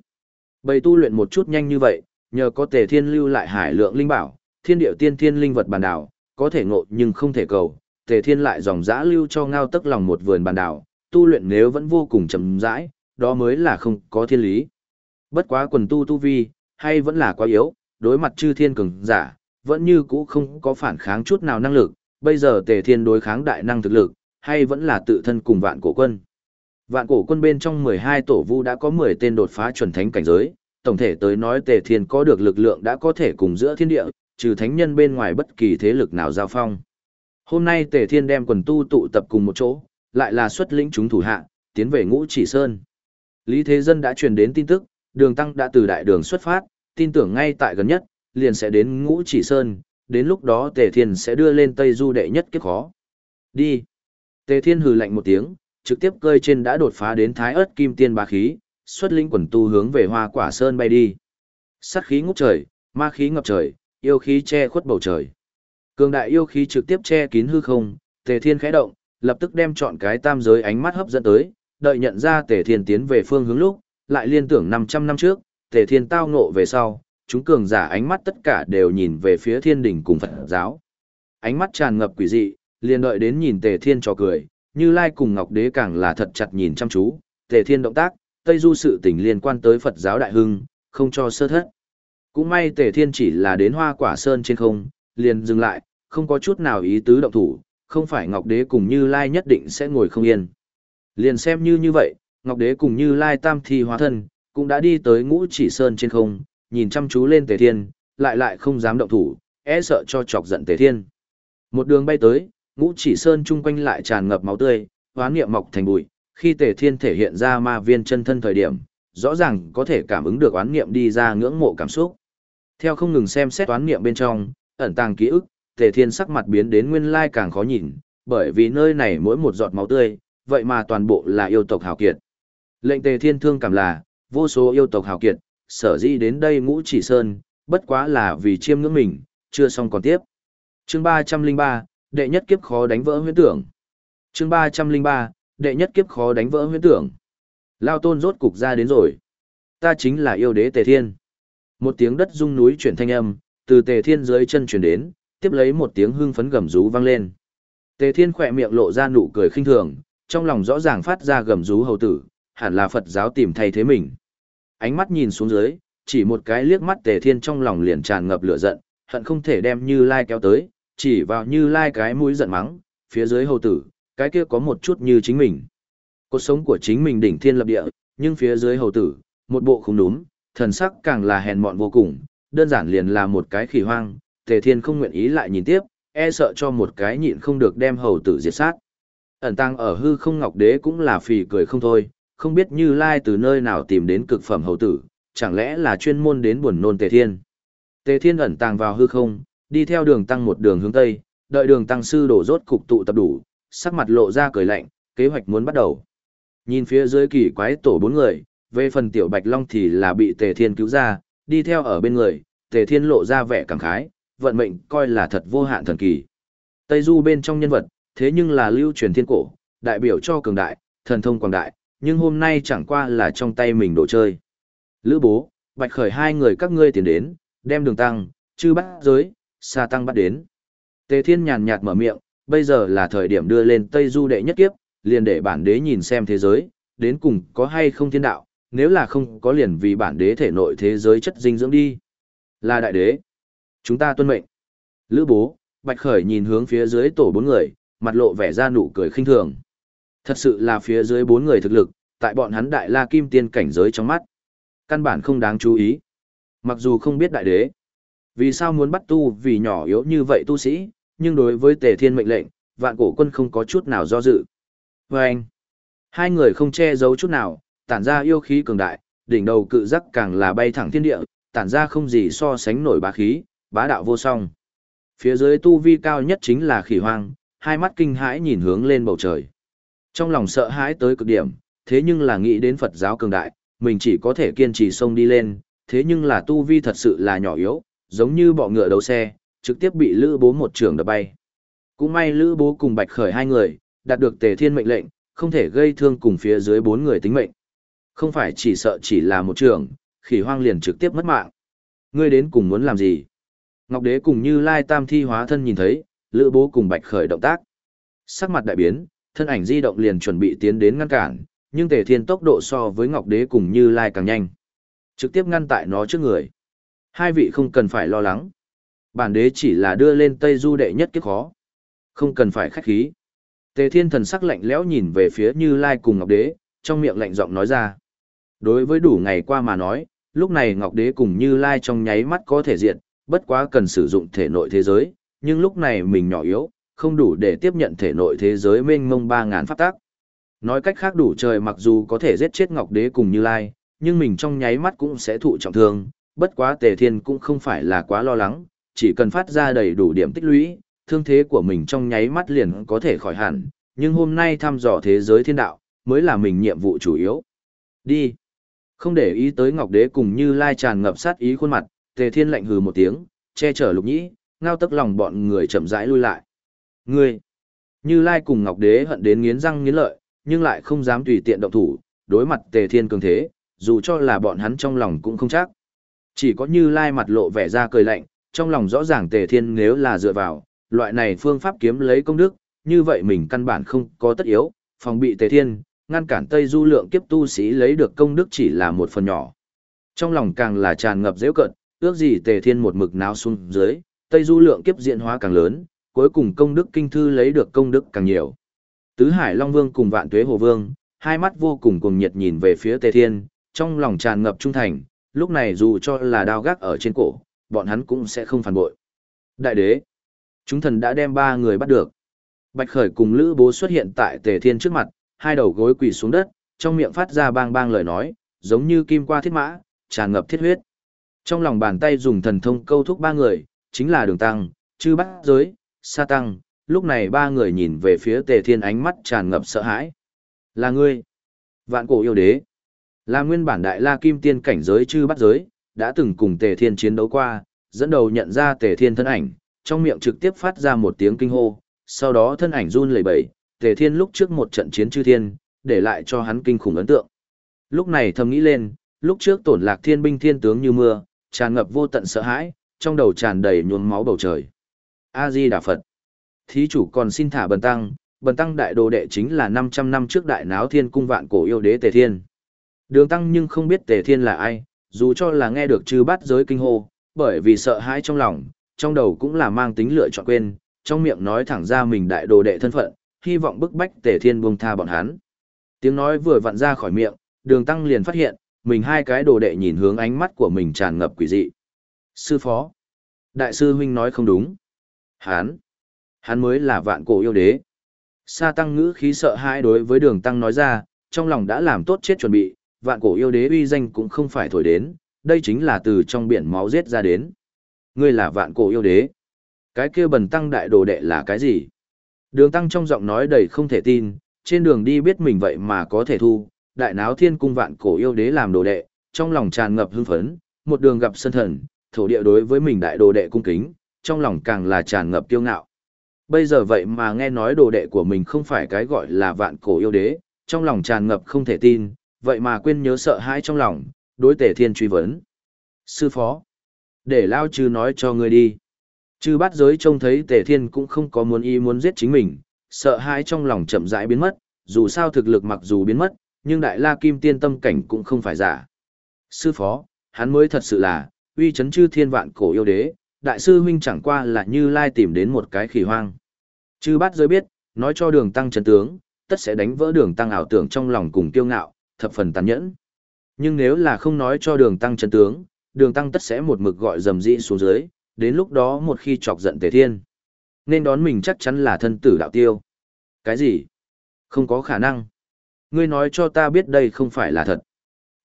Bầy tu luyện một chút nhanh như vậy, nhờ có Tề Thiên lưu lại hải lượng linh bảo, Thiên Điệu Tiên Thiên linh vật bàn đảo, có thể ngộ nhưng không thể cầu, Tề Thiên lại dòng dã lưu cho Ngao Tức Lòng một vườn bàn đảo, tu luyện nếu vẫn vô cùng chậm rãi, đó mới là không có thiên lý. Bất quá quần tu tu vi, hay vẫn là quá yếu, đối mặt chư thiên cường giả, vẫn như cũ không có phản kháng chút nào năng lực, bây giờ tề thiên đối kháng đại năng thực lực, hay vẫn là tự thân cùng vạn cổ quân. Vạn cổ quân bên trong 12 tổ vu đã có 10 tên đột phá chuẩn thánh cảnh giới, tổng thể tới nói tề thiên có được lực lượng đã có thể cùng giữa thiên địa, trừ thánh nhân bên ngoài bất kỳ thế lực nào giao phong. Hôm nay tề thiên đem quần tu tụ tập cùng một chỗ, lại là xuất lĩnh chúng thủ hạ, tiến về ngũ chỉ sơn. Lý Thế Dân đã truyền đến tin tức, đường tăng đã từ đại đường xuất phát, tin tưởng ngay tại gần nhất, liền sẽ đến ngũ chỉ sơn, đến lúc đó Tề Thiên sẽ đưa lên Tây Du đệ nhất kiếp khó. Đi. Tề Thiên hừ lạnh một tiếng, trực tiếp cơi trên đã đột phá đến thái ớt kim tiên bá khí, xuất linh quần tu hướng về hoa quả sơn bay đi. Sát khí ngút trời, ma khí ngập trời, yêu khí che khuất bầu trời. Cường đại yêu khí trực tiếp che kín hư không, Tề Thiên khẽ động, lập tức đem chọn cái tam giới ánh mắt hấp dẫn tới, đợi nhận ra Tề Thiên tiến về phương hướng lúc, lại liên tưởng 500 năm trước, Tề Thiên tao ngộ về sau, chúng cường giả ánh mắt tất cả đều nhìn về phía thiên đình cùng Phật giáo. Ánh mắt tràn ngập quỷ dị, liền đợi đến nhìn Tề Thiên trò cười, Như Lai cùng Ngọc Đế càng là thật chặt nhìn chăm chú, Tề Thiên động tác, Tây Du sự tình liên quan tới Phật giáo đại hưng, không cho sơ thất. Cũng may Tề Thiên chỉ là đến Hoa Quả Sơn trên không, liền dừng lại, không có chút nào ý tứ động thủ, không phải Ngọc Đế cùng Như Lai nhất định sẽ ngồi không yên. Liền xem như như vậy, Ngọc Đế cùng như Lai Tam Thi hóa thân, cũng đã đi tới ngũ chỉ sơn trên không, nhìn chăm chú lên Tề Thiên, lại lại không dám động thủ, e sợ cho chọc giận Tề Thiên. Một đường bay tới, ngũ chỉ sơn chung quanh lại tràn ngập máu tươi, hoán niệm mọc thành bụi, khi Tề Thiên thể hiện ra ma viên chân thân thời điểm, rõ ràng có thể cảm ứng được oán niệm đi ra ngưỡng mộ cảm xúc. Theo không ngừng xem xét oán niệm bên trong, ẩn tàng ký ức, Tề Thiên sắc mặt biến đến nguyên lai càng khó nhìn, bởi vì nơi này mỗi một giọt máu tươi, vậy mà toàn bộ là yêu tộc hào kiệt. Lệnh Tề Thiên thương cảm là, vô số yêu tộc hào kiệt, sở dĩ đến đây ngũ chỉ sơn, bất quá là vì chiêm ngưỡng mình, chưa xong còn tiếp. Chương 303, đệ nhất kiếp khó đánh vỡ huyễn tưởng. Chương 303, đệ nhất kiếp khó đánh vỡ huyễn tưởng. Lao tôn rốt cục ra đến rồi. Ta chính là yêu đế Tề Thiên. Một tiếng đất rung núi chuyển thanh âm, từ Tề Thiên dưới chân chuyển đến, tiếp lấy một tiếng hưng phấn gầm rú vang lên. Tề Thiên khỏe miệng lộ ra nụ cười khinh thường, trong lòng rõ ràng phát ra gầm rú hầu tử, hẳn là Phật giáo tìm thay thế mình. Ánh mắt nhìn xuống dưới, chỉ một cái liếc mắt Tề Thiên trong lòng liền tràn ngập lửa giận, hận không thể đem Như Lai kéo tới, chỉ vào Như Lai cái mũi giận mắng, phía dưới hầu tử, cái kia có một chút như chính mình. Cuộc sống của chính mình đỉnh thiên lập địa, nhưng phía dưới hầu tử, một bộ không đúng, thần sắc càng là hèn mọn vô cùng, đơn giản liền là một cái khỉ hoang, Tề Thiên không nguyện ý lại nhìn tiếp, e sợ cho một cái nhịn không được đem hầu tử diệt sát. Ẩn tăng ở hư không ngọc đế cũng là phì cười không thôi, không biết Như Lai từ nơi nào tìm đến cực phẩm hầu tử, chẳng lẽ là chuyên môn đến buồn nôn Tề Thiên. Tề Thiên ẩn tàng vào hư không, đi theo đường tăng một đường hướng tây, đợi đường tăng sư đổ rốt cục tụ tập đủ, sắc mặt lộ ra cười lạnh, kế hoạch muốn bắt đầu. Nhìn phía dưới kỳ quái tổ bốn người, về phần tiểu bạch long thì là bị Tề Thiên cứu ra, đi theo ở bên người, Tề Thiên lộ ra vẻ cảm khái, vận mệnh coi là thật vô hạn thần kỳ. Tây Du bên trong nhân vật, thế nhưng là lưu truyền thiên cổ, đại biểu cho cường đại, thần thông quảng đại, nhưng hôm nay chẳng qua là trong tay mình đồ chơi. Lữ bố, bạch khởi hai người các ngươi tiến đến, đem đường tăng, chư bắt giới, xa tăng bắt đến. Tề Thiên nhàn nhạt mở miệng, bây giờ là thời điểm đưa lên Tây Du đệ nhất kiếp, liền để bản đế nhìn xem thế giới, đến cùng có hay không thiên đạo, nếu là không có liền vì bản đế thể nội thế giới chất dinh dưỡng đi. Là đại đế. Chúng ta tuân mệnh. Lữ bố, Bạch Khởi nhìn hướng phía dưới tổ bốn người, mặt lộ vẻ ra nụ cười khinh thường. Thật sự là phía dưới bốn người thực lực, tại bọn hắn đại la kim tiên cảnh giới trong mắt. Căn bản không đáng chú ý. Mặc dù không biết đại đế, vì sao muốn bắt tu vì nhỏ yếu như vậy tu sĩ, nhưng đối với tề thiên mệnh lệnh, vạn cổ quân không có chút nào do dự. Và anh, hai người không che giấu chút nào, tản ra yêu khí cường đại, đỉnh đầu cự giác càng là bay thẳng thiên địa, tản ra không gì so sánh nổi bá khí, bá đạo vô song. Phía dưới tu vi cao nhất chính là khỉ hoang, hai mắt kinh hãi nhìn hướng lên bầu trời. Trong lòng sợ hãi tới cực điểm, thế nhưng là nghĩ đến Phật giáo cường đại, mình chỉ có thể kiên trì xông đi lên, thế nhưng là tu vi thật sự là nhỏ yếu, giống như bọ ngựa đấu xe, trực tiếp bị Lữ Bố một trường đập bay. Cũng may Lữ Bố cùng Bạch Khởi hai người, đạt được Tề Thiên mệnh lệnh, không thể gây thương cùng phía dưới bốn người tính mệnh. Không phải chỉ sợ chỉ là một trường, khỉ hoang liền trực tiếp mất mạng. Ngươi đến cùng muốn làm gì? Ngọc Đế cùng Như Lai Tam Thi hóa thân nhìn thấy, Lữ Bố cùng Bạch Khởi động tác. Sắc mặt đại biến, thân ảnh di động liền chuẩn bị tiến đến ngăn cản, nhưng Tề Thiên tốc độ so với Ngọc Đế cùng Như Lai càng nhanh. Trực tiếp ngăn tại nó trước người. Hai vị không cần phải lo lắng. Bản đế chỉ là đưa lên Tây Du đệ nhất kiếp khó. Không cần phải khách khí. Tề Thiên thần sắc lạnh lẽo nhìn về phía Như Lai cùng Ngọc Đế, trong miệng lạnh giọng nói ra. Đối với đủ ngày qua mà nói, lúc này Ngọc Đế cùng Như Lai trong nháy mắt có thể diện, bất quá cần sử dụng thể nội thế giới, nhưng lúc này mình nhỏ yếu, không đủ để tiếp nhận thể nội thế giới mênh mông 3.000 pháp tác. Nói cách khác đủ trời mặc dù có thể giết chết Ngọc Đế cùng Như Lai, nhưng mình trong nháy mắt cũng sẽ thụ trọng thương, bất quá Tề Thiên cũng không phải là quá lo lắng, chỉ cần phát ra đầy đủ điểm tích lũy, thương thế của mình trong nháy mắt liền có thể khỏi hẳn, nhưng hôm nay thăm dò thế giới thiên đạo, mới là mình nhiệm vụ chủ yếu. Đi. Không để ý tới Ngọc Đế cùng Như Lai tràn ngập sát ý khuôn mặt, Tề Thiên lạnh hừ một tiếng, che chở Lục Nhĩ, ngao tức lòng bọn người chậm rãi lui lại. Ngươi! Như Lai cùng Ngọc Đế hận đến nghiến răng nghiến lợi, nhưng lại không dám tùy tiện động thủ, đối mặt Tề Thiên cường thế, dù cho là bọn hắn trong lòng cũng không chắc. Chỉ có Như Lai mặt lộ vẻ ra cười lạnh, trong lòng rõ ràng Tề Thiên nếu là dựa vào, loại này phương pháp kiếm lấy công đức, như vậy mình căn bản không có tất yếu, phòng bị Tề Thiên, ngăn cản Tây Du lượng kiếp tu sĩ lấy được công đức chỉ là một phần nhỏ. Trong lòng càng là tràn ngập dễ cận, ước gì Tề Thiên một mực náo xuống dưới, Tây Du lượng kiếp diện hóa càng lớn, cuối cùng công đức kinh thư lấy được công đức càng nhiều. Tứ Hải Long Vương cùng Vạn Tuế Hồ Vương, hai mắt vô cùng cuồng nhiệt nhìn về phía Tề Thiên, trong lòng tràn ngập trung thành, lúc này dù cho là đao gác ở trên cổ, bọn hắn cũng sẽ không phản bội. Đại đế, chúng thần đã đem ba người bắt được. Bạch Khởi cùng Lữ Bố xuất hiện tại Tề Thiên trước mặt, hai đầu gối quỳ xuống đất, trong miệng phát ra bang bang lời nói, giống như kim qua thiết mã, tràn ngập thiết huyết. Trong lòng bàn tay dùng thần thông câu thúc ba người, chính là đường tăng, chư bát giới, sa tăng, lúc này ba người nhìn về phía tề thiên ánh mắt tràn ngập sợ hãi. Là ngươi, vạn cổ yêu đế, là nguyên bản đại la kim tiên cảnh giới chư bắt giới, đã từng cùng tề thiên chiến đấu qua, dẫn đầu nhận ra tề thiên thân ảnh, trong miệng trực tiếp phát ra một tiếng kinh hô, sau đó thân ảnh run lẩy bẩy, tề thiên lúc trước một trận chiến chư thiên, để lại cho hắn kinh khủng ấn tượng. Lúc này thầm nghĩ lên, lúc trước tổn lạc thiên binh thiên tướng như mưa, tràn ngập vô tận sợ hãi, trong đầu tràn đầy nhuốm máu bầu trời. A-di Đà Phật. Thí chủ còn xin thả bần tăng, bần tăng đại đồ đệ chính là 500 năm trước đại náo thiên cung vạn cổ yêu đế Tề Thiên. Đường tăng nhưng không biết Tề Thiên là ai, dù cho là nghe được chư bát giới kinh hô, bởi vì sợ hãi trong lòng, trong đầu cũng là mang tính lựa chọn quên, trong miệng nói thẳng ra mình đại đồ đệ thân phận, hy vọng bức bách Tề Thiên buông tha bọn hắn. Tiếng nói vừa vặn ra khỏi miệng, đường tăng liền phát hiện, mình hai cái đồ đệ nhìn hướng ánh mắt của mình tràn ngập quỷ dị. Sư phó. Đại sư huynh nói không đúng. Hán. Hán mới là vạn cổ yêu đế. Sa tăng ngữ khí sợ hãi đối với đường tăng nói ra, trong lòng đã làm tốt chết chuẩn bị, vạn cổ yêu đế uy danh cũng không phải thổi đến, đây chính là từ trong biển máu giết ra đến. Ngươi là vạn cổ yêu đế. Cái kia bần tăng đại đồ đệ là cái gì? Đường tăng trong giọng nói đầy không thể tin, trên đường đi biết mình vậy mà có thể thu, đại náo thiên cung vạn cổ yêu đế làm đồ đệ, trong lòng tràn ngập hưng phấn, một đường gặp sân thần, thổ địa đối với mình đại đồ đệ cung kính, trong lòng càng là tràn ngập kiêu ngạo. Bây giờ vậy mà nghe nói đồ đệ của mình không phải cái gọi là vạn cổ yêu đế, trong lòng tràn ngập không thể tin, vậy mà quên nhớ sợ hãi trong lòng, đối tể thiên truy vấn. Sư phó, để lao chư nói cho ngươi đi. Chư bắt giới trông thấy tể thiên cũng không có muốn ý muốn giết chính mình, sợ hãi trong lòng chậm rãi biến mất, dù sao thực lực mặc dù biến mất, nhưng đại la kim tiên tâm cảnh cũng không phải giả. Sư phó, hắn mới thật sự là, uy chấn chư thiên vạn cổ yêu đế, đại sư huynh chẳng qua là như lai tìm đến một cái khỉ hoang. Chư bát giới biết, nói cho đường tăng chân tướng, tất sẽ đánh vỡ đường tăng ảo tưởng trong lòng cùng kiêu ngạo, thập phần tàn nhẫn. Nhưng nếu là không nói cho đường tăng chân tướng, đường tăng tất sẽ một mực gọi dầm dĩ xuống dưới, đến lúc đó một khi chọc giận tề thiên. Nên đón mình chắc chắn là thân tử đạo tiêu. Cái gì? Không có khả năng. Ngươi nói cho ta biết đây không phải là thật.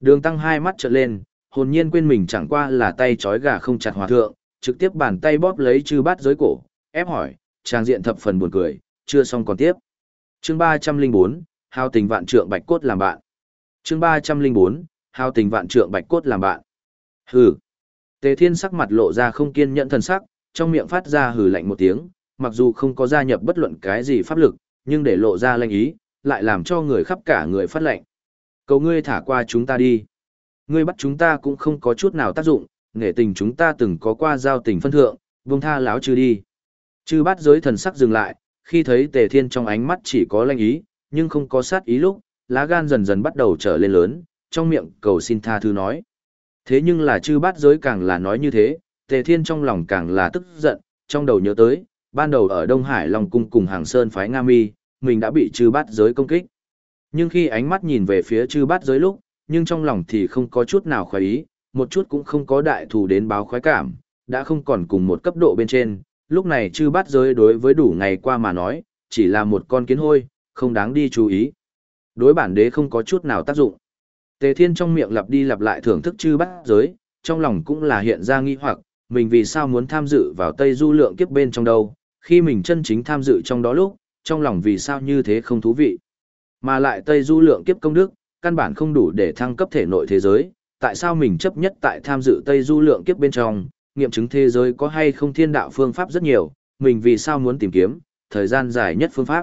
Đường tăng hai mắt trợn lên, hồn nhiên quên mình chẳng qua là tay trói gà không chặt hòa thượng, trực tiếp bàn tay bóp lấy chư bát giới cổ, ép hỏi, trang diện thập phần buồn cười, chưa xong còn tiếp. Chương 304, hao tình vạn trượng bạch cốt làm bạn. Chương 304, hao tình vạn trượng bạch cốt làm bạn. Hừ. Tề Thiên sắc mặt lộ ra không kiên nhẫn thần sắc, trong miệng phát ra hừ lạnh một tiếng, mặc dù không có gia nhập bất luận cái gì pháp lực, nhưng để lộ ra linh ý, lại làm cho người khắp cả người phát lạnh. Cầu ngươi thả qua chúng ta đi. Ngươi bắt chúng ta cũng không có chút nào tác dụng, nghệ tình chúng ta từng có qua giao tình phân thượng, vông tha láo chư đi. Chư bát giới thần sắc dừng lại, khi thấy tề thiên trong ánh mắt chỉ có lanh ý, nhưng không có sát ý lúc, lá gan dần dần bắt đầu trở lên lớn, trong miệng cầu xin tha thứ nói. Thế nhưng là chư bát giới càng là nói như thế, tề thiên trong lòng càng là tức giận, trong đầu nhớ tới, ban đầu ở Đông Hải Long Cung cùng hàng sơn phái Nga Mi, mình đã bị chư bát giới công kích. Nhưng khi ánh mắt nhìn về phía chư bát giới lúc, nhưng trong lòng thì không có chút nào khoái ý, một chút cũng không có đại thù đến báo khoái cảm, đã không còn cùng một cấp độ bên trên, lúc này chư bát giới đối với đủ ngày qua mà nói, chỉ là một con kiến hôi, không đáng đi chú ý. Đối bản đế không có chút nào tác dụng. Tề Thiên trong miệng lặp đi lặp lại thưởng thức chư bát giới, trong lòng cũng là hiện ra nghi hoặc, mình vì sao muốn tham dự vào Tây Du lượng kiếp bên trong đâu, khi mình chân chính tham dự trong đó lúc, trong lòng vì sao như thế không thú vị. Mà lại Tây Du lượng kiếp công đức, căn bản không đủ để thăng cấp thể nội thế giới, tại sao mình chấp nhất tại tham dự Tây Du lượng kiếp bên trong, nghiệm chứng thế giới có hay không thiên đạo phương pháp rất nhiều, mình vì sao muốn tìm kiếm, thời gian dài nhất phương pháp.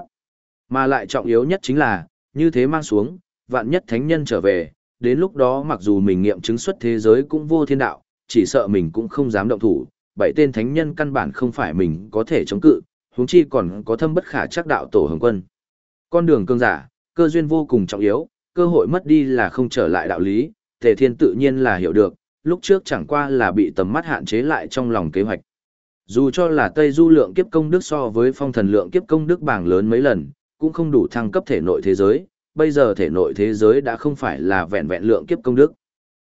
Mà lại trọng yếu nhất chính là, như thế mang xuống, vạn nhất thánh nhân trở về, đến lúc đó mặc dù mình nghiệm chứng xuất thế giới cũng vô thiên đạo, chỉ sợ mình cũng không dám động thủ, bảy tên thánh nhân căn bản không phải mình có thể chống cự, huống chi còn có thâm bất khả chắc đạo tổ hồng quân. Con đường cương giả, cơ duyên vô cùng trọng yếu, cơ hội mất đi là không trở lại đạo lý, Tề Thiên tự nhiên là hiểu được, lúc trước chẳng qua là bị tầm mắt hạn chế lại trong lòng kế hoạch. Dù cho là Tây Du lượng kiếp công đức so với phong thần lượng kiếp công đức bảng lớn mấy lần, cũng không đủ thăng cấp thể nội thế giới, bây giờ thể nội thế giới đã không phải là vẹn vẹn lượng kiếp công đức.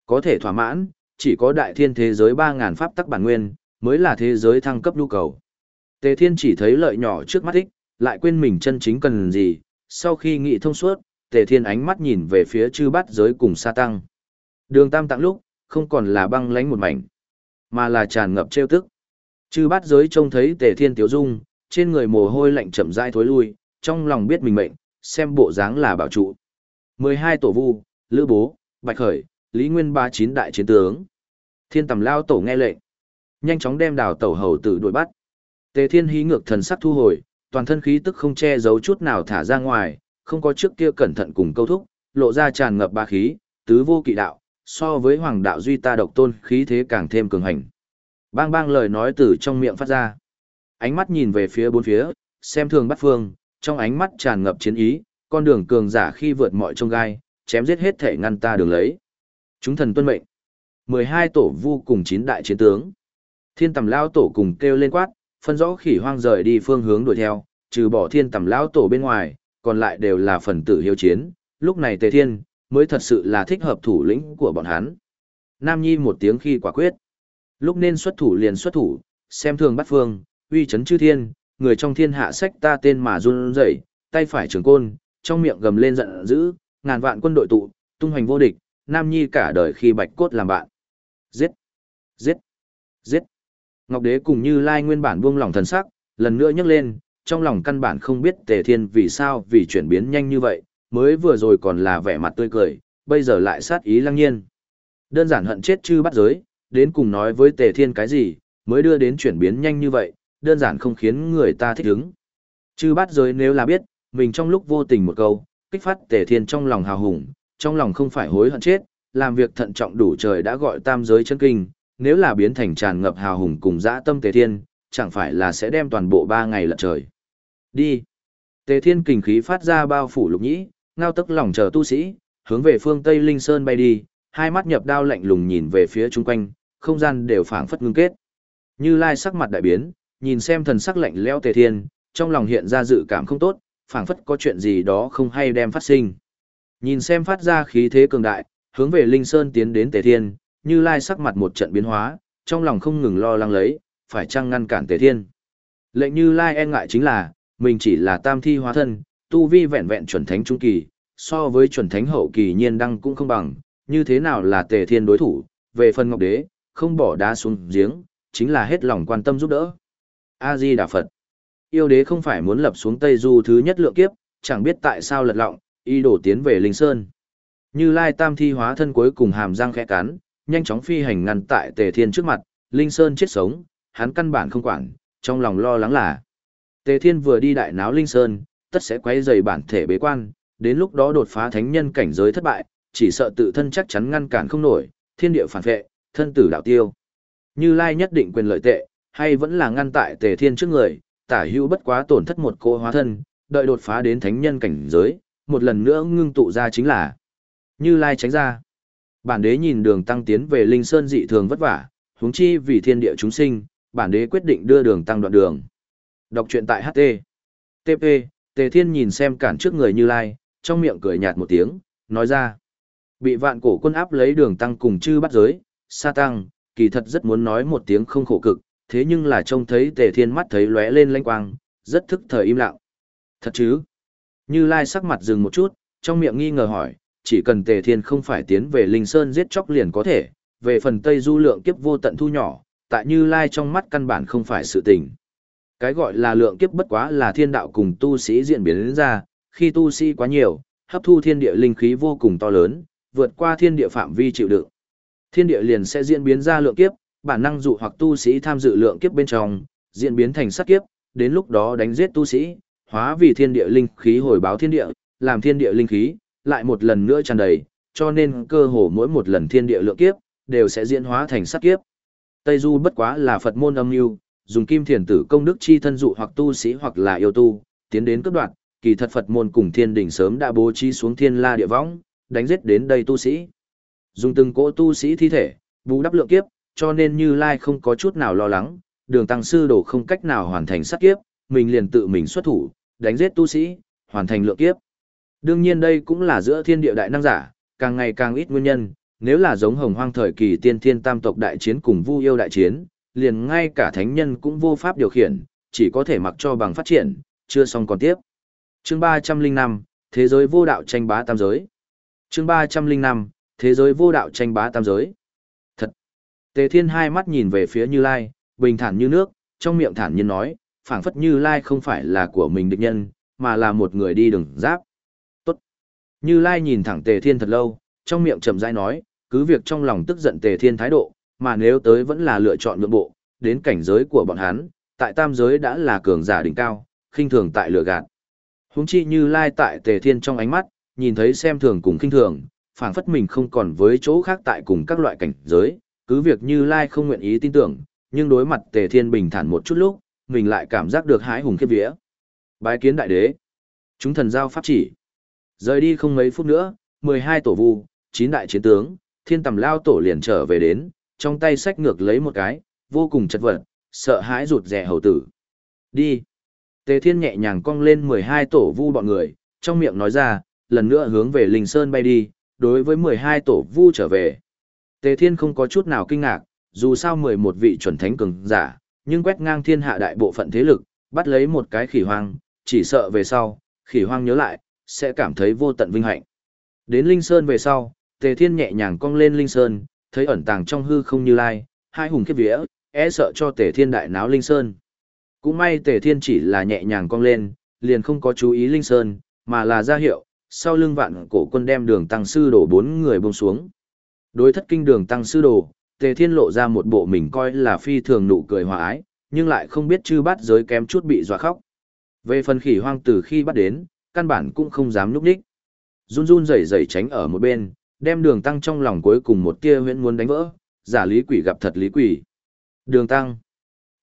Có thể thỏa mãn, chỉ có đại thiên thế giới 3.000 pháp tắc bản nguyên, mới là thế giới thăng cấp nhu cầu. Tề Thiên chỉ thấy lợi nhỏ trước mắt ích, lại quên mình chân chính cần gì, sau khi nghĩ thông suốt, Tề Thiên ánh mắt nhìn về phía chư bát giới cùng sa tăng. Đường tam tặng lúc, không còn là băng lánh một mảnh, mà là tràn ngập trêu tức. Chư bát giới trông thấy tề thiên tiếu dung, trên người mồ hôi lạnh chậm rãi thối lui, trong lòng biết mình mệnh, xem bộ dáng là bảo trụ. 12 tổ vu, Lữ Bố, Bạch Khởi, Lý Nguyên ba chín đại chiến tướng. Thiên tầm lao tổ nghe lệnh. Nhanh chóng đem đào tẩu hầu tử đuổi bắt. Tề thiên hí ngược thần sắc thu hồi, toàn thân khí tức không che giấu chút nào thả ra ngoài, không có trước kia cẩn thận cùng câu thúc, lộ ra tràn ngập ba khí, tứ vô kỵ đạo, so với hoàng đạo duy ta độc tôn khí thế càng thêm cường hành. Bang bang lời nói từ trong miệng phát ra. Ánh mắt nhìn về phía bốn phía, xem thường bắt phương, trong ánh mắt tràn ngập chiến ý, con đường cường giả khi vượt mọi trông gai, chém giết hết thể ngăn ta đường lấy. Chúng thần tuân mệnh. 12 tổ vu cùng 9 đại chiến tướng. Thiên tầm lao tổ cùng kêu lên quát, phân rõ khỉ hoang rời đi phương hướng đuổi theo, trừ bỏ thiên tầm lao tổ bên ngoài, còn lại đều là phần tử hiếu chiến. Lúc này Tề Thiên, mới thật sự là thích hợp thủ lĩnh của bọn hắn. Nam Nhi một tiếng khi quả quyết. Lúc nên xuất thủ liền xuất thủ, xem thường bắt phương, uy chấn chư thiên, người trong thiên hạ sách ta tên mà run rẩy, tay phải trường côn, trong miệng gầm lên giận dữ, ngàn vạn quân đội tụ, tung hoành vô địch, Nam Nhi cả đời khi bạch cốt làm bạn. Giết! Giết! Giết! Ngọc Đế cùng Như Lai nguyên bản buông lòng thần sắc, lần nữa nhấc lên, trong lòng căn bản không biết Tề Thiên vì sao vì chuyển biến nhanh như vậy, mới vừa rồi còn là vẻ mặt tươi cười, bây giờ lại sát ý lăng nhiên. Đơn giản hận chết chư bắt giới, đến cùng nói với Tề Thiên cái gì, mới đưa đến chuyển biến nhanh như vậy, đơn giản không khiến người ta thích ứng. Chư bắt giới nếu là biết, mình trong lúc vô tình một câu, kích phát Tề Thiên trong lòng hào hùng, trong lòng không phải hối hận chết, làm việc thận trọng đủ trời đã gọi tam giới chân kinh, nếu là biến thành tràn ngập hào hùng cùng dã tâm Tề Thiên, chẳng phải là sẽ đem toàn bộ ba ngày lận trời. Đi. Tề Thiên kình khí phát ra bao phủ lục nhĩ, ngao tức lòng chờ tu sĩ, hướng về phương Tây Linh Sơn bay đi, hai mắt nhập đao lạnh lùng nhìn về phía chung quanh, không gian đều phảng phất ngưng kết. Như Lai sắc mặt đại biến, nhìn xem thần sắc lạnh lẽo Tề Thiên, trong lòng hiện ra dự cảm không tốt, phảng phất có chuyện gì đó không hay đem phát sinh. Nhìn xem phát ra khí thế cường đại, hướng về Linh Sơn tiến đến Tề Thiên, Như Lai sắc mặt một trận biến hóa, trong lòng không ngừng lo lắng lấy, phải chăng ngăn cản Tề Thiên. Lệnh Như Lai e ngại chính là, mình chỉ là tam thi hóa thân, tu vi vẹn vẹn chuẩn thánh trung kỳ, so với chuẩn thánh hậu kỳ nhiên đăng cũng không bằng, như thế nào là Tề Thiên đối thủ, về phần Ngọc Đế, không bỏ đá xuống giếng, chính là hết lòng quan tâm giúp đỡ. A Di Đà Phật. Yêu đế không phải muốn lập xuống Tây Du thứ nhất lượng kiếp, chẳng biết tại sao lật lọng, y đổ tiến về Linh Sơn. Như Lai Tam thi hóa thân cuối cùng hàm răng khẽ cắn, nhanh chóng phi hành ngăn tại Tề Thiên trước mặt, Linh Sơn chết sống, hắn căn bản không quản, trong lòng lo lắng là Tề Thiên vừa đi đại náo Linh Sơn, tất sẽ quấy dày bản thể bế quan, đến lúc đó đột phá thánh nhân cảnh giới thất bại, chỉ sợ tự thân chắc chắn ngăn cản không nổi, thiên địa phản vệ, thân tử đạo tiêu. Như Lai nhất định quyền lợi tệ, hay vẫn là ngăn tại Tề Thiên trước người, tả hữu bất quá tổn thất một cô hóa thân, đợi đột phá đến thánh nhân cảnh giới, một lần nữa ngưng tụ ra chính là Như Lai tránh ra. Bản đế nhìn đường tăng tiến về Linh Sơn dị thường vất vả, huống chi vì thiên địa chúng sinh, bản đế quyết định đưa đường tăng đoạn đường. Đọc truyện tại HT. TP, Tề Thiên nhìn xem cản trước người Như Lai, trong miệng cười nhạt một tiếng, nói ra. Bị vạn cổ quân áp lấy đường tăng cùng chư bắt giới, sa tăng, kỳ thật rất muốn nói một tiếng không khổ cực, thế nhưng là trông thấy Tề Thiên mắt thấy lóe lên lanh quang, rất thức thời im lặng. Thật chứ? Như Lai sắc mặt dừng một chút, trong miệng nghi ngờ hỏi, chỉ cần Tề Thiên không phải tiến về Linh Sơn giết chóc liền có thể, về phần Tây Du lượng kiếp vô tận thu nhỏ, tại Như Lai trong mắt căn bản không phải sự tình. Cái gọi là lượng kiếp bất quá là thiên đạo cùng tu sĩ diễn biến đến ra, khi tu sĩ quá nhiều, hấp thu thiên địa linh khí vô cùng to lớn, vượt qua thiên địa phạm vi chịu đựng. Thiên địa liền sẽ diễn biến ra lượng kiếp, bản năng dụ hoặc tu sĩ tham dự lượng kiếp bên trong, diễn biến thành sát kiếp, đến lúc đó đánh giết tu sĩ, hóa vì thiên địa linh khí hồi báo thiên địa, làm thiên địa linh khí, lại một lần nữa tràn đầy, cho nên cơ hồ mỗi một lần thiên địa lượng kiếp, đều sẽ diễn hóa thành sát kiếp. Tây Du bất quá là Phật môn âm lưu dùng kim thiền tử công đức chi thân dụ hoặc tu sĩ hoặc là yêu tu, tiến đến cấp đoạn, kỳ thật Phật môn cùng thiên đỉnh sớm đã bố trí xuống thiên la địa võng, đánh giết đến đây tu sĩ. Dùng từng cỗ tu sĩ thi thể, bù đắp lượng kiếp, cho nên Như Lai không có chút nào lo lắng, đường tăng sư đổ không cách nào hoàn thành sát kiếp, mình liền tự mình xuất thủ, đánh giết tu sĩ, hoàn thành lượng kiếp. Đương nhiên đây cũng là giữa thiên địa đại năng giả, càng ngày càng ít nguyên nhân, nếu là giống hồng hoang thời kỳ tiên thiên tam tộc đại chiến cùng vu yêu đại chiến, liền ngay cả thánh nhân cũng vô pháp điều khiển, chỉ có thể mặc cho bằng phát triển, chưa xong còn tiếp. Chương 305, Thế giới vô đạo tranh bá tam giới. Chương 305, Thế giới vô đạo tranh bá tam giới. Thật. Tề Thiên hai mắt nhìn về phía Như Lai, bình thản như nước, trong miệng thản nhiên nói, phảng phất Như Lai không phải là của mình địch nhân, mà là một người đi đường giáp. Tốt. Như Lai nhìn thẳng Tề Thiên thật lâu, trong miệng chậm rãi nói, cứ việc trong lòng tức giận Tề Thiên thái độ, mà nếu tới vẫn là lựa chọn nhượng bộ, đến cảnh giới của bọn hắn, tại tam giới đã là cường giả đỉnh cao, khinh thường tại lựa gạt. Húng chi Như Lai tại Tề Thiên trong ánh mắt, nhìn thấy xem thường cùng khinh thường, phảng phất mình không còn với chỗ khác tại cùng các loại cảnh giới, cứ việc Như Lai không nguyện ý tin tưởng, nhưng đối mặt Tề Thiên bình thản một chút lúc, mình lại cảm giác được hái hùng khiếp vía. Bái kiến đại đế. Chúng thần giao pháp chỉ. Rời đi không mấy phút nữa, 12 tổ vu, 9 đại chiến tướng, thiên tầm lao tổ liền trở về đến, trong tay sách ngược lấy một cái, vô cùng chật vật, sợ hãi rụt rè hầu tử. Đi. Tề thiên nhẹ nhàng cong lên 12 tổ vu bọn người, trong miệng nói ra, lần nữa hướng về Linh Sơn bay đi, đối với 12 tổ vu trở về. Tề thiên không có chút nào kinh ngạc, dù sao 11 vị chuẩn thánh cường giả, nhưng quét ngang thiên hạ đại bộ phận thế lực, bắt lấy một cái khỉ hoang, chỉ sợ về sau, khỉ hoang nhớ lại, sẽ cảm thấy vô tận vinh hạnh. Đến Linh Sơn về sau, Tề Thiên nhẹ nhàng cong lên Linh Sơn, thấy ẩn tàng trong hư không như lai, hai hùng kiếp vía, e sợ cho Tề Thiên đại náo Linh Sơn. Cũng may Tề Thiên chỉ là nhẹ nhàng cong lên, liền không có chú ý Linh Sơn, mà là ra hiệu, sau lưng vạn cổ quân đem đường tăng sư đổ bốn người buông xuống. Đối thất kinh đường tăng sư đồ, Tề Thiên lộ ra một bộ mình coi là phi thường nụ cười hòa ái, nhưng lại không biết chư bắt giới kém chút bị dọa khóc. Về phần khỉ hoang từ khi bắt đến, căn bản cũng không dám núp đích. Run run rẩy rẩy tránh ở một bên, đem đường tăng trong lòng cuối cùng một tia huyễn muốn đánh vỡ, giả lý quỷ gặp thật lý quỷ. Đường tăng.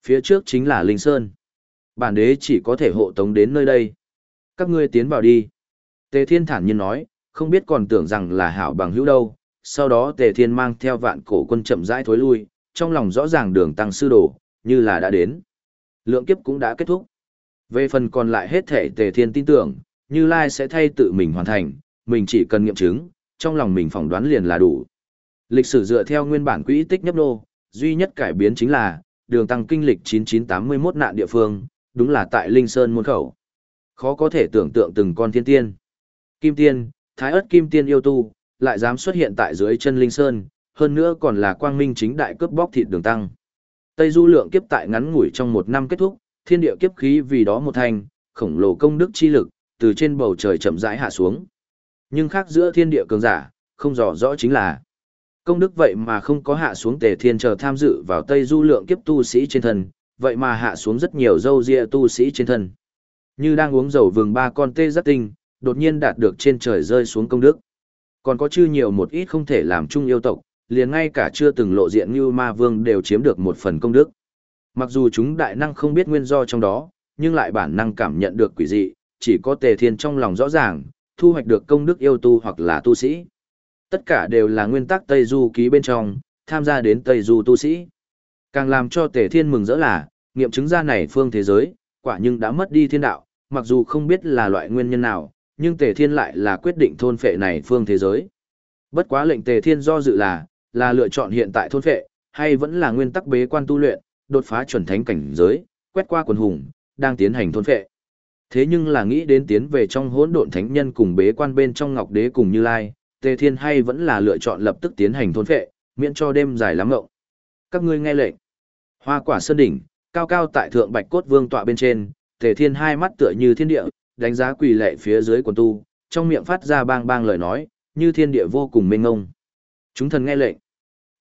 Phía trước chính là Linh Sơn. Bản đế chỉ có thể hộ tống đến nơi đây. Các ngươi tiến vào đi. Tề Thiên thản nhiên nói, không biết còn tưởng rằng là hảo bằng hữu đâu. Sau đó Tề Thiên mang theo vạn cổ quân chậm rãi thối lui, trong lòng rõ ràng đường tăng sư đồ, như là đã đến. Lượng kiếp cũng đã kết thúc. Về phần còn lại hết thể Tề Thiên tin tưởng, Như Lai sẽ thay tự mình hoàn thành, mình chỉ cần nghiệm chứng, trong lòng mình phỏng đoán liền là đủ. Lịch sử dựa theo nguyên bản quỹ tích nhấp nô, duy nhất cải biến chính là, đường tăng kinh lịch 9981 nạn địa phương, đúng là tại Linh Sơn môn khẩu. Khó có thể tưởng tượng từng con thiên tiên. Kim tiên, thái ớt kim tiên yêu tu, lại dám xuất hiện tại dưới chân Linh Sơn, hơn nữa còn là quang minh chính đại cướp bóc thịt đường tăng. Tây du lượng kiếp tại ngắn ngủi trong một năm kết thúc, thiên địa kiếp khí vì đó một thành, khổng lồ công đức chi lực, từ trên bầu trời chậm rãi hạ xuống. Nhưng khác giữa thiên địa cường giả, không rõ rõ chính là công đức vậy mà không có hạ xuống tề thiên chờ tham dự vào tây du lượng kiếp tu sĩ trên thân, vậy mà hạ xuống rất nhiều dâu ria tu sĩ trên thân. Như đang uống dầu vừng ba con tê rất tinh, đột nhiên đạt được trên trời rơi xuống công đức. Còn có chư nhiều một ít không thể làm chung yêu tộc, liền ngay cả chưa từng lộ diện như ma vương đều chiếm được một phần công đức. Mặc dù chúng đại năng không biết nguyên do trong đó, nhưng lại bản năng cảm nhận được quỷ dị, chỉ có tề thiên trong lòng rõ ràng, thu hoạch được công đức yêu tu hoặc là tu sĩ. Tất cả đều là nguyên tắc Tây Du ký bên trong, tham gia đến Tây Du tu sĩ. Càng làm cho Tề Thiên mừng rỡ là, nghiệm chứng ra này phương thế giới, quả nhưng đã mất đi thiên đạo, mặc dù không biết là loại nguyên nhân nào, nhưng Tề Thiên lại là quyết định thôn phệ này phương thế giới. Bất quá lệnh Tề Thiên do dự là, là lựa chọn hiện tại thôn phệ, hay vẫn là nguyên tắc bế quan tu luyện, đột phá chuẩn thánh cảnh giới, quét qua quần hùng, đang tiến hành thôn phệ. Thế nhưng là nghĩ đến tiến về trong hỗn độn thánh nhân cùng bế quan bên trong ngọc đế cùng Như Lai, Tề Thiên hay vẫn là lựa chọn lập tức tiến hành thôn phệ, miễn cho đêm dài lắm ngộng. Các ngươi nghe lệnh. Hoa quả sơn đỉnh, cao cao tại thượng bạch cốt vương tọa bên trên, Tề Thiên hai mắt tựa như thiên địa, đánh giá quỳ lệ phía dưới quần tu, trong miệng phát ra bang bang lời nói, như thiên địa vô cùng mênh ngông. Chúng thần nghe lệnh.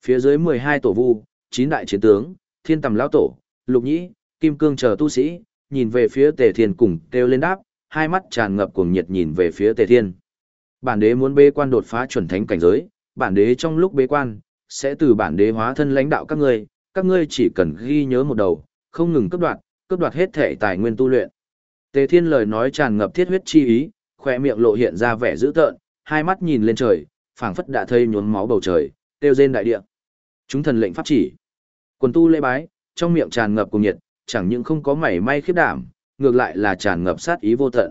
Phía dưới 12 tổ vu, 9 đại chiến tướng, thiên tầm lão tổ, lục nhĩ, kim cương chờ tu sĩ, nhìn về phía Tề Thiên cùng kêu lên đáp, hai mắt tràn ngập cuồng nhiệt nhìn về phía Tề Thiên. Bản đế muốn bế quan đột phá chuẩn thánh cảnh giới, bản đế trong lúc bế quan, sẽ từ bản đế hóa thân lãnh đạo các ngươi, các ngươi chỉ cần ghi nhớ một đầu, không ngừng cấp đoạt, cấp đoạt hết thể tài nguyên tu luyện. Tề Thiên lời nói tràn ngập thiết huyết chi ý, khoe miệng lộ hiện ra vẻ dữ tợn, hai mắt nhìn lên trời, phảng phất đã thây nhuốm máu bầu trời, tiêu rên đại địa. Chúng thần lệnh pháp chỉ. Quần tu lễ bái, trong miệng tràn ngập cùng nhiệt, chẳng những không có mảy may khiếp đảm, ngược lại là tràn ngập sát ý vô tận.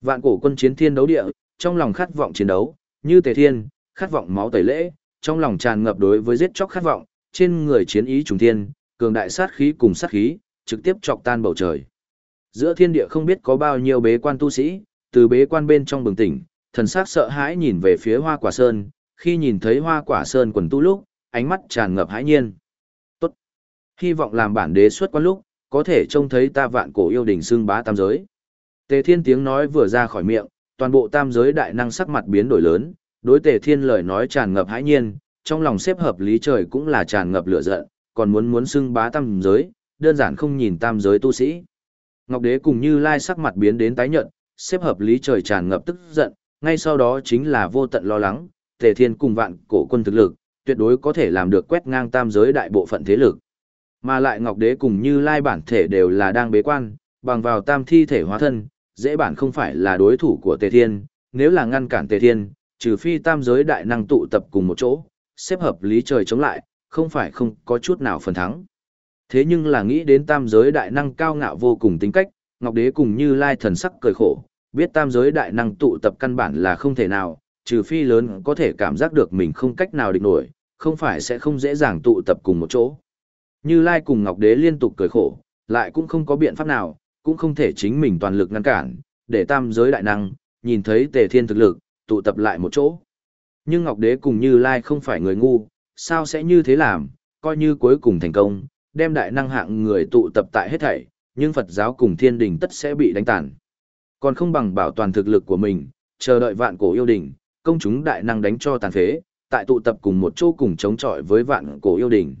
Vạn cổ quân chiến thiên đấu địa, trong lòng khát vọng chiến đấu, như tề thiên, khát vọng máu tẩy lễ, trong lòng tràn ngập đối với giết chóc khát vọng, trên người chiến ý trùng thiên, cường đại sát khí cùng sát khí, trực tiếp chọc tan bầu trời. Giữa thiên địa không biết có bao nhiêu bế quan tu sĩ, từ bế quan bên trong bừng tỉnh, thần sắc sợ hãi nhìn về phía hoa quả sơn, khi nhìn thấy hoa quả sơn quần tu lúc, ánh mắt tràn ngập hãi nhiên. Tốt. Hy vọng làm bản đế xuất quan lúc, có thể trông thấy ta vạn cổ yêu đình xưng bá tam giới. Tề Thiên tiếng nói vừa ra khỏi miệng, toàn bộ tam giới đại năng sắc mặt biến đổi lớn, đối Tề Thiên lời nói tràn ngập hãi nhiên, trong lòng xếp hợp lý trời cũng là tràn ngập lửa giận, còn muốn muốn xưng bá tam giới, đơn giản không nhìn tam giới tu sĩ. Ngọc Đế cùng Như Lai sắc mặt biến đến tái nhợt, xếp hợp lý trời tràn ngập tức giận, ngay sau đó chính là vô tận lo lắng, Tề Thiên cùng vạn cổ quân thực lực, tuyệt đối có thể làm được quét ngang tam giới đại bộ phận thế lực. Mà lại Ngọc Đế cùng Như Lai bản thể đều là đang bế quan, bằng vào tam thi thể hóa thân, dễ bản không phải là đối thủ của Tề Thiên, nếu là ngăn cản Tề Thiên, trừ phi tam giới đại năng tụ tập cùng một chỗ, xếp hợp lý trời chống lại, không phải không có chút nào phần thắng. Thế nhưng là nghĩ đến tam giới đại năng cao ngạo vô cùng tính cách, Ngọc Đế cùng Như Lai thần sắc cười khổ, biết tam giới đại năng tụ tập căn bản là không thể nào, trừ phi lớn có thể cảm giác được mình không cách nào địch nổi, không phải sẽ không dễ dàng tụ tập cùng một chỗ. Như Lai cùng Ngọc Đế liên tục cười khổ, lại cũng không có biện pháp nào, cũng không thể chính mình toàn lực ngăn cản, để tam giới đại năng, nhìn thấy tề thiên thực lực, tụ tập lại một chỗ. Nhưng Ngọc Đế cùng Như Lai không phải người ngu, sao sẽ như thế làm, coi như cuối cùng thành công, đem đại năng hạng người tụ tập tại hết thảy, nhưng Phật giáo cùng thiên đình tất sẽ bị đánh tàn. Còn không bằng bảo toàn thực lực của mình, chờ đợi vạn cổ yêu đình, công chúng đại năng đánh cho tàn phế, tại tụ tập cùng một chỗ cùng chống chọi với vạn cổ yêu đình.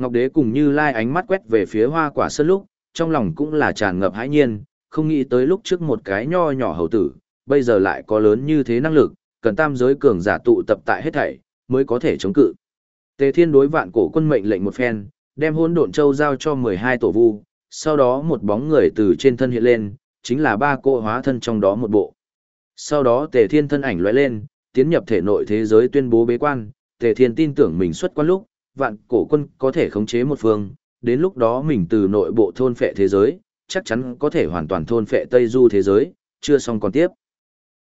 Ngọc Đế cùng Như Lai ánh mắt quét về phía hoa quả sơn lúc, trong lòng cũng là tràn ngập hãi nhiên, không nghĩ tới lúc trước một cái nho nhỏ hầu tử, bây giờ lại có lớn như thế năng lực, cần tam giới cường giả tụ tập tại hết thảy, mới có thể chống cự. Tề Thiên đối vạn cổ quân mệnh lệnh một phen, đem hôn độn châu giao cho 12 tổ vu, sau đó một bóng người từ trên thân hiện lên, chính là ba cô hóa thân trong đó một bộ. Sau đó Tề Thiên thân ảnh lóe lên, tiến nhập thể nội thế giới tuyên bố bế quan, Tề Thiên tin tưởng mình xuất quan lúc, vạn cổ quân có thể khống chế một phương, đến lúc đó mình từ nội bộ thôn phệ thế giới, chắc chắn có thể hoàn toàn thôn phệ Tây Du thế giới, chưa xong còn tiếp.